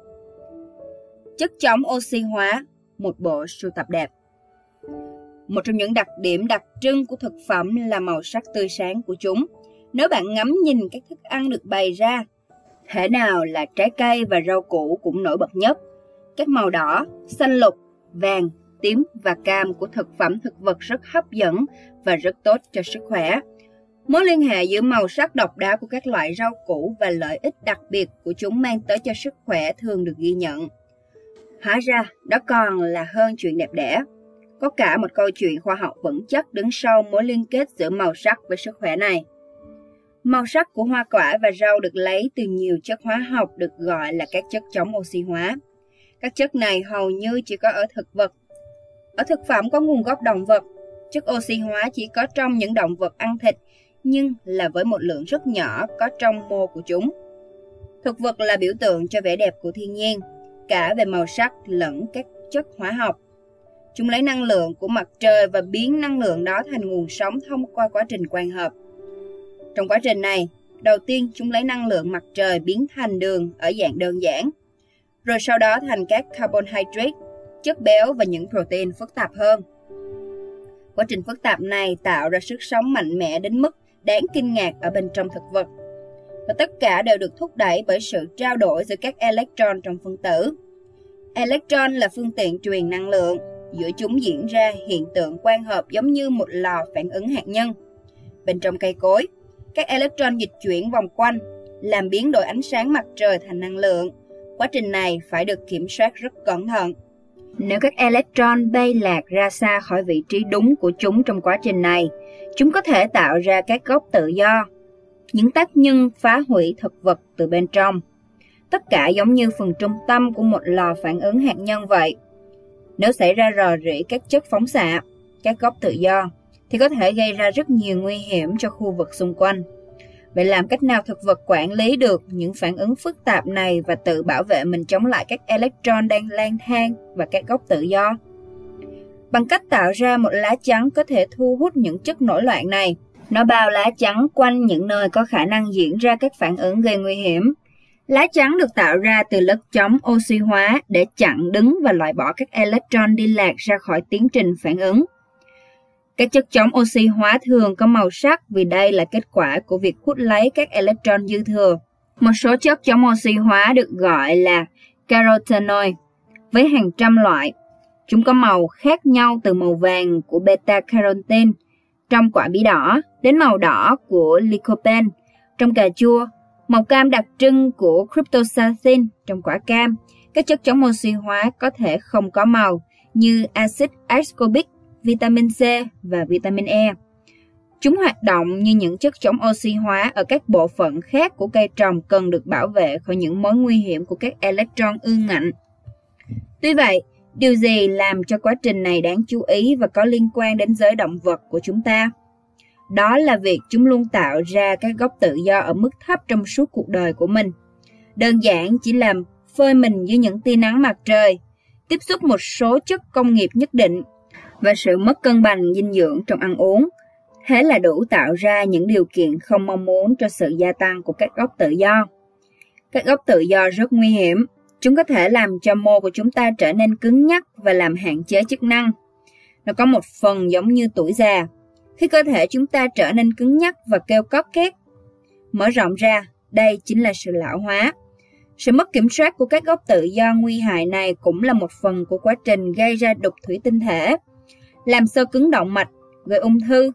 Chất chống oxy hóa, một bộ sưu tập đẹp. Một trong những đặc điểm đặc trưng của thực phẩm là màu sắc tươi sáng của chúng. Nếu bạn ngắm nhìn các thức ăn được bày ra, thể nào là trái cây và rau củ cũng nổi bật nhất. Các màu đỏ, xanh lục, vàng, tím và cam của thực phẩm thực vật rất hấp dẫn và rất tốt cho sức khỏe. Mối liên hệ giữa màu sắc độc đáo của các loại rau củ và lợi ích đặc biệt của chúng mang tới cho sức khỏe thường được ghi nhận. Hóa ra, đó còn là hơn chuyện đẹp đẽ. Có cả một câu chuyện khoa học vững chắc đứng sau mối liên kết giữa màu sắc với sức khỏe này. Màu sắc của hoa quả và rau được lấy từ nhiều chất hóa học được gọi là các chất chống oxy hóa. Các chất này hầu như chỉ có ở thực vật. Ở thực phẩm có nguồn gốc động vật, chất oxy hóa chỉ có trong những động vật ăn thịt nhưng là với một lượng rất nhỏ có trong mô của chúng. Thực vật là biểu tượng cho vẻ đẹp của thiên nhiên, cả về màu sắc lẫn các chất hóa học. Chúng lấy năng lượng của mặt trời và biến năng lượng đó thành nguồn sống thông qua quá trình quang hợp. Trong quá trình này, đầu tiên chúng lấy năng lượng mặt trời biến thành đường ở dạng đơn giản, rồi sau đó thành các carbohydrate, chất béo và những protein phức tạp hơn. Quá trình phức tạp này tạo ra sức sống mạnh mẽ đến mức đáng kinh ngạc ở bên trong thực vật. Và tất cả đều được thúc đẩy bởi sự trao đổi giữa các electron trong phân tử. Electron là phương tiện truyền năng lượng, giữa chúng diễn ra hiện tượng quang hợp giống như một lò phản ứng hạt nhân. Bên trong cây cối, các electron dịch chuyển vòng quanh, làm biến đổi ánh sáng mặt trời thành năng lượng. Quá trình này phải được kiểm soát rất cẩn thận. Nếu các electron bay lạc ra xa khỏi vị trí đúng của chúng trong quá trình này, chúng có thể tạo ra các gốc tự do, những tác nhân phá hủy thực vật từ bên trong. Tất cả giống như phần trung tâm của một lò phản ứng hạt nhân vậy. Nếu xảy ra rò rỉ các chất phóng xạ, các gốc tự do, thì có thể gây ra rất nhiều nguy hiểm cho khu vực xung quanh. Vậy làm cách nào thực vật quản lý được những phản ứng phức tạp này và tự bảo vệ mình chống lại các electron đang lang thang và các gốc tự do? Bằng cách tạo ra một lá chắn có thể thu hút những chất nổi loạn này. Nó bao lá chắn quanh những nơi có khả năng diễn ra các phản ứng gây nguy hiểm. Lá chắn được tạo ra từ lớp chống oxy hóa để chặn đứng và loại bỏ các electron đi lạc ra khỏi tiến trình phản ứng. Các chất chống oxy hóa thường có màu sắc vì đây là kết quả của việc hút lấy các electron dư thừa. Một số chất chống oxy hóa được gọi là carotenoid với hàng trăm loại. Chúng có màu khác nhau từ màu vàng của beta-carotene trong quả bí đỏ đến màu đỏ của lycopene trong cà chua, màu cam đặc trưng của cryptosacin trong quả cam. Các chất chống oxy hóa có thể không có màu như axit ascorbic vitamin C và vitamin E. Chúng hoạt động như những chất chống oxy hóa ở các bộ phận khác của cây trồng cần được bảo vệ khỏi những mối nguy hiểm của các electron ương ngạnh. Tuy vậy, điều gì làm cho quá trình này đáng chú ý và có liên quan đến giới động vật của chúng ta? Đó là việc chúng luôn tạo ra các gốc tự do ở mức thấp trong suốt cuộc đời của mình. Đơn giản chỉ làm phơi mình dưới những tia nắng mặt trời, tiếp xúc một số chất công nghiệp nhất định và sự mất cân bằng dinh dưỡng trong ăn uống. Thế là đủ tạo ra những điều kiện không mong muốn cho sự gia tăng của các gốc tự do. Các gốc tự do rất nguy hiểm. Chúng có thể làm cho mô của chúng ta trở nên cứng nhắc và làm hạn chế chức năng. Nó có một phần giống như tuổi già. Khi cơ thể chúng ta trở nên cứng nhắc và kêu cót két, mở rộng ra, đây chính là sự lão hóa. Sự mất kiểm soát của các gốc tự do nguy hại này cũng là một phần của quá trình gây ra đục thủy tinh thể làm sơ cứng động mạch, gây ung thư,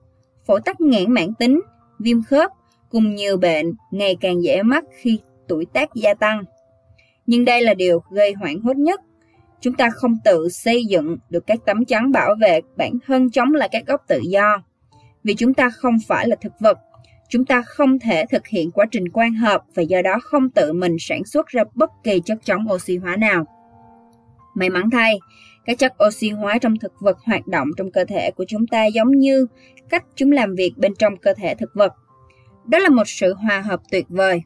phổi tắc nghẽn mãn tính, viêm khớp cùng nhiều bệnh ngày càng dễ mắc khi tuổi tác gia tăng. Nhưng đây là điều gây hoảng hốt nhất. Chúng ta không tự xây dựng được các tấm chắn bảo vệ bản thân chống lại các gốc tự do. Vì chúng ta không phải là thực vật, chúng ta không thể thực hiện quá trình quan hợp và do đó không tự mình sản xuất ra bất kỳ chất chống oxy hóa nào. May mắn thay, các chất oxy hóa trong thực vật hoạt động trong cơ thể của chúng ta giống như cách chúng làm việc bên trong cơ thể thực vật. Đó là một sự hòa hợp tuyệt vời.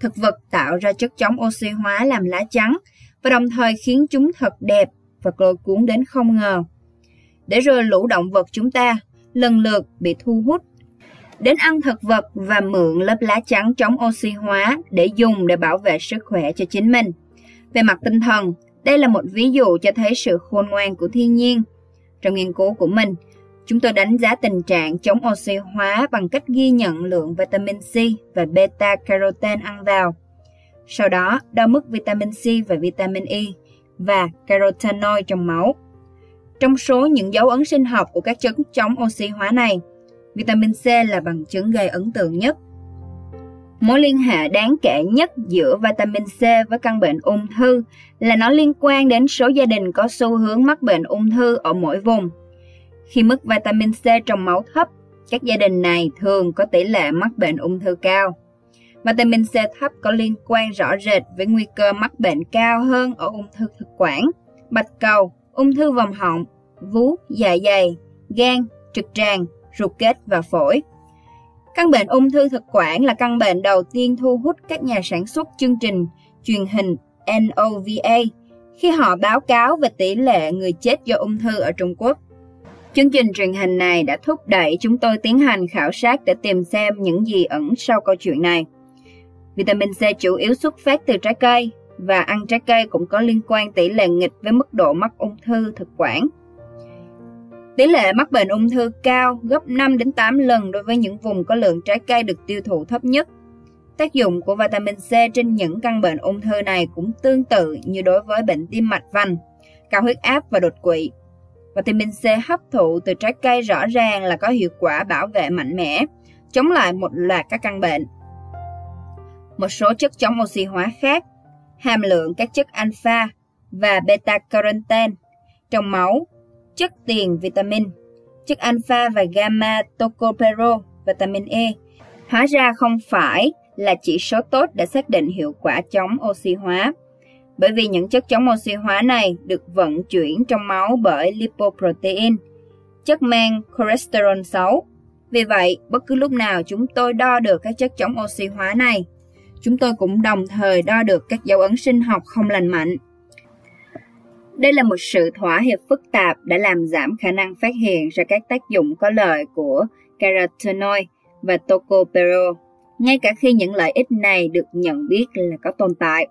Thực vật tạo ra chất chống oxy hóa làm lá trắng và đồng thời khiến chúng thật đẹp và lôi cuốn đến không ngờ. Để rồi lũ động vật chúng ta lần lượt bị thu hút đến ăn thực vật và mượn lớp lá trắng chống oxy hóa để dùng để bảo vệ sức khỏe cho chính mình. Về mặt tinh thần, đây là một ví dụ cho thấy sự khôn ngoan của thiên nhiên. Trong nghiên cứu của mình, chúng tôi đánh giá tình trạng chống oxy hóa bằng cách ghi nhận lượng vitamin C và beta-carotene ăn vào. Sau đó, đo mức vitamin C và vitamin E và carotenoid trong máu. Trong số những dấu ấn sinh học của các chất chống oxy hóa này, vitamin C là bằng chứng gây ấn tượng nhất. Mối liên hệ đáng kể nhất giữa vitamin C với căn bệnh ung thư là nó liên quan đến số gia đình có xu hướng mắc bệnh ung thư ở mỗi vùng. Khi mức vitamin C trong máu thấp, các gia đình này thường có tỷ lệ mắc bệnh ung thư cao. Vitamin C thấp có liên quan rõ rệt với nguy cơ mắc bệnh cao hơn ở ung thư thực quản, bạch cầu, ung thư vòng họng, vú, dạ dày, gan, trực tràng, ruột kết và phổi. Căn bệnh ung thư thực quản là căn bệnh đầu tiên thu hút các nhà sản xuất chương trình truyền hình NOVA khi họ báo cáo về tỷ lệ người chết do ung thư ở Trung Quốc. Chương trình truyền hình này đã thúc đẩy chúng tôi tiến hành khảo sát để tìm xem những gì ẩn sau câu chuyện này. Vitamin C chủ yếu xuất phát từ trái cây và ăn trái cây cũng có liên quan tỷ lệ nghịch với mức độ mắc ung thư thực quản. Tỷ lệ mắc bệnh ung thư cao gấp 5 đến 8 lần đối với những vùng có lượng trái cây được tiêu thụ thấp nhất. Tác dụng của vitamin C trên những căn bệnh ung thư này cũng tương tự như đối với bệnh tim mạch vành, cao huyết áp và đột quỵ. Vitamin C hấp thụ từ trái cây rõ ràng là có hiệu quả bảo vệ mạnh mẽ, chống lại một loạt các căn bệnh. Một số chất chống oxy hóa khác, hàm lượng các chất alpha và beta carotene trong máu, chất tiền vitamin, chất alpha và gamma tocopherol, vitamin E, hóa ra không phải là chỉ số tốt để xác định hiệu quả chống oxy hóa. Bởi vì những chất chống oxy hóa này được vận chuyển trong máu bởi lipoprotein, chất men cholesterol xấu. Vì vậy, bất cứ lúc nào chúng tôi đo được các chất chống oxy hóa này, chúng tôi cũng đồng thời đo được các dấu ấn sinh học không lành mạnh. Đây là một sự thỏa hiệp phức tạp đã làm giảm khả năng phát hiện ra các tác dụng có lợi của carotenoid và tocopherol ngay cả khi những lợi ích này được nhận biết là có tồn tại.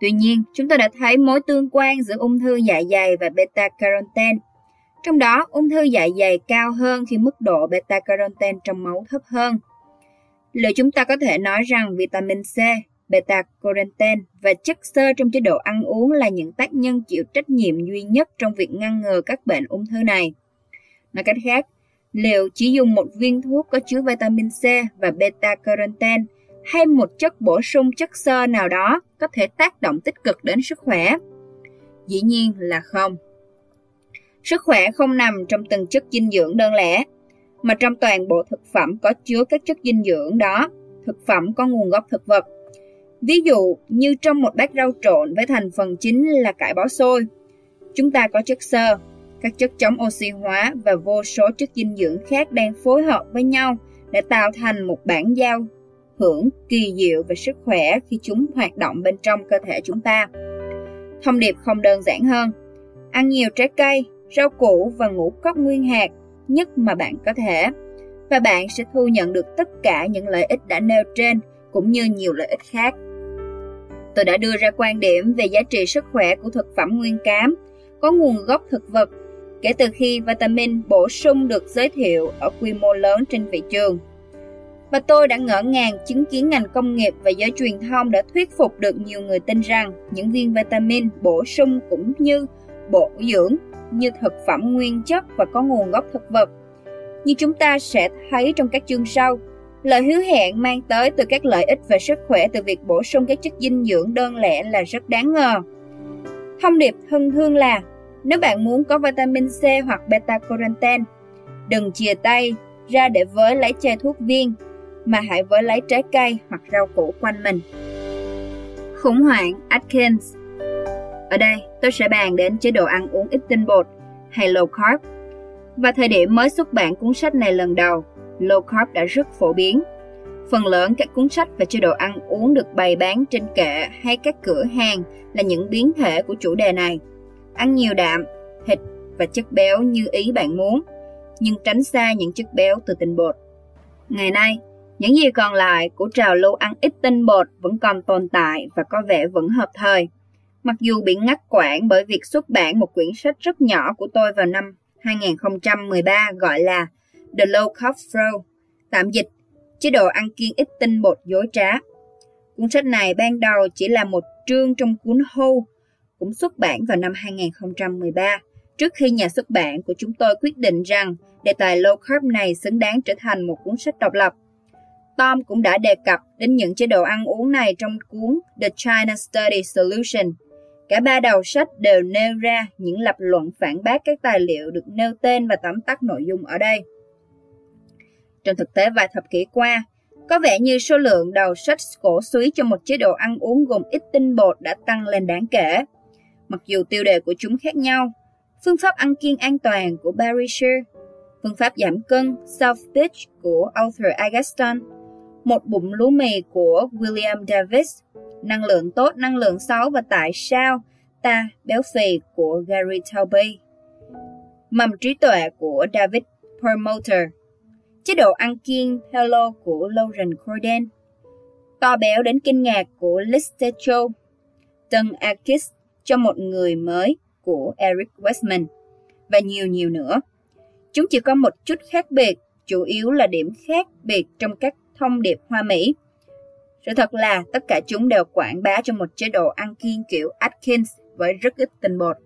Tuy nhiên, chúng ta đã thấy mối tương quan giữa ung thư dạ dày và beta-carotene. Trong đó, ung thư dạ dày cao hơn khi mức độ beta-carotene trong máu thấp hơn. Liệu chúng ta có thể nói rằng vitamin C, beta-carotene và chất xơ trong chế độ ăn uống là những tác nhân chịu trách nhiệm duy nhất trong việc ngăn ngừa các bệnh ung thư này. Nói cách khác, Liệu chỉ dùng một viên thuốc có chứa vitamin C và beta-carotene hay một chất bổ sung chất xơ nào đó có thể tác động tích cực đến sức khỏe? Dĩ nhiên là không. Sức khỏe không nằm trong từng chất dinh dưỡng đơn lẻ, mà trong toàn bộ thực phẩm có chứa các chất dinh dưỡng đó, thực phẩm có nguồn gốc thực vật. Ví dụ như trong một bát rau trộn với thành phần chính là cải bó xôi, chúng ta có chất xơ, các chất chống oxy hóa và vô số chất dinh dưỡng khác đang phối hợp với nhau để tạo thành một bản giao hưởng kỳ diệu về sức khỏe khi chúng hoạt động bên trong cơ thể chúng ta. Thông điệp không đơn giản hơn. Ăn nhiều trái cây, rau củ và ngũ cốc nguyên hạt nhất mà bạn có thể. Và bạn sẽ thu nhận được tất cả những lợi ích đã nêu trên cũng như nhiều lợi ích khác. Tôi đã đưa ra quan điểm về giá trị sức khỏe của thực phẩm nguyên cám, có nguồn gốc thực vật kể từ khi vitamin bổ sung được giới thiệu ở quy mô lớn trên thị trường. Và tôi đã ngỡ ngàng chứng kiến ngành công nghiệp và giới truyền thông đã thuyết phục được nhiều người tin rằng những viên vitamin bổ sung cũng như bổ dưỡng như thực phẩm nguyên chất và có nguồn gốc thực vật. Như chúng ta sẽ thấy trong các chương sau, lời hứa hẹn mang tới từ các lợi ích về sức khỏe từ việc bổ sung các chất dinh dưỡng đơn lẻ là rất đáng ngờ. Thông điệp thân thương là nếu bạn muốn có vitamin C hoặc beta-carotene, đừng chia tay ra để với lấy chai thuốc viên, mà hãy với lấy trái cây hoặc rau củ quanh mình. Khủng hoảng Atkins Ở đây, tôi sẽ bàn đến chế độ ăn uống ít tinh bột hay low carb. Và thời điểm mới xuất bản cuốn sách này lần đầu, low carb đã rất phổ biến. Phần lớn các cuốn sách về chế độ ăn uống được bày bán trên kệ hay các cửa hàng là những biến thể của chủ đề này – Ăn nhiều đạm, thịt và chất béo như ý bạn muốn, nhưng tránh xa những chất béo từ tinh bột. Ngày nay, những gì còn lại của trào lưu ăn ít tinh bột vẫn còn tồn tại và có vẻ vẫn hợp thời. Mặc dù bị ngắt quãng bởi việc xuất bản một quyển sách rất nhỏ của tôi vào năm 2013 gọi là The Low Carb Flow, tạm dịch, chế độ ăn kiêng ít tinh bột dối trá. Cuốn sách này ban đầu chỉ là một chương trong cuốn Whole cũng xuất bản vào năm 2013, trước khi nhà xuất bản của chúng tôi quyết định rằng đề tài low carb này xứng đáng trở thành một cuốn sách độc lập. Tom cũng đã đề cập đến những chế độ ăn uống này trong cuốn The China Study Solution. Cả ba đầu sách đều nêu ra những lập luận phản bác các tài liệu được nêu tên và tóm tắt nội dung ở đây. Trong thực tế vài thập kỷ qua, có vẻ như số lượng đầu sách cổ suý cho một chế độ ăn uống gồm ít tinh bột đã tăng lên đáng kể mặc dù tiêu đề của chúng khác nhau. Phương pháp ăn kiêng an toàn của Barry Shear, phương pháp giảm cân South Beach của Arthur Agaston, một bụng lúa mì của William Davis, năng lượng tốt, năng lượng xấu và tại sao ta béo phì của Gary Taubey, mầm trí tuệ của David Perlmutter, chế độ ăn kiêng Hello của Lauren Corden, to béo đến kinh ngạc của Listecho, Tân Akis cho một người mới của Eric Westman và nhiều nhiều nữa. Chúng chỉ có một chút khác biệt, chủ yếu là điểm khác biệt trong các thông điệp Hoa Mỹ. Sự thật là tất cả chúng đều quảng bá cho một chế độ ăn kiêng kiểu Atkins với rất ít tinh bột.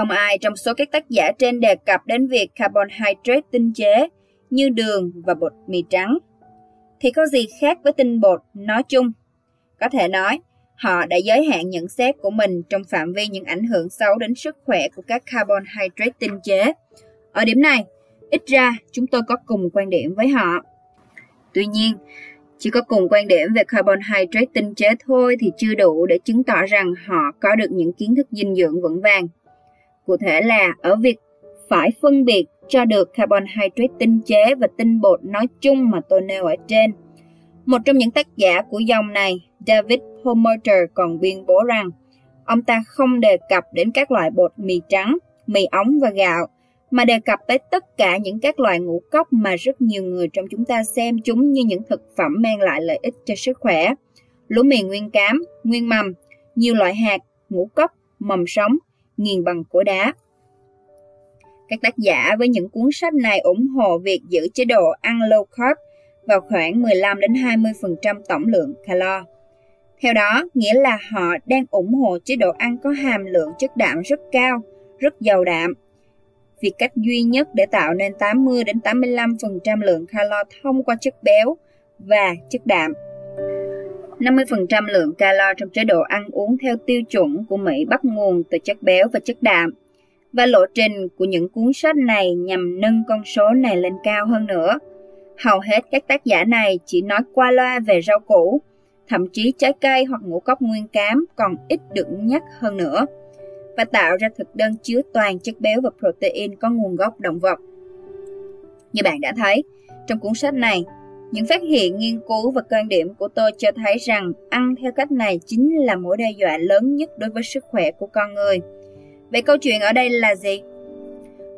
Không ai trong số các tác giả trên đề cập đến việc carbohydrate tinh chế như đường và bột mì trắng. Thì có gì khác với tinh bột nói chung? Có thể nói, họ đã giới hạn nhận xét của mình trong phạm vi những ảnh hưởng xấu đến sức khỏe của các carbohydrate tinh chế. Ở điểm này, ít ra chúng tôi có cùng quan điểm với họ. Tuy nhiên, chỉ có cùng quan điểm về carbohydrate tinh chế thôi thì chưa đủ để chứng tỏ rằng họ có được những kiến thức dinh dưỡng vững vàng. Cụ thể là ở việc phải phân biệt cho được carbohydrate tinh chế và tinh bột nói chung mà tôi nêu ở trên. Một trong những tác giả của dòng này, David Pomerter còn tuyên bố rằng ông ta không đề cập đến các loại bột mì trắng, mì ống và gạo, mà đề cập tới tất cả những các loại ngũ cốc mà rất nhiều người trong chúng ta xem chúng như những thực phẩm mang lại lợi ích cho sức khỏe. Lúa mì nguyên cám, nguyên mầm, nhiều loại hạt, ngũ cốc, mầm sống, nghiền bằng cối đá. Các tác giả với những cuốn sách này ủng hộ việc giữ chế độ ăn low carb vào khoảng 15 đến 20% tổng lượng calo. Theo đó, nghĩa là họ đang ủng hộ chế độ ăn có hàm lượng chất đạm rất cao, rất giàu đạm. Việc cách duy nhất để tạo nên 80 đến 85% lượng calo thông qua chất béo và chất đạm 50% lượng calo trong chế độ ăn uống theo tiêu chuẩn của Mỹ bắt nguồn từ chất béo và chất đạm. Và lộ trình của những cuốn sách này nhằm nâng con số này lên cao hơn nữa. Hầu hết các tác giả này chỉ nói qua loa về rau củ, thậm chí trái cây hoặc ngũ cốc nguyên cám còn ít được nhắc hơn nữa và tạo ra thực đơn chứa toàn chất béo và protein có nguồn gốc động vật. Như bạn đã thấy, trong cuốn sách này, những phát hiện, nghiên cứu và quan điểm của tôi cho thấy rằng ăn theo cách này chính là mối đe dọa lớn nhất đối với sức khỏe của con người. Vậy câu chuyện ở đây là gì?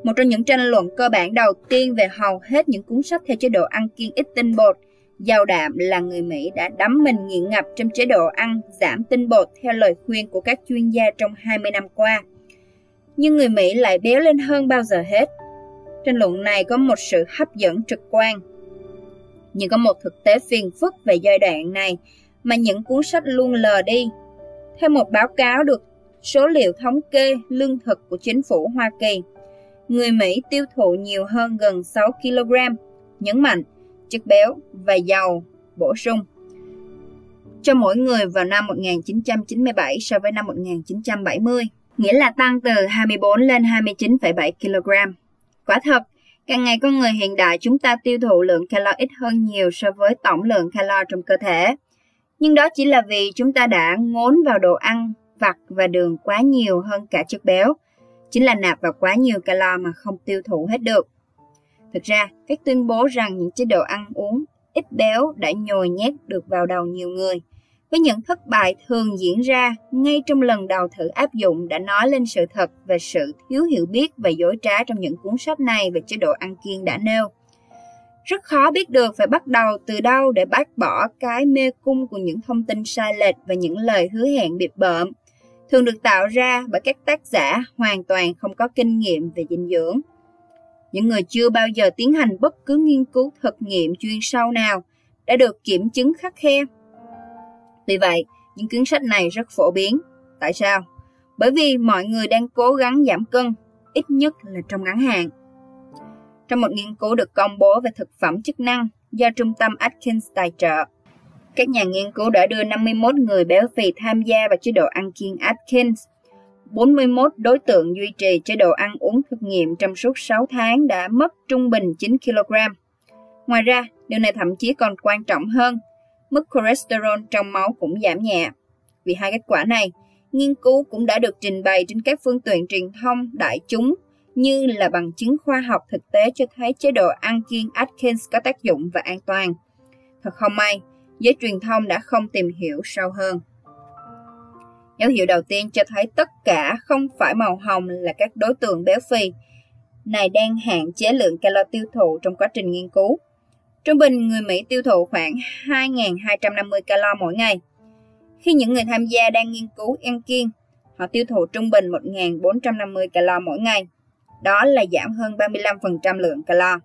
Một trong những tranh luận cơ bản đầu tiên về hầu hết những cuốn sách theo chế độ ăn kiêng ít tinh bột giàu đạm là người Mỹ đã đắm mình nghiện ngập trong chế độ ăn giảm tinh bột theo lời khuyên của các chuyên gia trong 20 năm qua. Nhưng người Mỹ lại béo lên hơn bao giờ hết. Tranh luận này có một sự hấp dẫn trực quan. Nhưng có một thực tế phiền phức về giai đoạn này mà những cuốn sách luôn lờ đi. Theo một báo cáo được số liệu thống kê lương thực của chính phủ Hoa Kỳ, người Mỹ tiêu thụ nhiều hơn gần 6 kg, nhấn mạnh chất béo và dầu bổ sung cho mỗi người vào năm 1997 so với năm 1970, nghĩa là tăng từ 24 lên 29,7 kg. Quả thật, càng ngày con người hiện đại chúng ta tiêu thụ lượng calo ít hơn nhiều so với tổng lượng calo trong cơ thể. Nhưng đó chỉ là vì chúng ta đã ngốn vào đồ ăn, vặt và đường quá nhiều hơn cả chất béo. Chính là nạp vào quá nhiều calo mà không tiêu thụ hết được. Thực ra, các tuyên bố rằng những chế độ ăn uống ít béo đã nhồi nhét được vào đầu nhiều người. Với những thất bại thường diễn ra ngay trong lần đầu thử áp dụng đã nói lên sự thật về sự thiếu hiểu biết và dối trá trong những cuốn sách này về chế độ ăn kiêng đã nêu. Rất khó biết được phải bắt đầu từ đâu để bác bỏ cái mê cung của những thông tin sai lệch và những lời hứa hẹn bịp bợm, thường được tạo ra bởi các tác giả hoàn toàn không có kinh nghiệm về dinh dưỡng những người chưa bao giờ tiến hành bất cứ nghiên cứu thực nghiệm chuyên sâu nào đã được kiểm chứng khắc khe. Vì vậy, những cuốn sách này rất phổ biến. Tại sao? Bởi vì mọi người đang cố gắng giảm cân, ít nhất là trong ngắn hạn. Trong một nghiên cứu được công bố về thực phẩm chức năng do Trung tâm Atkins tài trợ, các nhà nghiên cứu đã đưa 51 người béo phì tham gia vào chế độ ăn kiêng Atkins 41 đối tượng duy trì chế độ ăn uống thực nghiệm trong suốt 6 tháng đã mất trung bình 9 kg. Ngoài ra, điều này thậm chí còn quan trọng hơn, mức cholesterol trong máu cũng giảm nhẹ. Vì hai kết quả này, nghiên cứu cũng đã được trình bày trên các phương tiện truyền thông đại chúng như là bằng chứng khoa học thực tế cho thấy chế độ ăn kiêng Atkins có tác dụng và an toàn. Thật không may, giới truyền thông đã không tìm hiểu sâu hơn. Dấu hiệu đầu tiên cho thấy tất cả không phải màu hồng là các đối tượng béo phì này đang hạn chế lượng calo tiêu thụ trong quá trình nghiên cứu. Trung bình người Mỹ tiêu thụ khoảng 2.250 calo mỗi ngày. Khi những người tham gia đang nghiên cứu ăn kiêng, họ tiêu thụ trung bình 1.450 calo mỗi ngày. Đó là giảm hơn 35% lượng calo.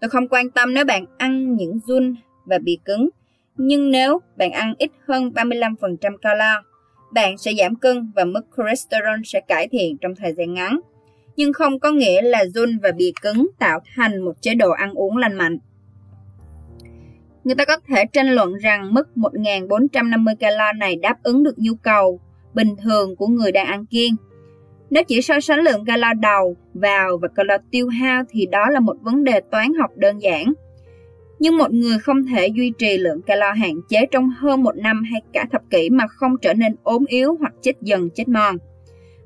Tôi không quan tâm nếu bạn ăn những run và bì cứng, nhưng nếu bạn ăn ít hơn 35% calo, bạn sẽ giảm cân và mức cholesterol sẽ cải thiện trong thời gian ngắn. Nhưng không có nghĩa là run và bì cứng tạo thành một chế độ ăn uống lành mạnh. Người ta có thể tranh luận rằng mức 1.450 calo này đáp ứng được nhu cầu bình thường của người đang ăn kiêng. Nếu chỉ so sánh lượng calo đầu vào và calo tiêu hao thì đó là một vấn đề toán học đơn giản. Nhưng một người không thể duy trì lượng calo hạn chế trong hơn một năm hay cả thập kỷ mà không trở nên ốm yếu hoặc chết dần chết mòn.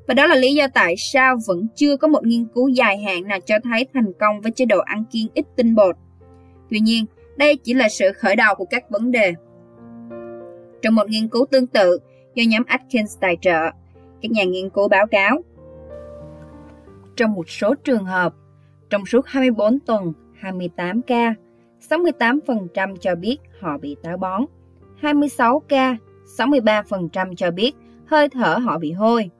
Và đó là lý do tại sao vẫn chưa có một nghiên cứu dài hạn nào cho thấy thành công với chế độ ăn kiêng ít tinh bột. Tuy nhiên, đây chỉ là sự khởi đầu của các vấn đề. Trong một nghiên cứu tương tự do nhóm Atkins tài trợ, các nhà nghiên cứu báo cáo trong một số trường hợp, trong suốt 24 tuần, 28 ca, 68% cho biết họ bị táo bón, 26 ca, 63% cho biết hơi thở họ bị hôi,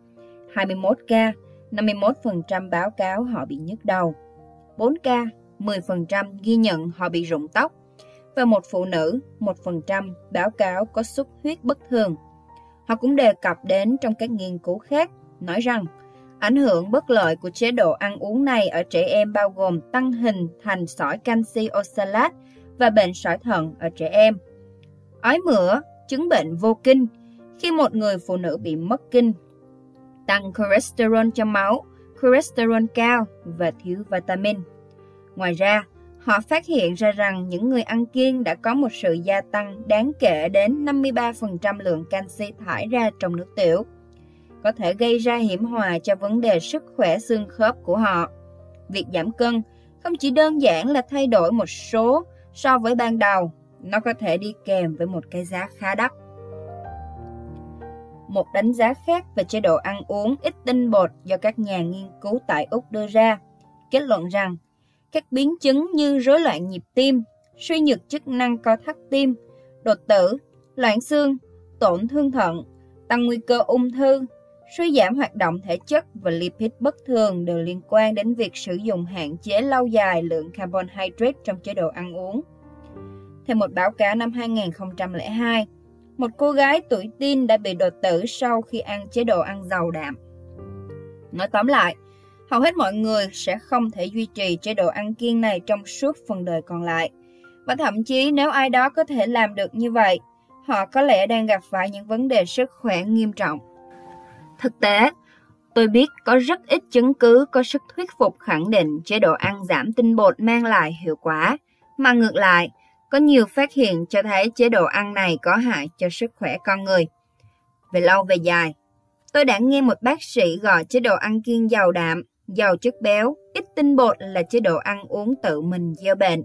21 ca, 51% báo cáo họ bị nhức đầu, 4 ca, 10% ghi nhận họ bị rụng tóc, và một phụ nữ, 1% báo cáo có xuất huyết bất thường. Họ cũng đề cập đến trong các nghiên cứu khác, nói rằng ảnh hưởng bất lợi của chế độ ăn uống này ở trẻ em bao gồm tăng hình thành sỏi canxi oxalat và bệnh sỏi thận ở trẻ em. Ói mửa, chứng bệnh vô kinh, khi một người phụ nữ bị mất kinh, tăng cholesterol trong máu, cholesterol cao và thiếu vitamin. Ngoài ra, Họ phát hiện ra rằng những người ăn kiêng đã có một sự gia tăng đáng kể đến 53% lượng canxi thải ra trong nước tiểu, có thể gây ra hiểm họa cho vấn đề sức khỏe xương khớp của họ. Việc giảm cân không chỉ đơn giản là thay đổi một số so với ban đầu, nó có thể đi kèm với một cái giá khá đắt. Một đánh giá khác về chế độ ăn uống ít tinh bột do các nhà nghiên cứu tại Úc đưa ra, kết luận rằng các biến chứng như rối loạn nhịp tim, suy nhược chức năng co thắt tim, đột tử, loãng xương, tổn thương thận, tăng nguy cơ ung thư, suy giảm hoạt động thể chất và lipid bất thường đều liên quan đến việc sử dụng hạn chế lâu dài lượng carbohydrate trong chế độ ăn uống. Theo một báo cáo năm 2002, một cô gái tuổi teen đã bị đột tử sau khi ăn chế độ ăn giàu đạm. Nói tóm lại, Hầu hết mọi người sẽ không thể duy trì chế độ ăn kiêng này trong suốt phần đời còn lại. Và thậm chí nếu ai đó có thể làm được như vậy, họ có lẽ đang gặp phải những vấn đề sức khỏe nghiêm trọng. Thực tế, tôi biết có rất ít chứng cứ có sức thuyết phục khẳng định chế độ ăn giảm tinh bột mang lại hiệu quả, mà ngược lại, có nhiều phát hiện cho thấy chế độ ăn này có hại cho sức khỏe con người. Về lâu về dài, tôi đã nghe một bác sĩ gọi chế độ ăn kiêng giàu đạm giàu chất béo, ít tinh bột là chế độ ăn uống tự mình gieo bệnh.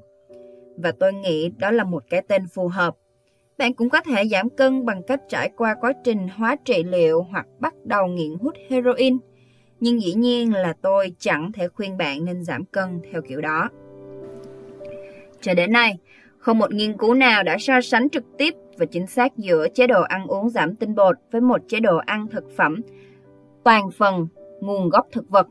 Và tôi nghĩ đó là một cái tên phù hợp. Bạn cũng có thể giảm cân bằng cách trải qua quá trình hóa trị liệu hoặc bắt đầu nghiện hút heroin. Nhưng dĩ nhiên là tôi chẳng thể khuyên bạn nên giảm cân theo kiểu đó. Cho đến nay, không một nghiên cứu nào đã so sánh trực tiếp và chính xác giữa chế độ ăn uống giảm tinh bột với một chế độ ăn thực phẩm toàn phần nguồn gốc thực vật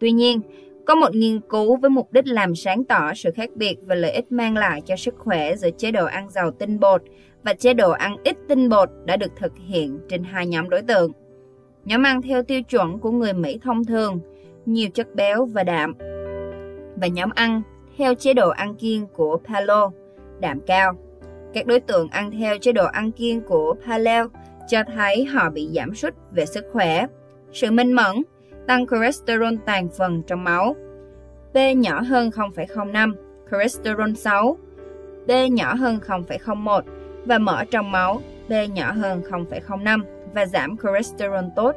Tuy nhiên, có một nghiên cứu với mục đích làm sáng tỏ sự khác biệt và lợi ích mang lại cho sức khỏe giữa chế độ ăn giàu tinh bột và chế độ ăn ít tinh bột đã được thực hiện trên hai nhóm đối tượng. Nhóm ăn theo tiêu chuẩn của người Mỹ thông thường, nhiều chất béo và đạm. Và nhóm ăn theo chế độ ăn kiêng của Paleo, đạm cao. Các đối tượng ăn theo chế độ ăn kiêng của Paleo cho thấy họ bị giảm sút về sức khỏe, sự minh mẫn, tăng cholesterol tàn phần trong máu. B nhỏ hơn 0,05, cholesterol 6. B nhỏ hơn 0,01 và mỡ trong máu B nhỏ hơn 0,05 và giảm cholesterol tốt.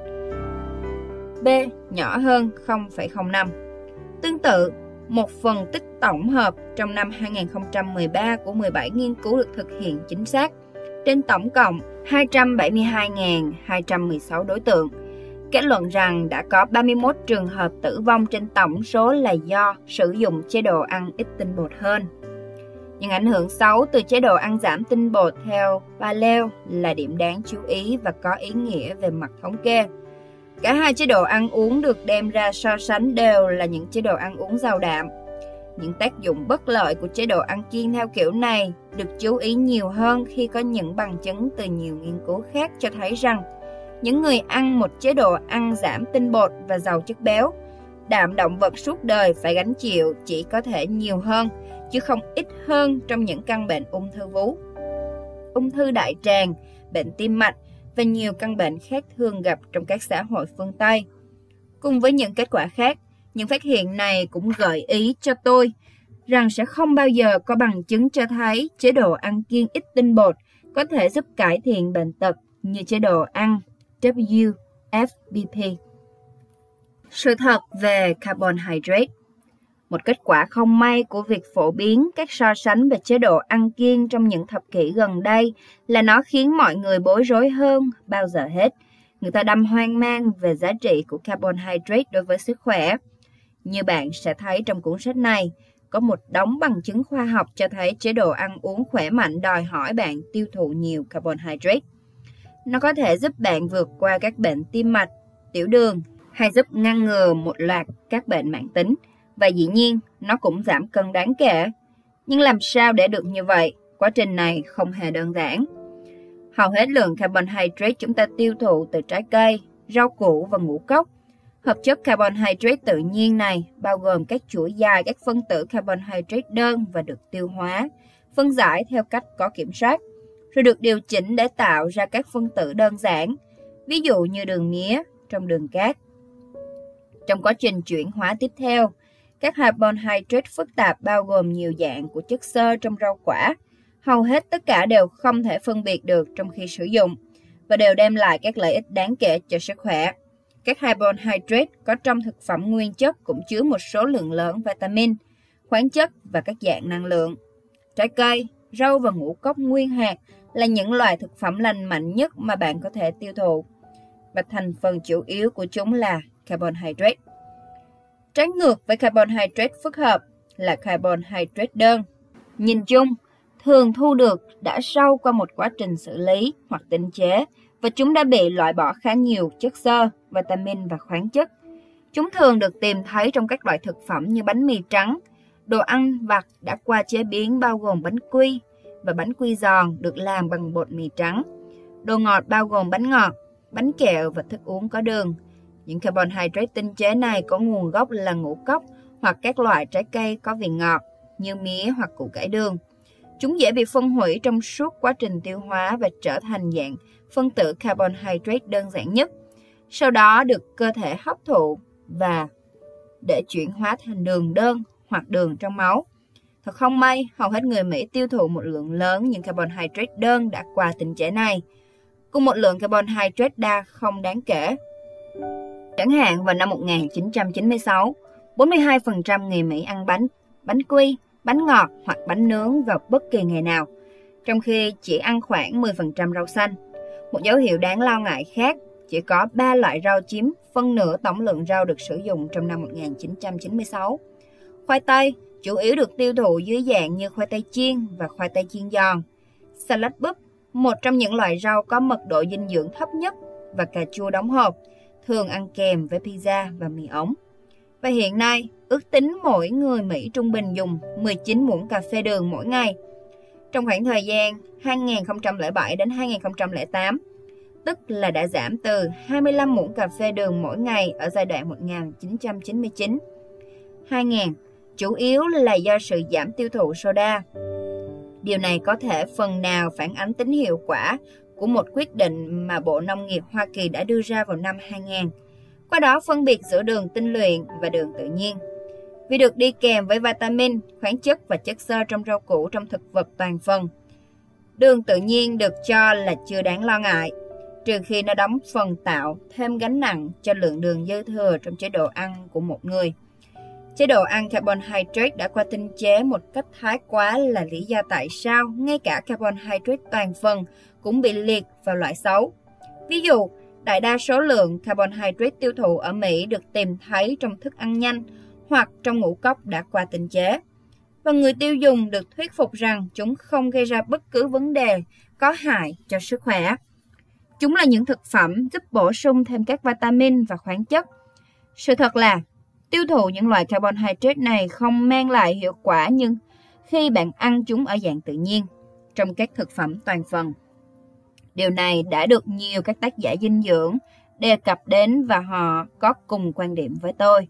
B nhỏ hơn 0,05. Tương tự, một phần tích tổng hợp trong năm 2013 của 17 nghiên cứu được thực hiện chính xác trên tổng cộng 272.216 đối tượng kết luận rằng đã có 31 trường hợp tử vong trên tổng số là do sử dụng chế độ ăn ít tinh bột hơn. Những ảnh hưởng xấu từ chế độ ăn giảm tinh bột theo paleo là điểm đáng chú ý và có ý nghĩa về mặt thống kê. Cả hai chế độ ăn uống được đem ra so sánh đều là những chế độ ăn uống giàu đạm. Những tác dụng bất lợi của chế độ ăn kiêng theo kiểu này được chú ý nhiều hơn khi có những bằng chứng từ nhiều nghiên cứu khác cho thấy rằng những người ăn một chế độ ăn giảm tinh bột và giàu chất béo, đạm động vật suốt đời phải gánh chịu chỉ có thể nhiều hơn, chứ không ít hơn trong những căn bệnh ung thư vú, ung thư đại tràng, bệnh tim mạch và nhiều căn bệnh khác thường gặp trong các xã hội phương Tây. Cùng với những kết quả khác, những phát hiện này cũng gợi ý cho tôi rằng sẽ không bao giờ có bằng chứng cho thấy chế độ ăn kiêng ít tinh bột có thể giúp cải thiện bệnh tật như chế độ ăn. WFBP. Sự thật về carbohydrate một kết quả không may của việc phổ biến các so sánh về chế độ ăn kiêng trong những thập kỷ gần đây là nó khiến mọi người bối rối hơn bao giờ hết. Người ta đâm hoang mang về giá trị của carbohydrate đối với sức khỏe. Như bạn sẽ thấy trong cuốn sách này, có một đống bằng chứng khoa học cho thấy chế độ ăn uống khỏe mạnh đòi hỏi bạn tiêu thụ nhiều carbohydrate. Nó có thể giúp bạn vượt qua các bệnh tim mạch, tiểu đường hay giúp ngăn ngừa một loạt các bệnh mãn tính. Và dĩ nhiên, nó cũng giảm cân đáng kể. Nhưng làm sao để được như vậy? Quá trình này không hề đơn giản. Hầu hết lượng carbohydrate chúng ta tiêu thụ từ trái cây, rau củ và ngũ cốc. Hợp chất carbohydrate tự nhiên này bao gồm các chuỗi dài các phân tử carbohydrate đơn và được tiêu hóa, phân giải theo cách có kiểm soát rồi được điều chỉnh để tạo ra các phân tử đơn giản, ví dụ như đường mía trong đường cát. Trong quá trình chuyển hóa tiếp theo, các carbohydrate phức tạp bao gồm nhiều dạng của chất xơ trong rau quả, hầu hết tất cả đều không thể phân biệt được trong khi sử dụng và đều đem lại các lợi ích đáng kể cho sức khỏe. Các carbohydrate có trong thực phẩm nguyên chất cũng chứa một số lượng lớn vitamin, khoáng chất và các dạng năng lượng. Trái cây, rau và ngũ cốc nguyên hạt là những loại thực phẩm lành mạnh nhất mà bạn có thể tiêu thụ và thành phần chủ yếu của chúng là carbohydrate. Trái ngược với carbohydrate phức hợp là carbohydrate đơn. Nhìn chung, thường thu được đã sau qua một quá trình xử lý hoặc tinh chế và chúng đã bị loại bỏ khá nhiều chất xơ, vitamin và khoáng chất. Chúng thường được tìm thấy trong các loại thực phẩm như bánh mì trắng, đồ ăn vặt đã qua chế biến bao gồm bánh quy, và bánh quy giòn được làm bằng bột mì trắng. Đồ ngọt bao gồm bánh ngọt, bánh kẹo và thức uống có đường. Những carbohydrate tinh chế này có nguồn gốc là ngũ cốc hoặc các loại trái cây có vị ngọt như mía hoặc củ cải đường. Chúng dễ bị phân hủy trong suốt quá trình tiêu hóa và trở thành dạng phân tử carbohydrate đơn giản nhất. Sau đó được cơ thể hấp thụ và để chuyển hóa thành đường đơn hoặc đường trong máu. Thật không may, hầu hết người Mỹ tiêu thụ một lượng lớn những carbohydrate đơn đã qua tình trạng này, cùng một lượng carbohydrate đa không đáng kể. Chẳng hạn vào năm 1996, 42% người Mỹ ăn bánh, bánh quy, bánh ngọt hoặc bánh nướng vào bất kỳ ngày nào, trong khi chỉ ăn khoảng 10% rau xanh. Một dấu hiệu đáng lo ngại khác, chỉ có 3 loại rau chiếm phân nửa tổng lượng rau được sử dụng trong năm 1996. Khoai tây, chủ yếu được tiêu thụ dưới dạng như khoai tây chiên và khoai tây chiên giòn. Salad búp, một trong những loại rau có mật độ dinh dưỡng thấp nhất và cà chua đóng hộp, thường ăn kèm với pizza và mì ống. Và hiện nay, ước tính mỗi người Mỹ trung bình dùng 19 muỗng cà phê đường mỗi ngày. Trong khoảng thời gian 2007 đến 2008, tức là đã giảm từ 25 muỗng cà phê đường mỗi ngày ở giai đoạn 1999. 2000 chủ yếu là do sự giảm tiêu thụ soda. Điều này có thể phần nào phản ánh tính hiệu quả của một quyết định mà Bộ Nông nghiệp Hoa Kỳ đã đưa ra vào năm 2000, qua đó phân biệt giữa đường tinh luyện và đường tự nhiên. Vì được đi kèm với vitamin, khoáng chất và chất xơ trong rau củ trong thực vật toàn phần. Đường tự nhiên được cho là chưa đáng lo ngại, trừ khi nó đóng phần tạo thêm gánh nặng cho lượng đường dư thừa trong chế độ ăn của một người. Chế độ ăn carbohydrate đã qua tinh chế một cách thái quá là lý do tại sao ngay cả carbohydrate toàn phần cũng bị liệt vào loại xấu. Ví dụ, đại đa số lượng carbohydrate tiêu thụ ở Mỹ được tìm thấy trong thức ăn nhanh hoặc trong ngũ cốc đã qua tinh chế. và người tiêu dùng được thuyết phục rằng chúng không gây ra bất cứ vấn đề có hại cho sức khỏe. Chúng là những thực phẩm giúp bổ sung thêm các vitamin và khoáng chất. Sự thật là tiêu thụ những loại carbohydrate này không mang lại hiệu quả nhưng khi bạn ăn chúng ở dạng tự nhiên trong các thực phẩm toàn phần. Điều này đã được nhiều các tác giả dinh dưỡng đề cập đến và họ có cùng quan điểm với tôi.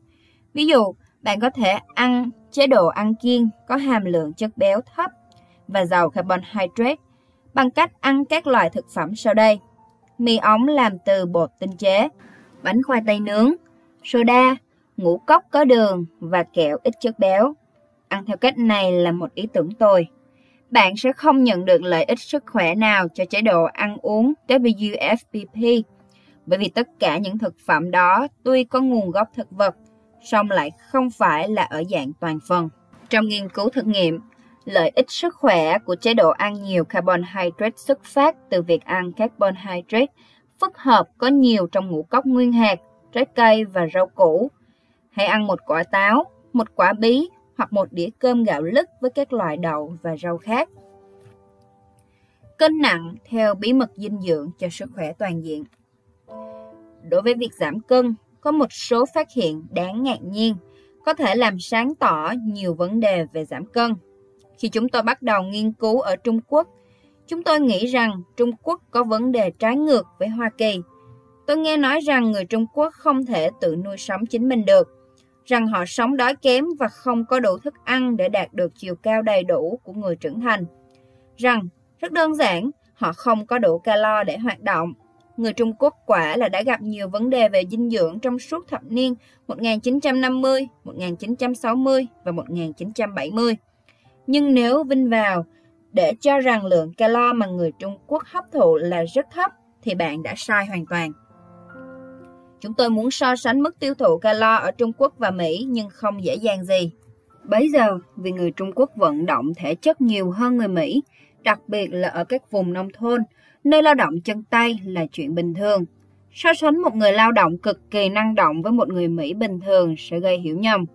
Ví dụ, bạn có thể ăn chế độ ăn kiêng có hàm lượng chất béo thấp và giàu carbohydrate bằng cách ăn các loại thực phẩm sau đây. Mì ống làm từ bột tinh chế, bánh khoai tây nướng, soda, ngũ cốc có đường và kẹo ít chất béo. Ăn theo cách này là một ý tưởng tồi. Bạn sẽ không nhận được lợi ích sức khỏe nào cho chế độ ăn uống WFPP bởi vì tất cả những thực phẩm đó tuy có nguồn gốc thực vật, song lại không phải là ở dạng toàn phần. Trong nghiên cứu thực nghiệm, lợi ích sức khỏe của chế độ ăn nhiều carbohydrate xuất phát từ việc ăn carbohydrate phức hợp có nhiều trong ngũ cốc nguyên hạt, trái cây và rau củ. Hãy ăn một quả táo, một quả bí hoặc một đĩa cơm gạo lứt với các loại đậu và rau khác. Cân nặng theo bí mật dinh dưỡng cho sức khỏe toàn diện. Đối với việc giảm cân, có một số phát hiện đáng ngạc nhiên, có thể làm sáng tỏ nhiều vấn đề về giảm cân. Khi chúng tôi bắt đầu nghiên cứu ở Trung Quốc, chúng tôi nghĩ rằng Trung Quốc có vấn đề trái ngược với Hoa Kỳ. Tôi nghe nói rằng người Trung Quốc không thể tự nuôi sống chính mình được, rằng họ sống đói kém và không có đủ thức ăn để đạt được chiều cao đầy đủ của người trưởng thành. Rằng, rất đơn giản, họ không có đủ calo để hoạt động Người Trung Quốc quả là đã gặp nhiều vấn đề về dinh dưỡng trong suốt thập niên 1950, 1960 và 1970. Nhưng nếu vinh vào để cho rằng lượng calo mà người Trung Quốc hấp thụ là rất thấp thì bạn đã sai hoàn toàn. Chúng tôi muốn so sánh mức tiêu thụ calo ở Trung Quốc và Mỹ nhưng không dễ dàng gì. Bấy giờ, vì người Trung Quốc vận động thể chất nhiều hơn người Mỹ, đặc biệt là ở các vùng nông thôn, nơi lao động chân tay là chuyện bình thường. So sánh một người lao động cực kỳ năng động với một người Mỹ bình thường sẽ gây hiểu nhầm.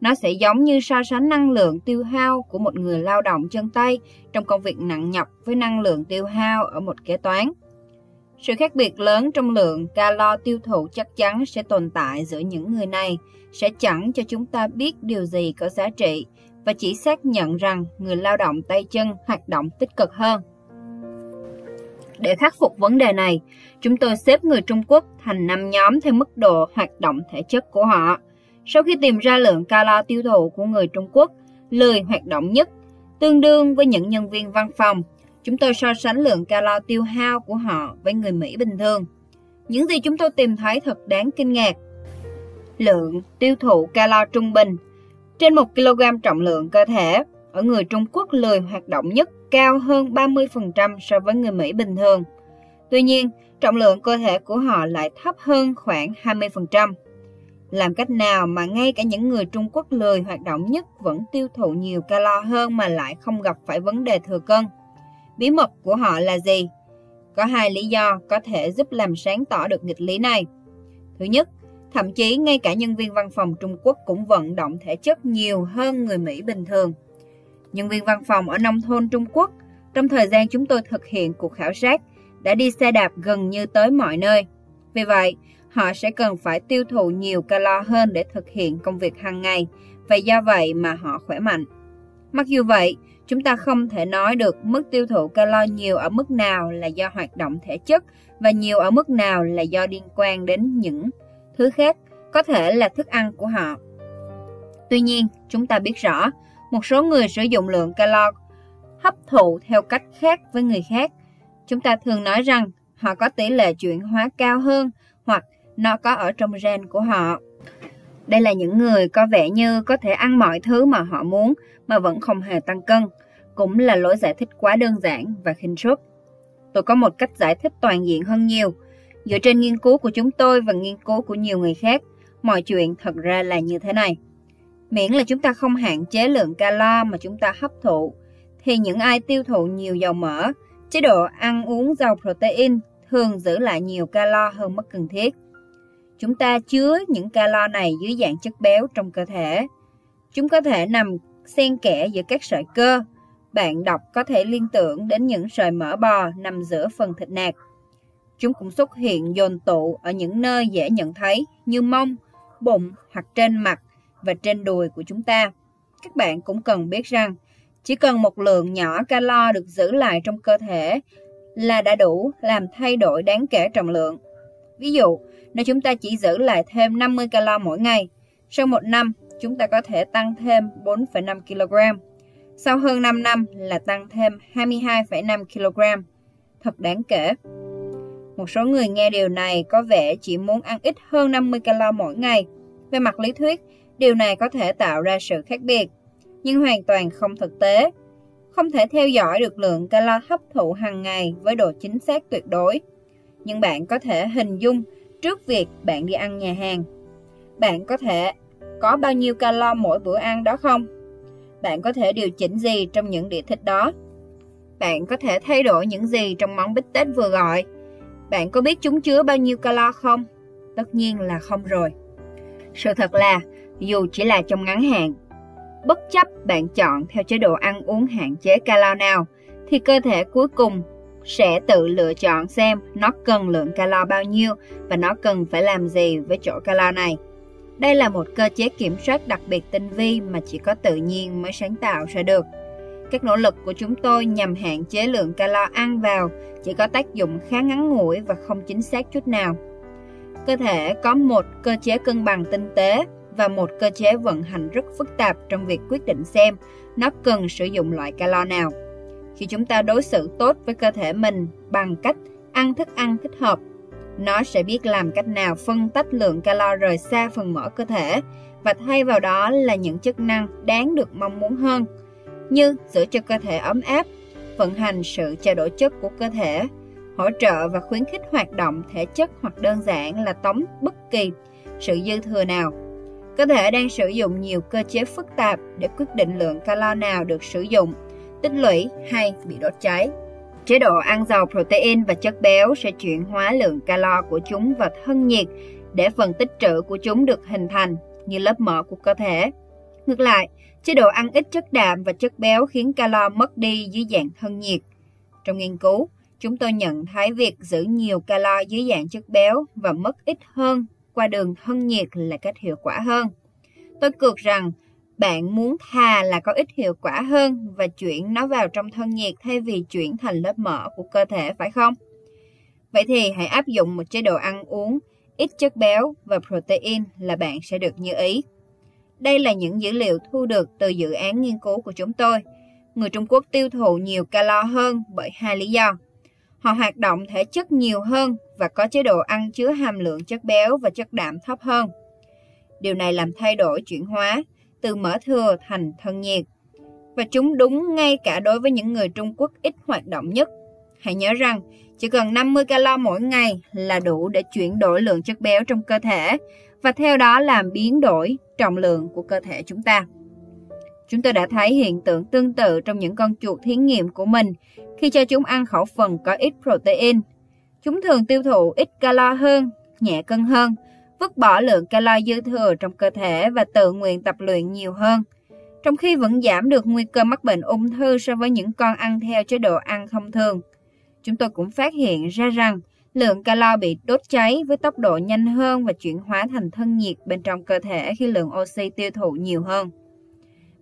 Nó sẽ giống như so sánh năng lượng tiêu hao của một người lao động chân tay trong công việc nặng nhọc với năng lượng tiêu hao ở một kế toán. Sự khác biệt lớn trong lượng calo tiêu thụ chắc chắn sẽ tồn tại giữa những người này, sẽ chẳng cho chúng ta biết điều gì có giá trị và chỉ xác nhận rằng người lao động tay chân hoạt động tích cực hơn. Để khắc phục vấn đề này, chúng tôi xếp người Trung Quốc thành 5 nhóm theo mức độ hoạt động thể chất của họ. Sau khi tìm ra lượng calo tiêu thụ của người Trung Quốc lười hoạt động nhất, tương đương với những nhân viên văn phòng, chúng tôi so sánh lượng calo tiêu hao của họ với người Mỹ bình thường. Những gì chúng tôi tìm thấy thật đáng kinh ngạc. Lượng tiêu thụ calo trung bình trên 1 kg trọng lượng cơ thể ở người Trung Quốc lười hoạt động nhất cao hơn 30% so với người Mỹ bình thường. Tuy nhiên, trọng lượng cơ thể của họ lại thấp hơn khoảng 20%. Làm cách nào mà ngay cả những người Trung Quốc lười hoạt động nhất vẫn tiêu thụ nhiều calo hơn mà lại không gặp phải vấn đề thừa cân? Bí mật của họ là gì? Có hai lý do có thể giúp làm sáng tỏ được nghịch lý này. Thứ nhất, thậm chí ngay cả nhân viên văn phòng Trung Quốc cũng vận động thể chất nhiều hơn người Mỹ bình thường nhân viên văn phòng ở nông thôn Trung Quốc, trong thời gian chúng tôi thực hiện cuộc khảo sát, đã đi xe đạp gần như tới mọi nơi. Vì vậy, họ sẽ cần phải tiêu thụ nhiều calo hơn để thực hiện công việc hàng ngày và do vậy mà họ khỏe mạnh. Mặc dù vậy, chúng ta không thể nói được mức tiêu thụ calo nhiều ở mức nào là do hoạt động thể chất và nhiều ở mức nào là do liên quan đến những thứ khác, có thể là thức ăn của họ. Tuy nhiên, chúng ta biết rõ, một số người sử dụng lượng calo hấp thụ theo cách khác với người khác. Chúng ta thường nói rằng họ có tỷ lệ chuyển hóa cao hơn hoặc nó có ở trong gen của họ. Đây là những người có vẻ như có thể ăn mọi thứ mà họ muốn mà vẫn không hề tăng cân, cũng là lối giải thích quá đơn giản và khinh suất. Tôi có một cách giải thích toàn diện hơn nhiều. Dựa trên nghiên cứu của chúng tôi và nghiên cứu của nhiều người khác, mọi chuyện thật ra là như thế này. Miễn là chúng ta không hạn chế lượng calo mà chúng ta hấp thụ, thì những ai tiêu thụ nhiều dầu mỡ, chế độ ăn uống giàu protein thường giữ lại nhiều calo hơn mức cần thiết. Chúng ta chứa những calo này dưới dạng chất béo trong cơ thể. Chúng có thể nằm xen kẽ giữa các sợi cơ. Bạn đọc có thể liên tưởng đến những sợi mỡ bò nằm giữa phần thịt nạc. Chúng cũng xuất hiện dồn tụ ở những nơi dễ nhận thấy như mông, bụng hoặc trên mặt và trên đùi của chúng ta. Các bạn cũng cần biết rằng chỉ cần một lượng nhỏ calo được giữ lại trong cơ thể là đã đủ làm thay đổi đáng kể trọng lượng. Ví dụ, nếu chúng ta chỉ giữ lại thêm 50 calo mỗi ngày, sau một năm chúng ta có thể tăng thêm 4,5 kg. Sau hơn 5 năm là tăng thêm 22,5 kg. Thật đáng kể. Một số người nghe điều này có vẻ chỉ muốn ăn ít hơn 50 calo mỗi ngày. Về mặt lý thuyết, điều này có thể tạo ra sự khác biệt, nhưng hoàn toàn không thực tế. Không thể theo dõi được lượng calo hấp thụ hàng ngày với độ chính xác tuyệt đối. Nhưng bạn có thể hình dung trước việc bạn đi ăn nhà hàng. Bạn có thể có bao nhiêu calo mỗi bữa ăn đó không? Bạn có thể điều chỉnh gì trong những đĩa thịt đó? Bạn có thể thay đổi những gì trong món bít tết vừa gọi? Bạn có biết chúng chứa bao nhiêu calo không? Tất nhiên là không rồi. Sự thật là, dù chỉ là trong ngắn hạn, bất chấp bạn chọn theo chế độ ăn uống hạn chế calo nào, thì cơ thể cuối cùng sẽ tự lựa chọn xem nó cần lượng calo bao nhiêu và nó cần phải làm gì với chỗ calo này. Đây là một cơ chế kiểm soát đặc biệt tinh vi mà chỉ có tự nhiên mới sáng tạo ra được. Các nỗ lực của chúng tôi nhằm hạn chế lượng calo ăn vào chỉ có tác dụng khá ngắn ngủi và không chính xác chút nào. Cơ thể có một cơ chế cân bằng tinh tế và một cơ chế vận hành rất phức tạp trong việc quyết định xem nó cần sử dụng loại calo nào. Khi chúng ta đối xử tốt với cơ thể mình bằng cách ăn thức ăn thích hợp, nó sẽ biết làm cách nào phân tách lượng calo rời xa phần mỡ cơ thể và thay vào đó là những chức năng đáng được mong muốn hơn – như giữ cho cơ thể ấm áp, vận hành sự trao đổi chất của cơ thể, hỗ trợ và khuyến khích hoạt động thể chất hoặc đơn giản là tống bất kỳ sự dư thừa nào. Cơ thể đang sử dụng nhiều cơ chế phức tạp để quyết định lượng calo nào được sử dụng, tích lũy hay bị đốt cháy. Chế độ ăn giàu protein và chất béo sẽ chuyển hóa lượng calo của chúng vào thân nhiệt để phần tích trữ của chúng được hình thành như lớp mỡ của cơ thể. Ngược lại, Chế độ ăn ít chất đạm và chất béo khiến calo mất đi dưới dạng thân nhiệt. Trong nghiên cứu, chúng tôi nhận thấy việc giữ nhiều calo dưới dạng chất béo và mất ít hơn qua đường thân nhiệt là cách hiệu quả hơn. Tôi cược rằng bạn muốn thà là có ít hiệu quả hơn và chuyển nó vào trong thân nhiệt thay vì chuyển thành lớp mỡ của cơ thể, phải không? Vậy thì hãy áp dụng một chế độ ăn uống ít chất béo và protein là bạn sẽ được như ý. Đây là những dữ liệu thu được từ dự án nghiên cứu của chúng tôi. Người Trung Quốc tiêu thụ nhiều calo hơn bởi hai lý do. Họ hoạt động thể chất nhiều hơn và có chế độ ăn chứa hàm lượng chất béo và chất đạm thấp hơn. Điều này làm thay đổi chuyển hóa từ mỡ thừa thành thân nhiệt. Và chúng đúng ngay cả đối với những người Trung Quốc ít hoạt động nhất. Hãy nhớ rằng, chỉ cần 50 calo mỗi ngày là đủ để chuyển đổi lượng chất béo trong cơ thể và theo đó làm biến đổi trọng lượng của cơ thể chúng ta. Chúng tôi đã thấy hiện tượng tương tự trong những con chuột thí nghiệm của mình khi cho chúng ăn khẩu phần có ít protein. Chúng thường tiêu thụ ít calo hơn, nhẹ cân hơn, vứt bỏ lượng calo dư thừa trong cơ thể và tự nguyện tập luyện nhiều hơn, trong khi vẫn giảm được nguy cơ mắc bệnh ung thư so với những con ăn theo chế độ ăn thông thường. Chúng tôi cũng phát hiện ra rằng Lượng calo bị đốt cháy với tốc độ nhanh hơn và chuyển hóa thành thân nhiệt bên trong cơ thể khi lượng oxy tiêu thụ nhiều hơn.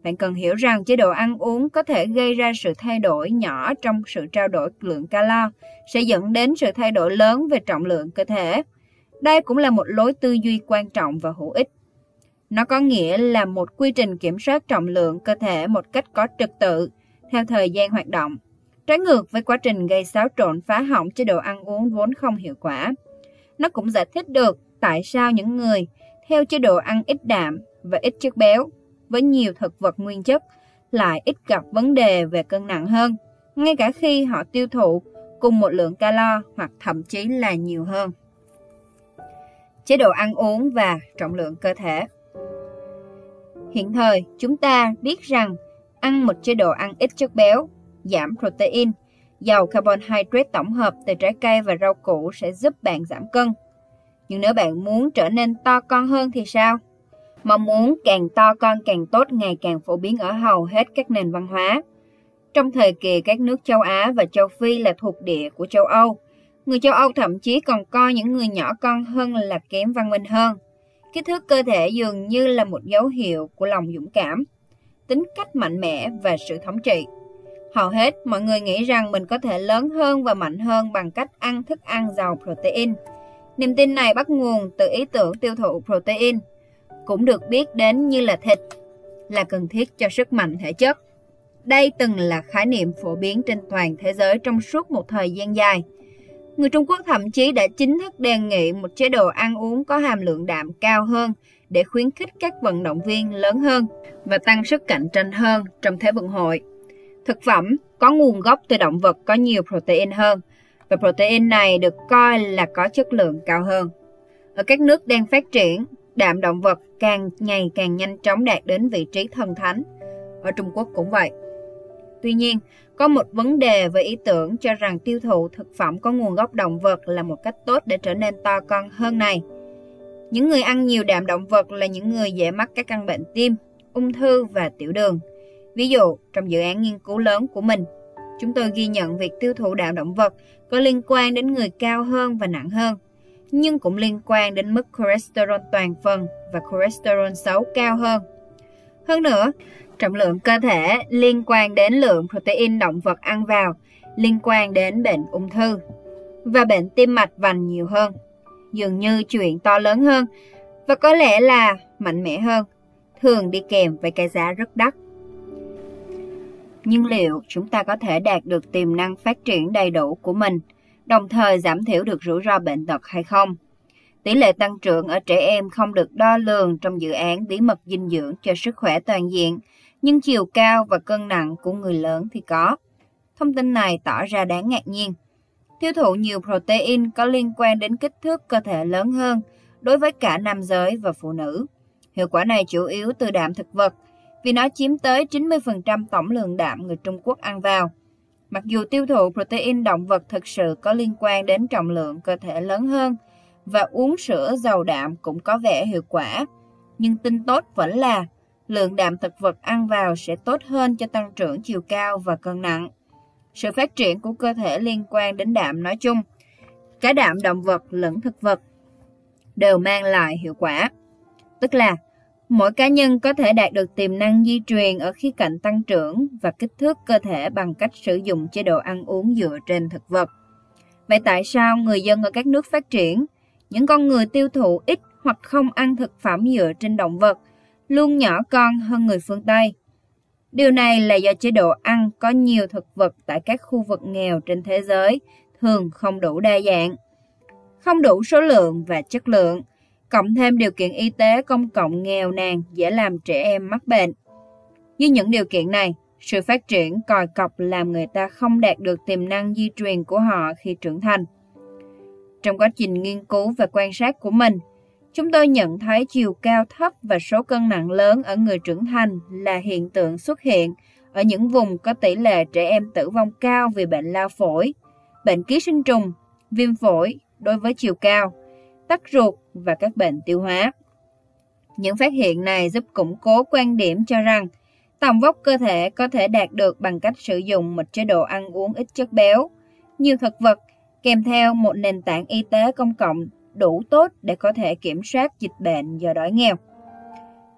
Bạn cần hiểu rằng chế độ ăn uống có thể gây ra sự thay đổi nhỏ trong sự trao đổi lượng calo, sẽ dẫn đến sự thay đổi lớn về trọng lượng cơ thể. Đây cũng là một lối tư duy quan trọng và hữu ích. Nó có nghĩa là một quy trình kiểm soát trọng lượng cơ thể một cách có trật tự theo thời gian hoạt động trái ngược với quá trình gây xáo trộn phá hỏng chế độ ăn uống vốn không hiệu quả. Nó cũng giải thích được tại sao những người theo chế độ ăn ít đạm và ít chất béo với nhiều thực vật nguyên chất lại ít gặp vấn đề về cân nặng hơn, ngay cả khi họ tiêu thụ cùng một lượng calo hoặc thậm chí là nhiều hơn. Chế độ ăn uống và trọng lượng cơ thể Hiện thời, chúng ta biết rằng ăn một chế độ ăn ít chất béo giảm protein. Dầu carbohydrate tổng hợp từ trái cây và rau củ sẽ giúp bạn giảm cân. Nhưng nếu bạn muốn trở nên to con hơn thì sao? Mong muốn càng to con càng tốt ngày càng phổ biến ở hầu hết các nền văn hóa. Trong thời kỳ các nước châu Á và châu Phi là thuộc địa của châu Âu, người châu Âu thậm chí còn coi những người nhỏ con hơn là kém văn minh hơn. Kích thước cơ thể dường như là một dấu hiệu của lòng dũng cảm, tính cách mạnh mẽ và sự thống trị. Hầu hết mọi người nghĩ rằng mình có thể lớn hơn và mạnh hơn bằng cách ăn thức ăn giàu protein. Niềm tin này bắt nguồn từ ý tưởng tiêu thụ protein, cũng được biết đến như là thịt, là cần thiết cho sức mạnh thể chất. Đây từng là khái niệm phổ biến trên toàn thế giới trong suốt một thời gian dài. Người Trung Quốc thậm chí đã chính thức đề nghị một chế độ ăn uống có hàm lượng đạm cao hơn để khuyến khích các vận động viên lớn hơn và tăng sức cạnh tranh hơn trong Thế vận hội. Thực phẩm có nguồn gốc từ động vật có nhiều protein hơn và protein này được coi là có chất lượng cao hơn. Ở các nước đang phát triển, đạm động vật càng ngày càng nhanh chóng đạt đến vị trí thần thánh. Ở Trung Quốc cũng vậy. Tuy nhiên, có một vấn đề về ý tưởng cho rằng tiêu thụ thực phẩm có nguồn gốc động vật là một cách tốt để trở nên to con hơn này. Những người ăn nhiều đạm động vật là những người dễ mắc các căn bệnh tim, ung thư và tiểu đường. Ví dụ, trong dự án nghiên cứu lớn của mình, chúng tôi ghi nhận việc tiêu thụ đạm động vật có liên quan đến người cao hơn và nặng hơn, nhưng cũng liên quan đến mức cholesterol toàn phần và cholesterol xấu cao hơn. Hơn nữa, trọng lượng cơ thể liên quan đến lượng protein động vật ăn vào, liên quan đến bệnh ung thư và bệnh tim mạch vành nhiều hơn. Dường như chuyện to lớn hơn và có lẽ là mạnh mẽ hơn, thường đi kèm với cái giá rất đắt. Nhưng liệu chúng ta có thể đạt được tiềm năng phát triển đầy đủ của mình, đồng thời giảm thiểu được rủi ro bệnh tật hay không? Tỷ lệ tăng trưởng ở trẻ em không được đo lường trong dự án bí mật dinh dưỡng cho sức khỏe toàn diện, nhưng chiều cao và cân nặng của người lớn thì có. Thông tin này tỏ ra đáng ngạc nhiên. Tiêu thụ nhiều protein có liên quan đến kích thước cơ thể lớn hơn đối với cả nam giới và phụ nữ. Hiệu quả này chủ yếu từ đạm thực vật, vì nó chiếm tới 90% tổng lượng đạm người Trung Quốc ăn vào. Mặc dù tiêu thụ protein động vật thực sự có liên quan đến trọng lượng cơ thể lớn hơn và uống sữa giàu đạm cũng có vẻ hiệu quả, nhưng tin tốt vẫn là lượng đạm thực vật ăn vào sẽ tốt hơn cho tăng trưởng chiều cao và cân nặng. Sự phát triển của cơ thể liên quan đến đạm nói chung, cả đạm động vật lẫn thực vật đều mang lại hiệu quả. Tức là mỗi cá nhân có thể đạt được tiềm năng di truyền ở khía cạnh tăng trưởng và kích thước cơ thể bằng cách sử dụng chế độ ăn uống dựa trên thực vật. Vậy tại sao người dân ở các nước phát triển, những con người tiêu thụ ít hoặc không ăn thực phẩm dựa trên động vật – luôn nhỏ con hơn người phương Tây. Điều này là do chế độ ăn có nhiều thực vật tại các khu vực nghèo trên thế giới thường không đủ đa dạng, không đủ số lượng và chất lượng, cộng thêm điều kiện y tế công cộng nghèo nàn dễ làm trẻ em mắc bệnh. Với những điều kiện này, sự phát triển còi cọc làm người ta không đạt được tiềm năng di truyền của họ khi trưởng thành. Trong quá trình nghiên cứu và quan sát của mình, Chúng tôi nhận thấy chiều cao thấp và số cân nặng lớn ở người trưởng thành là hiện tượng xuất hiện ở những vùng có tỷ lệ trẻ em tử vong cao vì bệnh lao phổi, bệnh ký sinh trùng, viêm phổi đối với chiều cao, tắc ruột và các bệnh tiêu hóa. Những phát hiện này giúp củng cố quan điểm cho rằng tầm vóc cơ thể có thể đạt được bằng cách sử dụng một chế độ ăn uống ít chất béo, nhiều thực vật kèm theo một nền tảng y tế công cộng đủ tốt để có thể kiểm soát dịch bệnh do đói nghèo.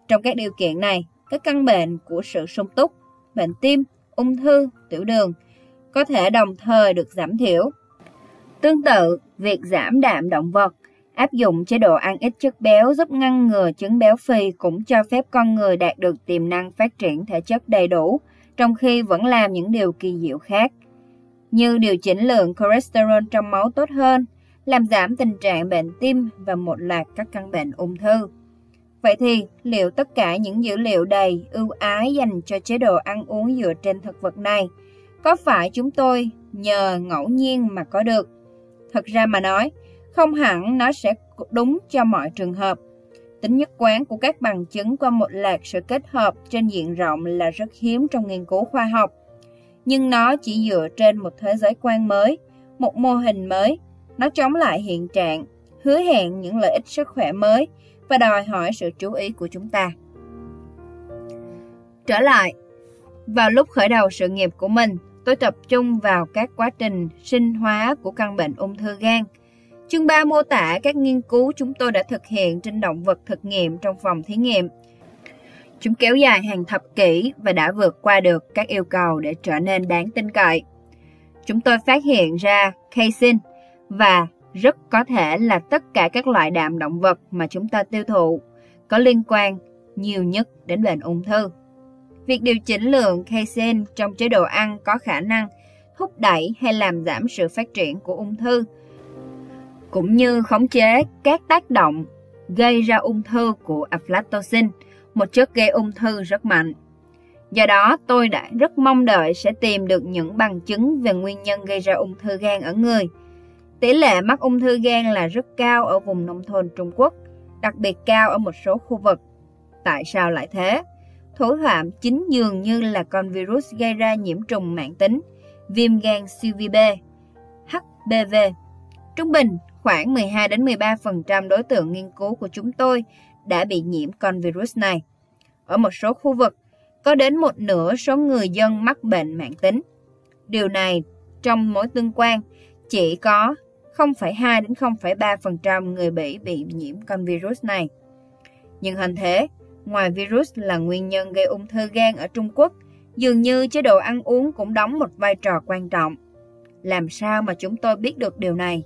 Trong các điều kiện này, các căn bệnh của sự sung túc, bệnh tim, ung thư, tiểu đường có thể đồng thời được giảm thiểu. Tương tự, việc giảm đạm động vật, áp dụng chế độ ăn ít chất béo giúp ngăn ngừa chứng béo phì cũng cho phép con người đạt được tiềm năng phát triển thể chất đầy đủ, trong khi vẫn làm những điều kỳ diệu khác, như điều chỉnh lượng cholesterol trong máu tốt hơn, làm giảm tình trạng bệnh tim và một loạt các căn bệnh ung thư. Vậy thì, liệu tất cả những dữ liệu đầy ưu ái dành cho chế độ ăn uống dựa trên thực vật này có phải chúng tôi nhờ ngẫu nhiên mà có được? Thật ra mà nói, không hẳn nó sẽ đúng cho mọi trường hợp. Tính nhất quán của các bằng chứng qua một loạt sự kết hợp trên diện rộng là rất hiếm trong nghiên cứu khoa học. Nhưng nó chỉ dựa trên một thế giới quan mới, một mô hình mới nó chống lại hiện trạng, hứa hẹn những lợi ích sức khỏe mới và đòi hỏi sự chú ý của chúng ta. Trở lại, vào lúc khởi đầu sự nghiệp của mình, tôi tập trung vào các quá trình sinh hóa của căn bệnh ung thư gan. Chương 3 mô tả các nghiên cứu chúng tôi đã thực hiện trên động vật thực nghiệm trong phòng thí nghiệm. Chúng kéo dài hàng thập kỷ và đã vượt qua được các yêu cầu để trở nên đáng tin cậy. Chúng tôi phát hiện ra casein và rất có thể là tất cả các loại đạm động vật mà chúng ta tiêu thụ có liên quan nhiều nhất đến bệnh ung thư. Việc điều chỉnh lượng casein trong chế độ ăn có khả năng thúc đẩy hay làm giảm sự phát triển của ung thư, cũng như khống chế các tác động gây ra ung thư của aflatoxin, một chất gây ung thư rất mạnh. Do đó, tôi đã rất mong đợi sẽ tìm được những bằng chứng về nguyên nhân gây ra ung thư gan ở người. Tỷ lệ mắc ung thư gan là rất cao ở vùng nông thôn Trung Quốc, đặc biệt cao ở một số khu vực. Tại sao lại thế? Thủ phạm chính dường như là con virus gây ra nhiễm trùng mạng tính, viêm gan siêu vi B, HBV. Trung bình, khoảng 12 đến 13% đối tượng nghiên cứu của chúng tôi đã bị nhiễm con virus này. Ở một số khu vực, có đến một nửa số người dân mắc bệnh mạng tính. Điều này trong mối tương quan chỉ có 0,2 đến 0,3% người bị bị nhiễm con virus này. Nhưng hình thế, Ngoài virus là nguyên nhân gây ung thư gan ở Trung Quốc, dường như chế độ ăn uống cũng đóng một vai trò quan trọng. Làm sao mà chúng tôi biết được điều này?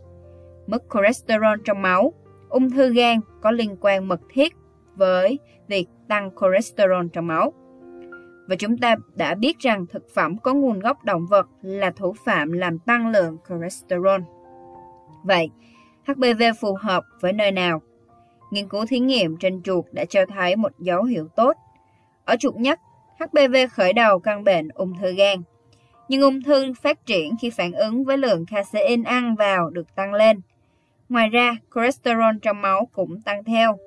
Mức cholesterol trong máu, ung thư gan có liên quan mật thiết với việc tăng cholesterol trong máu. Và chúng ta đã biết rằng thực phẩm có nguồn gốc động vật là thủ phạm làm tăng lượng cholesterol. Vậy, HPV phù hợp với nơi nào? Nghiên cứu thí nghiệm trên chuột đã cho thấy một dấu hiệu tốt. Ở chuột nhất, HPV khởi đầu căn bệnh ung thư gan. Nhưng ung thư phát triển khi phản ứng với lượng casein ăn vào được tăng lên. Ngoài ra, cholesterol trong máu cũng tăng theo.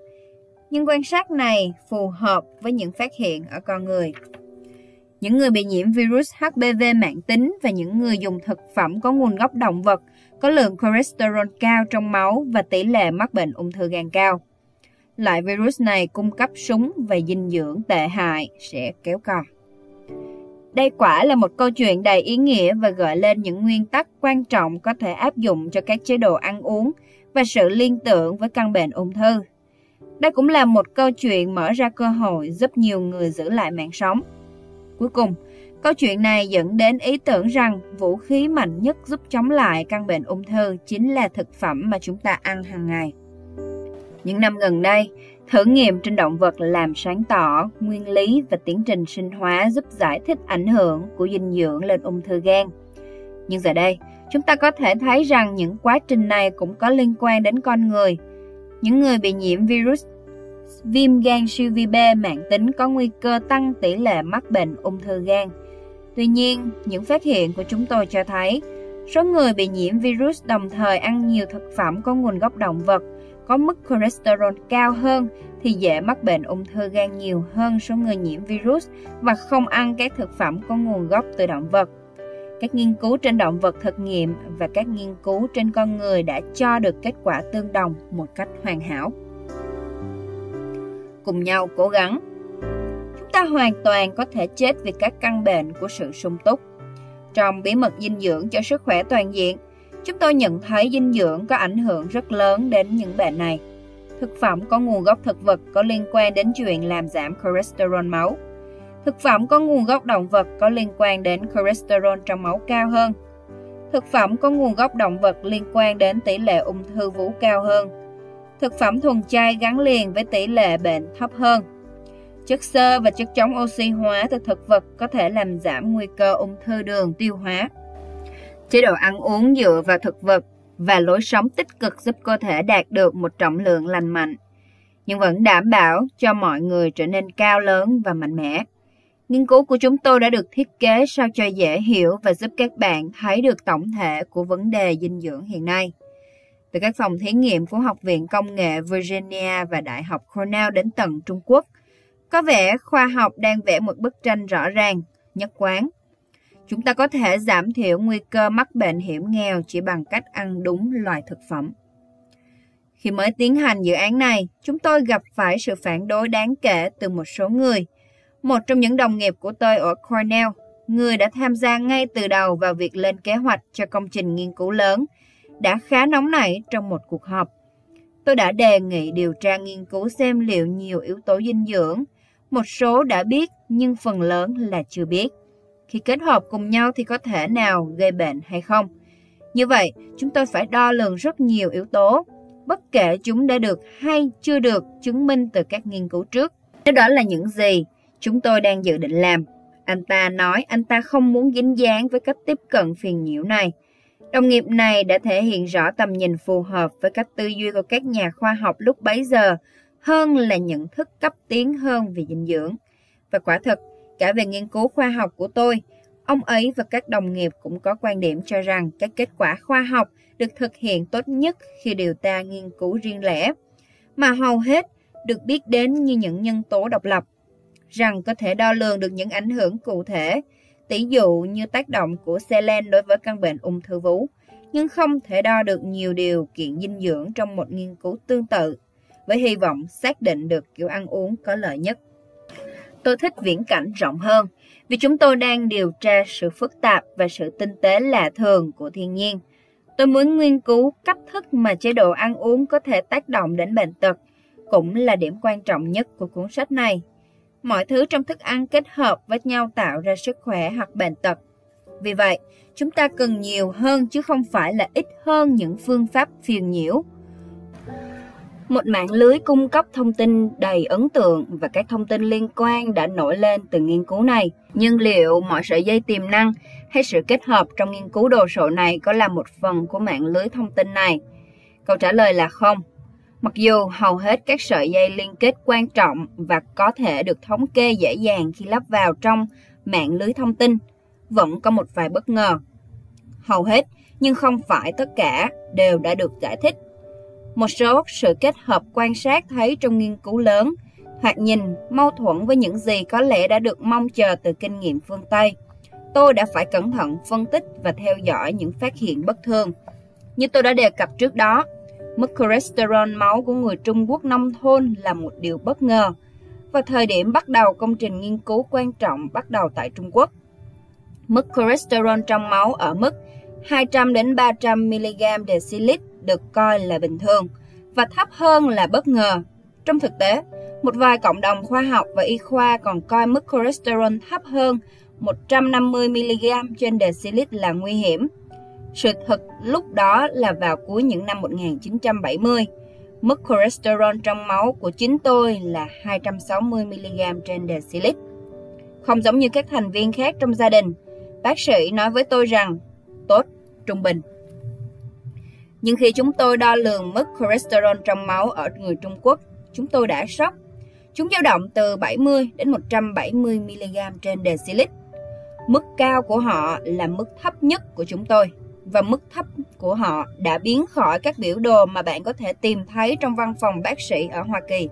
Nhưng quan sát này phù hợp với những phát hiện ở con người. Những người bị nhiễm virus HPV mạng tính và những người dùng thực phẩm có nguồn gốc động vật có lượng cholesterol cao trong máu và tỷ lệ mắc bệnh ung thư gan cao loại virus này cung cấp súng và dinh dưỡng tệ hại sẽ kéo co. Đây quả là một câu chuyện đầy ý nghĩa và gợi lên những nguyên tắc quan trọng có thể áp dụng cho các chế độ ăn uống và sự liên tưởng với căn bệnh ung thư. Đây cũng là một câu chuyện mở ra cơ hội giúp nhiều người giữ lại mạng sống. Cuối cùng, câu chuyện này dẫn đến ý tưởng rằng vũ khí mạnh nhất giúp chống lại căn bệnh ung thư chính là thực phẩm mà chúng ta ăn hàng ngày. Những năm gần đây, thử nghiệm trên động vật làm sáng tỏ nguyên lý và tiến trình sinh hóa giúp giải thích ảnh hưởng của dinh dưỡng lên ung thư gan. Nhưng giờ đây, chúng ta có thể thấy rằng những quá trình này cũng có liên quan đến con người. Những người bị nhiễm virus viêm gan siêu vi B mạng tính có nguy cơ tăng tỷ lệ mắc bệnh ung thư gan. Tuy nhiên, những phát hiện của chúng tôi cho thấy số người bị nhiễm virus đồng thời ăn nhiều thực phẩm có nguồn gốc động vật có mức cholesterol cao hơn thì dễ mắc bệnh ung thư gan nhiều hơn số người nhiễm virus và không ăn các thực phẩm có nguồn gốc từ động vật. Các nghiên cứu trên động vật thực nghiệm và các nghiên cứu trên con người đã cho được kết quả tương đồng một cách hoàn hảo. Cùng nhau cố gắng. Ta hoàn toàn có thể chết vì các căn bệnh của sự sung túc. Trong bí mật dinh dưỡng cho sức khỏe toàn diện, Chúng tôi nhận thấy dinh dưỡng có ảnh hưởng rất lớn đến những bệnh này. Thực phẩm có nguồn gốc thực vật có liên quan đến chuyện làm giảm cholesterol máu. Thực phẩm có nguồn gốc động vật có liên quan đến cholesterol trong máu cao hơn. Thực phẩm có nguồn gốc động vật liên quan đến tỷ lệ ung thư vú cao hơn. Thực phẩm thuần chay gắn liền với tỷ lệ bệnh thấp hơn. Chất xơ và chất chống oxy hóa từ thực vật có thể làm giảm nguy cơ ung thư đường tiêu hóa. Chế độ ăn uống dựa vào thực vật và lối sống tích cực giúp cơ thể đạt được một trọng lượng lành mạnh, nhưng vẫn đảm bảo cho mọi người trở nên cao lớn và mạnh mẽ. Nghiên cứu của chúng tôi đã được thiết kế sao cho dễ hiểu và giúp các bạn thấy được tổng thể của vấn đề dinh dưỡng hiện nay. Từ các phòng thí nghiệm của Học viện Công nghệ Virginia và Đại học Cornell đến tận Trung Quốc, có vẻ khoa học đang vẽ một bức tranh rõ ràng, nhất quán Chúng ta có thể giảm thiểu nguy cơ mắc bệnh hiểm nghèo chỉ bằng cách ăn đúng loại thực phẩm. Khi mới tiến hành dự án này, chúng tôi gặp phải sự phản đối đáng kể từ một số người. Một trong những đồng nghiệp của tôi ở Cornell, người đã tham gia ngay từ đầu vào việc lên kế hoạch cho công trình nghiên cứu lớn, đã khá nóng nảy trong một cuộc họp. Tôi đã đề nghị điều tra nghiên cứu xem liệu nhiều yếu tố dinh dưỡng, một số đã biết nhưng phần lớn là chưa biết. Khi kết hợp cùng nhau thì có thể nào gây bệnh hay không? Như vậy, chúng tôi phải đo lường rất nhiều yếu tố, bất kể chúng đã được hay chưa được chứng minh từ các nghiên cứu trước. Nếu đó là những gì chúng tôi đang dự định làm, anh ta nói anh ta không muốn dính dáng với cách tiếp cận phiền nhiễu này. Đồng nghiệp này đã thể hiện rõ tầm nhìn phù hợp với cách tư duy của các nhà khoa học lúc bấy giờ hơn là nhận thức cấp tiến hơn về dinh dưỡng. Và quả thật, cả về nghiên cứu khoa học của tôi, ông ấy và các đồng nghiệp cũng có quan điểm cho rằng các kết quả khoa học được thực hiện tốt nhất khi điều ta nghiên cứu riêng lẻ, mà hầu hết được biết đến như những nhân tố độc lập, rằng có thể đo lường được những ảnh hưởng cụ thể, tỷ dụ như tác động của selen đối với căn bệnh ung thư vú, nhưng không thể đo được nhiều điều kiện dinh dưỡng trong một nghiên cứu tương tự, với hy vọng xác định được kiểu ăn uống có lợi nhất. Tôi thích viễn cảnh rộng hơn, vì chúng tôi đang điều tra sự phức tạp và sự tinh tế lạ thường của thiên nhiên. Tôi muốn nghiên cứu cách thức mà chế độ ăn uống có thể tác động đến bệnh tật, cũng là điểm quan trọng nhất của cuốn sách này. Mọi thứ trong thức ăn kết hợp với nhau tạo ra sức khỏe hoặc bệnh tật. Vì vậy, chúng ta cần nhiều hơn chứ không phải là ít hơn những phương pháp phiền nhiễu. Một mạng lưới cung cấp thông tin đầy ấn tượng và các thông tin liên quan đã nổi lên từ nghiên cứu này. Nhưng liệu mọi sợi dây tiềm năng hay sự kết hợp trong nghiên cứu đồ sộ này có là một phần của mạng lưới thông tin này? Câu trả lời là không. Mặc dù hầu hết các sợi dây liên kết quan trọng và có thể được thống kê dễ dàng khi lắp vào trong mạng lưới thông tin, vẫn có một vài bất ngờ. Hầu hết, nhưng không phải tất cả, đều đã được giải thích một số sự kết hợp quan sát thấy trong nghiên cứu lớn, hoặc nhìn mâu thuẫn với những gì có lẽ đã được mong chờ từ kinh nghiệm phương Tây. Tôi đã phải cẩn thận phân tích và theo dõi những phát hiện bất thường. Như tôi đã đề cập trước đó, mức cholesterol máu của người Trung Quốc nông thôn là một điều bất ngờ. và thời điểm bắt đầu công trình nghiên cứu quan trọng bắt đầu tại Trung Quốc, mức cholesterol trong máu ở mức 200 đến 300 mg decilit được coi là bình thường và thấp hơn là bất ngờ. Trong thực tế, một vài cộng đồng khoa học và y khoa còn coi mức cholesterol thấp hơn 150mg trên decilit là nguy hiểm. Sự thật lúc đó là vào cuối những năm 1970, mức cholesterol trong máu của chính tôi là 260mg trên decilit. Không giống như các thành viên khác trong gia đình, bác sĩ nói với tôi rằng tốt, trung bình. Nhưng khi chúng tôi đo lường mức cholesterol trong máu ở người Trung Quốc, chúng tôi đã sốc. Chúng dao động từ 70 đến 170 mg trên decilit. Mức cao của họ là mức thấp nhất của chúng tôi và mức thấp của họ đã biến khỏi các biểu đồ mà bạn có thể tìm thấy trong văn phòng bác sĩ ở Hoa Kỳ.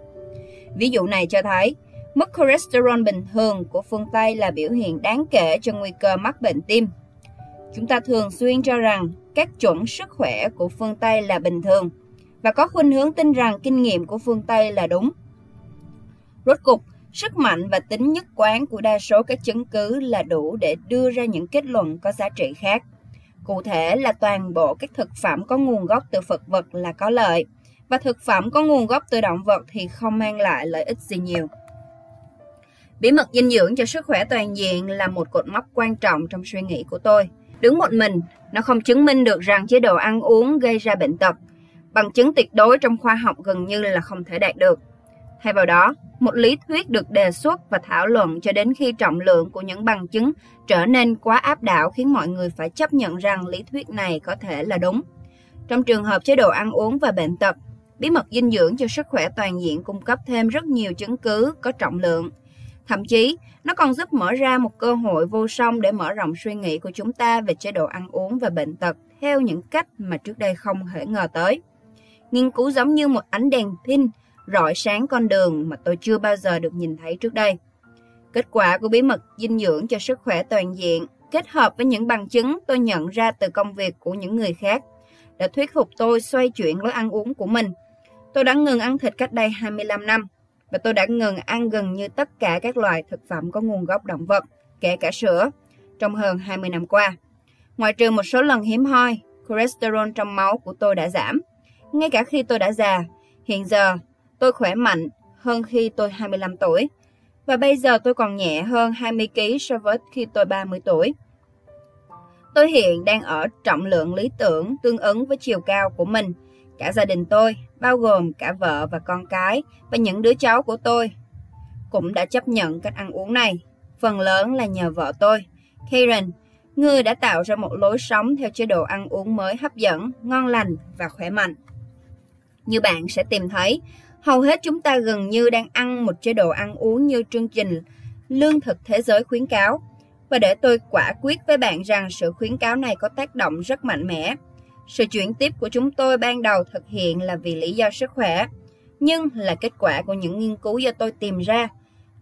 Ví dụ này cho thấy, mức cholesterol bình thường của phương Tây là biểu hiện đáng kể cho nguy cơ mắc bệnh tim. Chúng ta thường xuyên cho rằng các chuẩn sức khỏe của phương Tây là bình thường và có khuynh hướng tin rằng kinh nghiệm của phương Tây là đúng. Rốt cục, sức mạnh và tính nhất quán của đa số các chứng cứ là đủ để đưa ra những kết luận có giá trị khác. Cụ thể là toàn bộ các thực phẩm có nguồn gốc từ thực vật là có lợi, và thực phẩm có nguồn gốc từ động vật thì không mang lại lợi ích gì nhiều. Bí mật dinh dưỡng cho sức khỏe toàn diện là một cột mốc quan trọng trong suy nghĩ của tôi. Đứng một mình, nó không chứng minh được rằng chế độ ăn uống gây ra bệnh tật. Bằng chứng tuyệt đối trong khoa học gần như là không thể đạt được. Thay vào đó, một lý thuyết được đề xuất và thảo luận cho đến khi trọng lượng của những bằng chứng trở nên quá áp đảo khiến mọi người phải chấp nhận rằng lý thuyết này có thể là đúng. Trong trường hợp chế độ ăn uống và bệnh tật, bí mật dinh dưỡng cho sức khỏe toàn diện cung cấp thêm rất nhiều chứng cứ có trọng lượng Thậm chí, nó còn giúp mở ra một cơ hội vô song để mở rộng suy nghĩ của chúng ta về chế độ ăn uống và bệnh tật theo những cách mà trước đây không thể ngờ tới. Nghiên cứu giống như một ánh đèn pin rọi sáng con đường mà tôi chưa bao giờ được nhìn thấy trước đây. Kết quả của bí mật dinh dưỡng cho sức khỏe toàn diện kết hợp với những bằng chứng tôi nhận ra từ công việc của những người khác đã thuyết phục tôi xoay chuyển lối ăn uống của mình. Tôi đã ngừng ăn thịt cách đây 25 năm và tôi đã ngừng ăn gần như tất cả các loại thực phẩm có nguồn gốc động vật, kể cả sữa, trong hơn 20 năm qua. Ngoại trừ một số lần hiếm hoi, cholesterol trong máu của tôi đã giảm. Ngay cả khi tôi đã già, hiện giờ tôi khỏe mạnh hơn khi tôi 25 tuổi. Và bây giờ tôi còn nhẹ hơn 20 kg so với khi tôi 30 tuổi. Tôi hiện đang ở trọng lượng lý tưởng tương ứng với chiều cao của mình. Cả gia đình tôi, bao gồm cả vợ và con cái và những đứa cháu của tôi, cũng đã chấp nhận cách ăn uống này. Phần lớn là nhờ vợ tôi, Karen, người đã tạo ra một lối sống theo chế độ ăn uống mới hấp dẫn, ngon lành và khỏe mạnh. Như bạn sẽ tìm thấy, hầu hết chúng ta gần như đang ăn một chế độ ăn uống như chương trình Lương thực Thế giới khuyến cáo. Và để tôi quả quyết với bạn rằng sự khuyến cáo này có tác động rất mạnh mẽ. Sự chuyển tiếp của chúng tôi ban đầu thực hiện là vì lý do sức khỏe, nhưng là kết quả của những nghiên cứu do tôi tìm ra.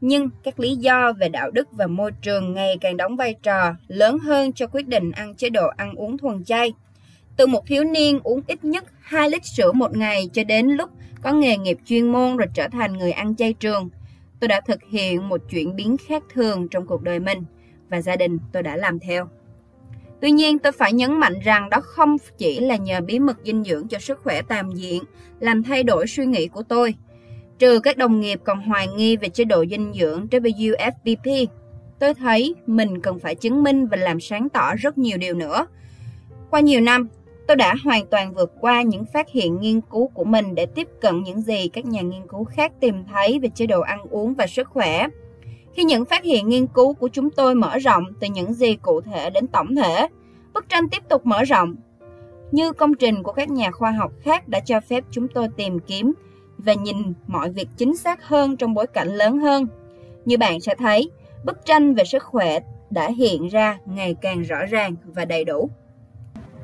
Nhưng các lý do về đạo đức và môi trường ngày càng đóng vai trò lớn hơn cho quyết định ăn chế độ ăn uống thuần chay. Từ một thiếu niên uống ít nhất 2 lít sữa một ngày cho đến lúc có nghề nghiệp chuyên môn rồi trở thành người ăn chay trường, tôi đã thực hiện một chuyển biến khác thường trong cuộc đời mình và gia đình tôi đã làm theo. Tuy nhiên, tôi phải nhấn mạnh rằng đó không chỉ là nhờ bí mật dinh dưỡng cho sức khỏe toàn diện làm thay đổi suy nghĩ của tôi. Trừ các đồng nghiệp còn hoài nghi về chế độ dinh dưỡng WFBP. tôi thấy mình cần phải chứng minh và làm sáng tỏ rất nhiều điều nữa. Qua nhiều năm, tôi đã hoàn toàn vượt qua những phát hiện nghiên cứu của mình để tiếp cận những gì các nhà nghiên cứu khác tìm thấy về chế độ ăn uống và sức khỏe. Khi những phát hiện nghiên cứu của chúng tôi mở rộng từ những gì cụ thể đến tổng thể, bức tranh tiếp tục mở rộng. Như công trình của các nhà khoa học khác đã cho phép chúng tôi tìm kiếm và nhìn mọi việc chính xác hơn trong bối cảnh lớn hơn. Như bạn sẽ thấy, bức tranh về sức khỏe đã hiện ra ngày càng rõ ràng và đầy đủ.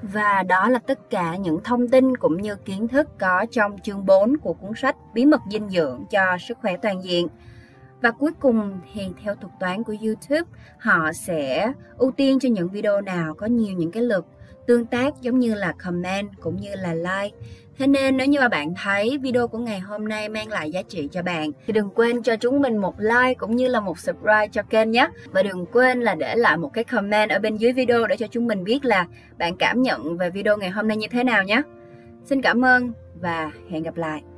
Và đó là tất cả những thông tin cũng như kiến thức có trong chương 4 của cuốn sách Bí mật dinh dưỡng cho sức khỏe toàn diện. Và cuối cùng thì theo thuật toán của YouTube, họ sẽ ưu tiên cho những video nào có nhiều những cái lượt tương tác giống như là comment cũng như là like. Thế nên nếu như mà bạn thấy video của ngày hôm nay mang lại giá trị cho bạn thì đừng quên cho chúng mình một like cũng như là một subscribe cho kênh nhé. Và đừng quên là để lại một cái comment ở bên dưới video để cho chúng mình biết là bạn cảm nhận về video ngày hôm nay như thế nào nhé. Xin cảm ơn và hẹn gặp lại.